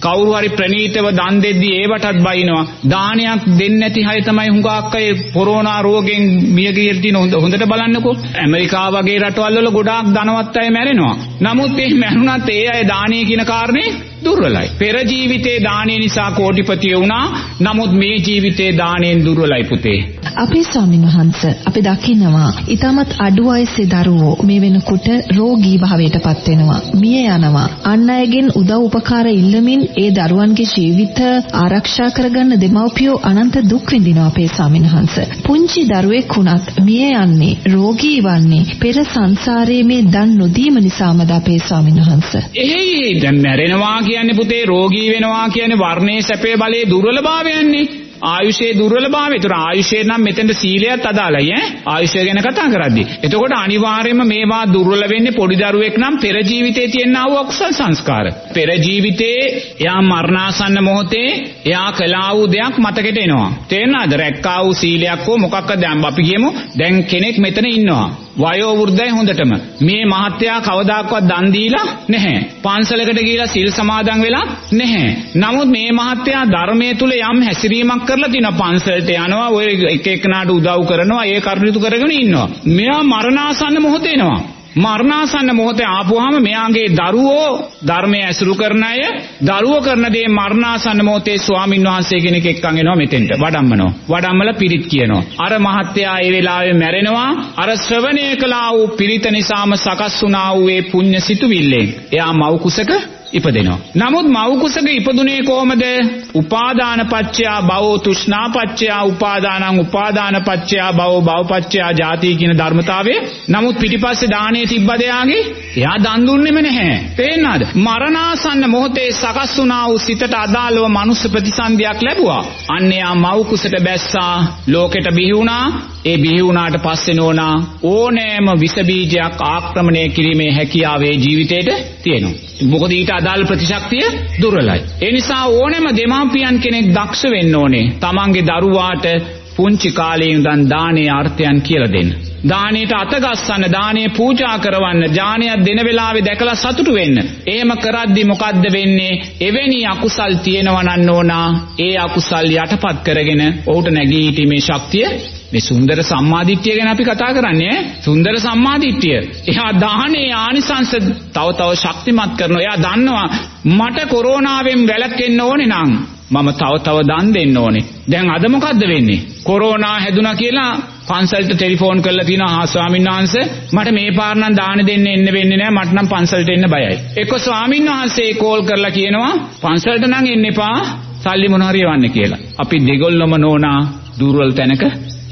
කවුරු හරි ප්‍රනීතව දන් දෙද්දී ඒවටත් බයිනවා. දානයක් දෙන්නේ නැති අය තමයි හුඟක් අය කොරෝනා රෝගෙන් මිය ගියලා තියෙන හොඳ හොඳට බලන්නකෝ. ඇමරිකාව වගේ රටවල් වල ගොඩාක් ධනවත් අය මැරෙනවා. නමුත් ඒ මැරුණත් ඒ අය දානීය කියන කාරණේ දුර්වලයි. පෙර ජීවිතේ දානය නිසා කෝටිපතිය වුණා. නමුත් මේ ජීවිතේ දාණයෙන් දුර්වලයි පුතේ. අපේ ස්වාමින් වහන්සේ අපි දකිනවා ඊටමත් අඩු වයසේ දරුවෝ මේ වෙනකොට රෝගී භාවයට පත් වෙනවා. මිය යනවා. අන් අයගෙන් උදව් උපකාර ඉල්ලමින් ඒ දරුවන්ගේ ජීවිත ආරක්ෂා කරගන්න දෙමව්පියෝ අනන්ත දුක් විඳිනවා අපේ ස්වාමින් වහන්සේ. පුංචි දරුවෙක් වුණත් මිය යන්නේ රෝගී වන්නේ පෙර සංසාරයේ මේ දන් නොදීම නිසාමද අපේ ස්වාමින් වහන්සේ. එහෙයි දැන් මැරෙනවා කියන්නේ පුතේ රෝගී වෙනවා කියන්නේ වර්ණයේ සැපේ බලයේ දුර්වලභාවයන්නේ. ආයුෂයේ දුර්වලභාවය. ඒතර ආයුෂය නම් මෙතෙන්ද සීලයත් අදාළයි ඈ. ආයුෂය ගැන කතා කරද්දී. එතකොට අනිවාර්යයෙන්ම මේවා දුර්වල වෙන්නේ පොඩි දරුවෙක් නම් පෙර ජීවිතේ තියෙනා වූ අකුසල් සංස්කාර. පෙර ජීවිතේ එයා මරණාසන්න මොහොතේ එයා කළා වූ දෙයක් මතකෙට එනවා. තේරෙනවද? රැක්කා වූ සීලයක් හෝ මොකක්ද දැන් අපි කියමු දැන් කෙනෙක් මෙතන ඉන්නවා. වයෝ වෘද්ධයි හොඳටම. මේ මහත්තයා කවදාකවත් දන් දීලා නැහැ. පන්සලකට ගිහිලා සිල් සමාදන් වෙලා නැහැ. නමුත් මේ මහත්තයා ධර්මයේ තුල යම් හැසිරීමක් කරලා තිනවා. පන්සලට යනවා, ඔය එක එකනාට උදව් කරනවා, ඒ කරුණිතු කරගෙන ඉන්නවා. මෙයා මරණාසන්න මොහොත එනවා. මරණාසන්න මොහොතේ ආපුවාම මෙයාගේ දරුවෝ ධර්මය ඇසුරු කරන අය දරුවෝ කරන දේ මරණාසන්න මොහොතේ ස්වාමින් වහන්සේ කෙනෙක් එක්කන් එනවා මෙතෙන්ට වඩම්මනවා වඩම්මල පිරිත් කියනවා අර මහත්තයා ඒ වෙලාවේ මැරෙනවා අර ශ්‍රවණය කළා වූ පිරිත නිසාම සකස් වුණා වූ ඒ පුණ්‍ය සිතුවිල්ලෙන් එයා මව් කුසක ඉපදෙනවා. නමුත් මව් කුසක ඉපදුනේ කොහමද? උපාදාන පත්‍යා භවෝ තෘෂ්ණා පත්‍යා උපාදානං උපාදාන පත්‍යා භවෝ භව පත්‍යා ජාති කියන ධර්මතාවය. නමුත් පිටිපස්සේ දානේ තිබ්බද යාගේ? එයා දන් දුන්නෙම නැහැ. තේරෙනවද? මරණාසන්න මොහොතේ සකස් වුණා වූ සිතට අදාළව මනුස්ස ප්‍රතිසන්දියක් ලැබුවා. අන්න එයා මව් කුසට බැස්සා ලෝකෙට බිහි වුණා. ඒ බිහි වුණාට පස්සේ නෝනා ඕනෑම විස බීජයක් ආක්‍රමණය කිරීමේ හැකියාවේ ජීවිතේට තියෙනවා. මොකද ඊට අදාළ ප්‍රතිශක්තිය දුර්වලයි. ඒ නිසා ඕනෑම දෙමාපියන් කෙනෙක් දක්ෂ වෙන්න ඕනේ. තමන්ගේ දරුවාට පුංචි කාලේ ඉඳන් දානේ අර්ථයන් කියලා දෙන්න. දානයට අතගස්සන්න දානේ පූජා කරවන්න ඥානයක් දෙන වෙලාවේ දැකලා සතුටු වෙන්න. එහෙම කරද්දි මොකද්ද වෙන්නේ? එවැනි අකුසල් තියෙනවා නම් ඕනා ඒ අකුසල් යටපත් කරගෙන ඔහුට නැගී සිටීමේ ශක්තිය මේ සුන්දර සම්මාදිට්ඨිය ගැන අපි කතා කරන්නේ සුන්දර සම්මාදිට්ඨිය. එයා දාහනේ ආනිසංස තව තව ශක්තිමත් කරනවා. එයා දන්නවා මට කොරෝනාවෙන් වැළකෙන්න ඕනේ නම් මම තව තව දන් දෙන්න ඕනේ. දැන් අද මොකද්ද වෙන්නේ? කොරෝනා හැදුනා කියලා පන්සලට ටෙලිෆෝන් කරලා තිනවා ආ ස්වාමීන් වහන්සේ මට මේ පාර නම් දාන දෙන්න එන්න වෙන්නේ නැහැ මට නම් පන්සලට එන්න බයයි. එක්ක ස්වාමීන් වහන්සේ කෝල් කරලා කියනවා පන්සලට නම් එන්න එපා සල්ලි මොන හරි එවන්න කියලා. අපි දෙගොල්ලම නෝනා දුර්වල තැනක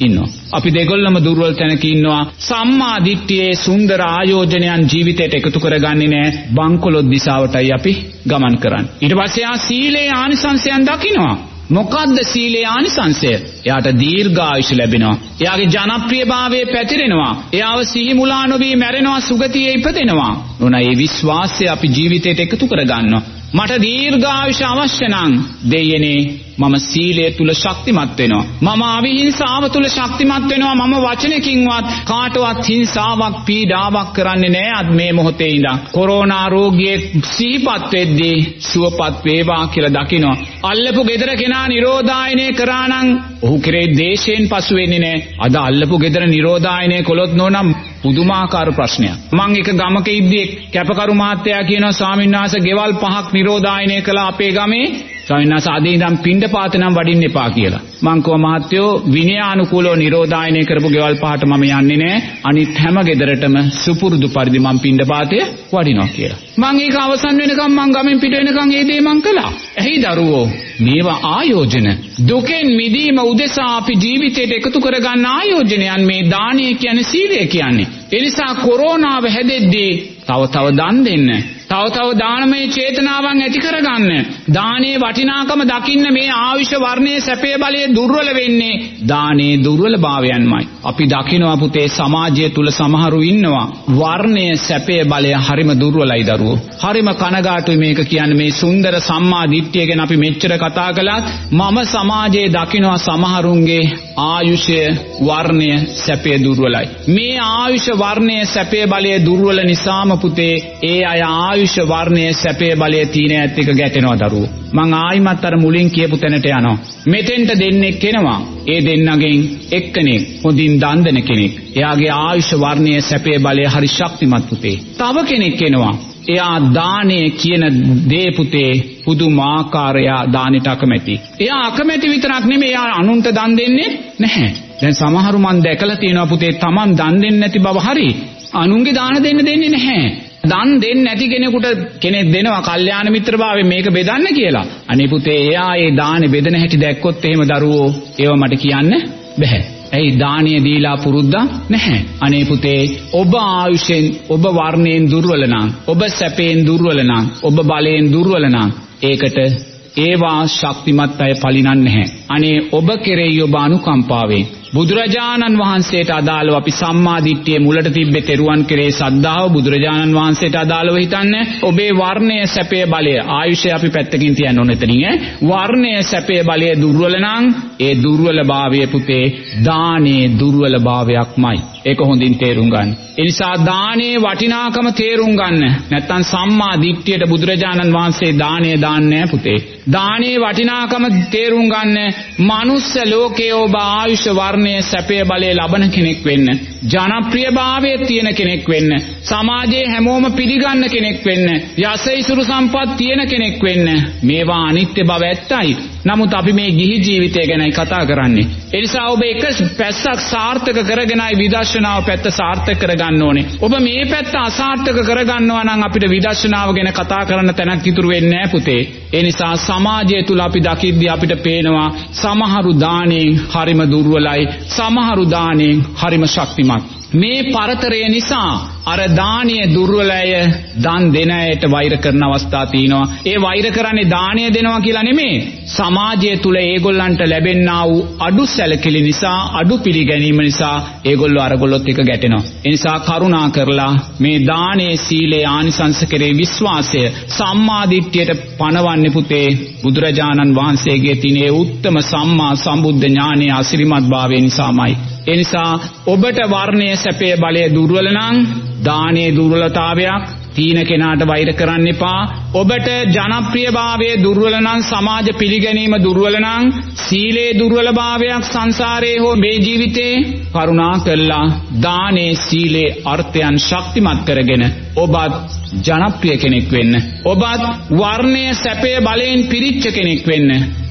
ඉන්නවා. අපි දෙගොල්ලම දුර්වල තැනක ඉන්නවා. සම්මා දිට්ඨියේ සුන්දර ආයෝජනයන් ජීවිතයට එකතු කරගන්නේ නැහැ. බංකොලොත් දිශාවටයි අපි ගමන් කරන්නේ. ඊට පස්සේ ආ සීලේ ආනිසංසයන් දකින්නවා. මොකද්ද සීලේ ආනිසංසය? එයාට දීර්ඝායුෂ ලැබෙනවා. එයාගේ ජනප්‍රියභාවය පැතිරෙනවා. එයාව සිහි මුලා නොවී මැරෙනවා සුගතියේ ඉපදෙනවා. නොන ඒ විශ්වාසය අපි ජීවිතයට එකතු කරගන්නවා. මට දීර්ඝායුෂ අවශ්‍ය නම් දෙයනේ මම සීලය තුල ශක්තිමත් වෙනවා. මම අවිහිංසාව තුල ශක්තිමත් වෙනවා. මම වචනකින්වත් කාටවත් හිංසාවක් පීඩාවක් කරන්නේ නෑ අද මේ මොහොතේ ඉඳන්. කොරෝනා රෝගියෙක් සිහිපත් වෙද්දී සුවපත් වේවා කියලා දකිනවා. අල්ලපු ගෙදර කෙනා නිරෝධායනය කරා නම් ඔහු කෙරේ දේශයෙන් පසු වෙන්නේ නෑ. අද අල්ලපු ගෙදර නිරෝධායනය කළොත් නෝනම් පුදුමාකාර ප්‍රශ්නයක්. මං එක ගමක ඉද්දී කැපකරු මහත්තයා කියනවා ස්වාමීන් වහන්සේ ගෙවල් පහක් නිරෝධායනය කළා අපේ ගමේ ස්වාමීන් වහන්සේ අද ඉඳන් පින්ඩපාත නම් වඩින්න එපා කියලා. මං කව මහත්තයෝ විනයානුකූලව නිරෝධායනය කරපු ගෙවල් පහට මම යන්නේ නෑ. අනිත් හැම ගෙදරටම සුපුරුදු පරිදි මං පින්ඩපාතය වඩිනවා කියලා. මං ඒක අවසන් වෙනකම් මං ගමෙන් පිට වෙනකම් ඒ දේ මං කළා. එහි දරුවෝ මේවා ආයෝජන දුකෙන් මිදීම උදෙසා අපි ජීවිතයට එකතු කරගන්න ආයෝජනයන් මේ දානය කියන්නේ සීලය කියන්නේ. එනිසා කොරෝනාව හැදෙද්දී තව තව දන් දෙන්න. තව තව දානමය චේතනාවන් ඇති කරගන්න. දානේ වටිනාකම දකින්න මේ ආවිෂ වර්ණයේ සැපේ බලයේ දුර්වල වෙන්නේ දානේ දුර්වල භාවයන්මයි. අපි දකිනවා පුතේ සමාජය තුල සමහරු ඉන්නවා වර්ණයේ සැපේ බලය හරිම දුර්වලයි දරුවෝ. හරිම කනගාටුයි මේක කියන්නේ මේ සුන්දර සම්මා දිට්ඨිය ගැන අපි මෙච්චර කතා කළත් මම සමාජයේ දකිනවා සමහරුන්ගේ ආයුෂය වර්ණය සැපේ දුර්වලයි. මේ ආයුෂ වර්ණය සැපේ බලය දුර්වල නිසාම පුතේ ඒ අය ආයුෂ වර්ණය සැපේ බලය තීන ඇත් එක ගැටෙනවා දරුවෝ. මං ආයිමත් අර මුලින් කියපු තැනට යනවා. මෙතෙන්ට දෙන්නෙක් එනවා. ඒ දෙන්නගෙන් එක්කෙනෙක් හොඳින් දන් දෙන කෙනෙක්. එයාගේ ආයුෂ වර්ණය සැපේ බලය හරි ශක්තිමත් පුතේ. තව කෙනෙක් එනවා. එයා දානය කියන දේ පුතේ පුදුමාකාරයා දානෙට අකමැති. එයා අකමැති විතරක් නෙමෙයි එයා අනුන්ට දන් දෙන්නේ නැහැ. දැන් සමහරු මන් දැකලා තියෙනවා පුතේ Taman දන් දෙන්නේ නැති බව හරි. අනුන්ගේ දාන දෙන්න දෙන්නේ නැහැ. දන් දෙන්නේ නැති කෙනෙකුට කෙනෙක් දෙනවා කල්යාණ මිත්‍රභාවයෙන් මේක බෙදන්න කියලා. අනේ පුතේ එයා ඒ දානේ බෙදන හැටි දැක්කොත් එහෙම දරුවෝ ඒව මට කියන්න බෑ. ඇයි දානිය දීලා පුරුද්දා නැහැ. අනේ පුතේ ඔබ ආයුෂෙන් ඔබ වර්ණයෙන් දුර්වල නම් ඔබ සැපයෙන් දුර්වල නම් ඔබ බලයෙන් දුර්වල නම් ඒකට ඒවා ශක්තිමත් අය පලිනන්නේ නැහැ. අනේ ඔබ කෙරෙහි ඔබ අනුකම්පාවෙන් බුදුරජාණන් වහන්සේට අදාළව අපි සම්මා දිට්ඨිය මුලට තිබ්බේ තෙරුවන් කෙරේ සද්ධාව බුදුරජාණන් වහන්සේට අදාළව හිතන්න ඔබේ වර්ණය සැපේ බලය ආයුෂය අපි පැත්තකින් තියන්න ඕන එතනින් ඈ වර්ණය සැපේ බලය දුර්වල නම් ඒ දුර්වලභාවය පුතේ දානේ දුර්වලභාවයක්මයි ඒක හොඳින් තේරුම් ගන්න. ඒ නිසා දානේ වටිනාකම තේරුම් ගන්න. නැත්තම් සම්මා දිට්ඨියට බුදුරජාණන් වහන්සේ දානය දාන්නේ පුතේ. දානේ වටිනාකම තේරුම් ගන්න. මනුස්ස ලෝකයේ ඔබ ආයුෂ වර්ණය සැපය බලය ලබන කෙනෙක් වෙන්න. ජනප්‍රියභාවයේ තියෙන කෙනෙක් වෙන්න. සමාජයේ හැමෝම පිළිගන්න කෙනෙක් වෙන්න. යසයිසුරු සම්පත් තියෙන කෙනෙක් වෙන්න. මේවා අනිත්‍ය බව ඇත්තයි. නමුත් අපි මේ ගිහි ජීවිතය ගැනයි කතා කරන්නේ. ඒ නිසා ඔබ එක පැස්සක් සාර්ථක කරගෙනයි විදර්ශනාව පැත්ත සාර්ථක කරගන්න ඕනේ. ඔබ මේ පැත්ත අසාර්ථක කරගන්නවා නම් අපිට විදර්ශනාව ගැන කතා කරන්න තැනක් ඉතුරු වෙන්නේ නැහැ පුතේ. ඒ නිසා සමාජය තුල අපි දකිද්දී අපිට පේනවා සමහරු දාණයෙන් හරිම දුර්වලයි, සමහරු දාණයෙන් හරිම ශක්තිමත්. මේ පරතරය නිසා අර දානීය දුර්වලය දන් දෙන අයට වෛර කරන අවස්ථා තියෙනවා. ඒ වෛර කරන්නේ දානීය දෙනවා කියලා නෙමෙයි. සමාජය තුල ඒගොල්ලන්ට ලැබෙන්නා වූ අඩු සැලකිලි නිසා, අඩු පිළිගැනීම නිසා ඒගොල්ලෝ අරගොල්ලොත් එක ගැටෙනවා. ඒ නිසා කරුණා කරලා මේ දානයේ සීලේ ආනිසංස කෙරේ විශ්වාසය සම්මා දිට්ඨියට පණවන්නේ පුතේ බුදුරජාණන් වහන්සේගේ තියෙන උත්තම සම්මා සම්බුද්ධ ඥානයේ අසිරිමත් භාවය නිසාමයි. ඒ නිසා ඔබට වර්ණයේ සැපේ බලය දුර්වල නම් දානයේ දුර්වලතාවයක් තීන කෙනාට වෛර කරන්න එපා. ඔබට ජනප්‍රියභාවයේ දුර්වල නම් සමාජ පිළිගැනීම දුර්වල නම් සීලේ දුර්වලභාවයක් සංසාරයේ හෝ මේ ජීවිතේ කරුණා කළා. දානේ සීලේ අර්ථයන් ශක්තිමත් කරගෙන ඔබත් ජනප්‍රිය කෙනෙක් වෙන්න. ඔබත් වර්ණය සැපේ බලයෙන් පිරිච්ච කෙනෙක් වෙන්න.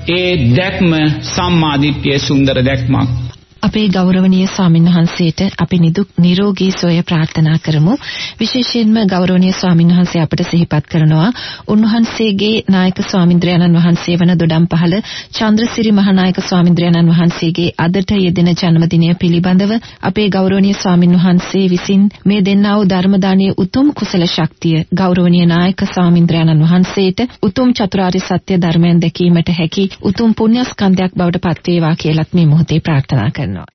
ඒ දැක්ම සම්මාදිට්ඨිය සුන්දර දැක්මක්. අපේ ගෞරවනීය ස්වාමින්වහන්සේට අපි නිදුක් නිරෝගී සුවය ප්‍රාර්ථනා කරමු. විශේෂයෙන්ම ගෞරවනීය ස්වාමින්වහන්සේ අපට සිහිපත් කරනවා උන්වහන්සේගේ නායක ස්වාමින්ද්‍රයන්න් වහන්සේ වන දොඩම්පහළ චන්ද්‍රසිරි මහානායක ස්වාමින්ද්‍රයන්න් වහන්සේගේ අදට යෙදෙන ජන්මදිනය පිළිබඳව අපේ ගෞරවනීය ස්වාමින්වහන්සේ විසින් මේ දෙන්නා වූ ධර්ම දානයේ උතුම් කුසල ශක්තිය ගෞරවනීය නායක ස්වාමින්ද්‍රයන්න් වහන්සේට උතුම් චතුරාර්ය සත්‍ය ධර්මයන් දැකීමට හැකි උතුම් පුණ්‍යස්කන්ධයක් බවට පත් වේවා කියලත් මේ මොහොතේ ප්‍රාර්ථනා කරනවා.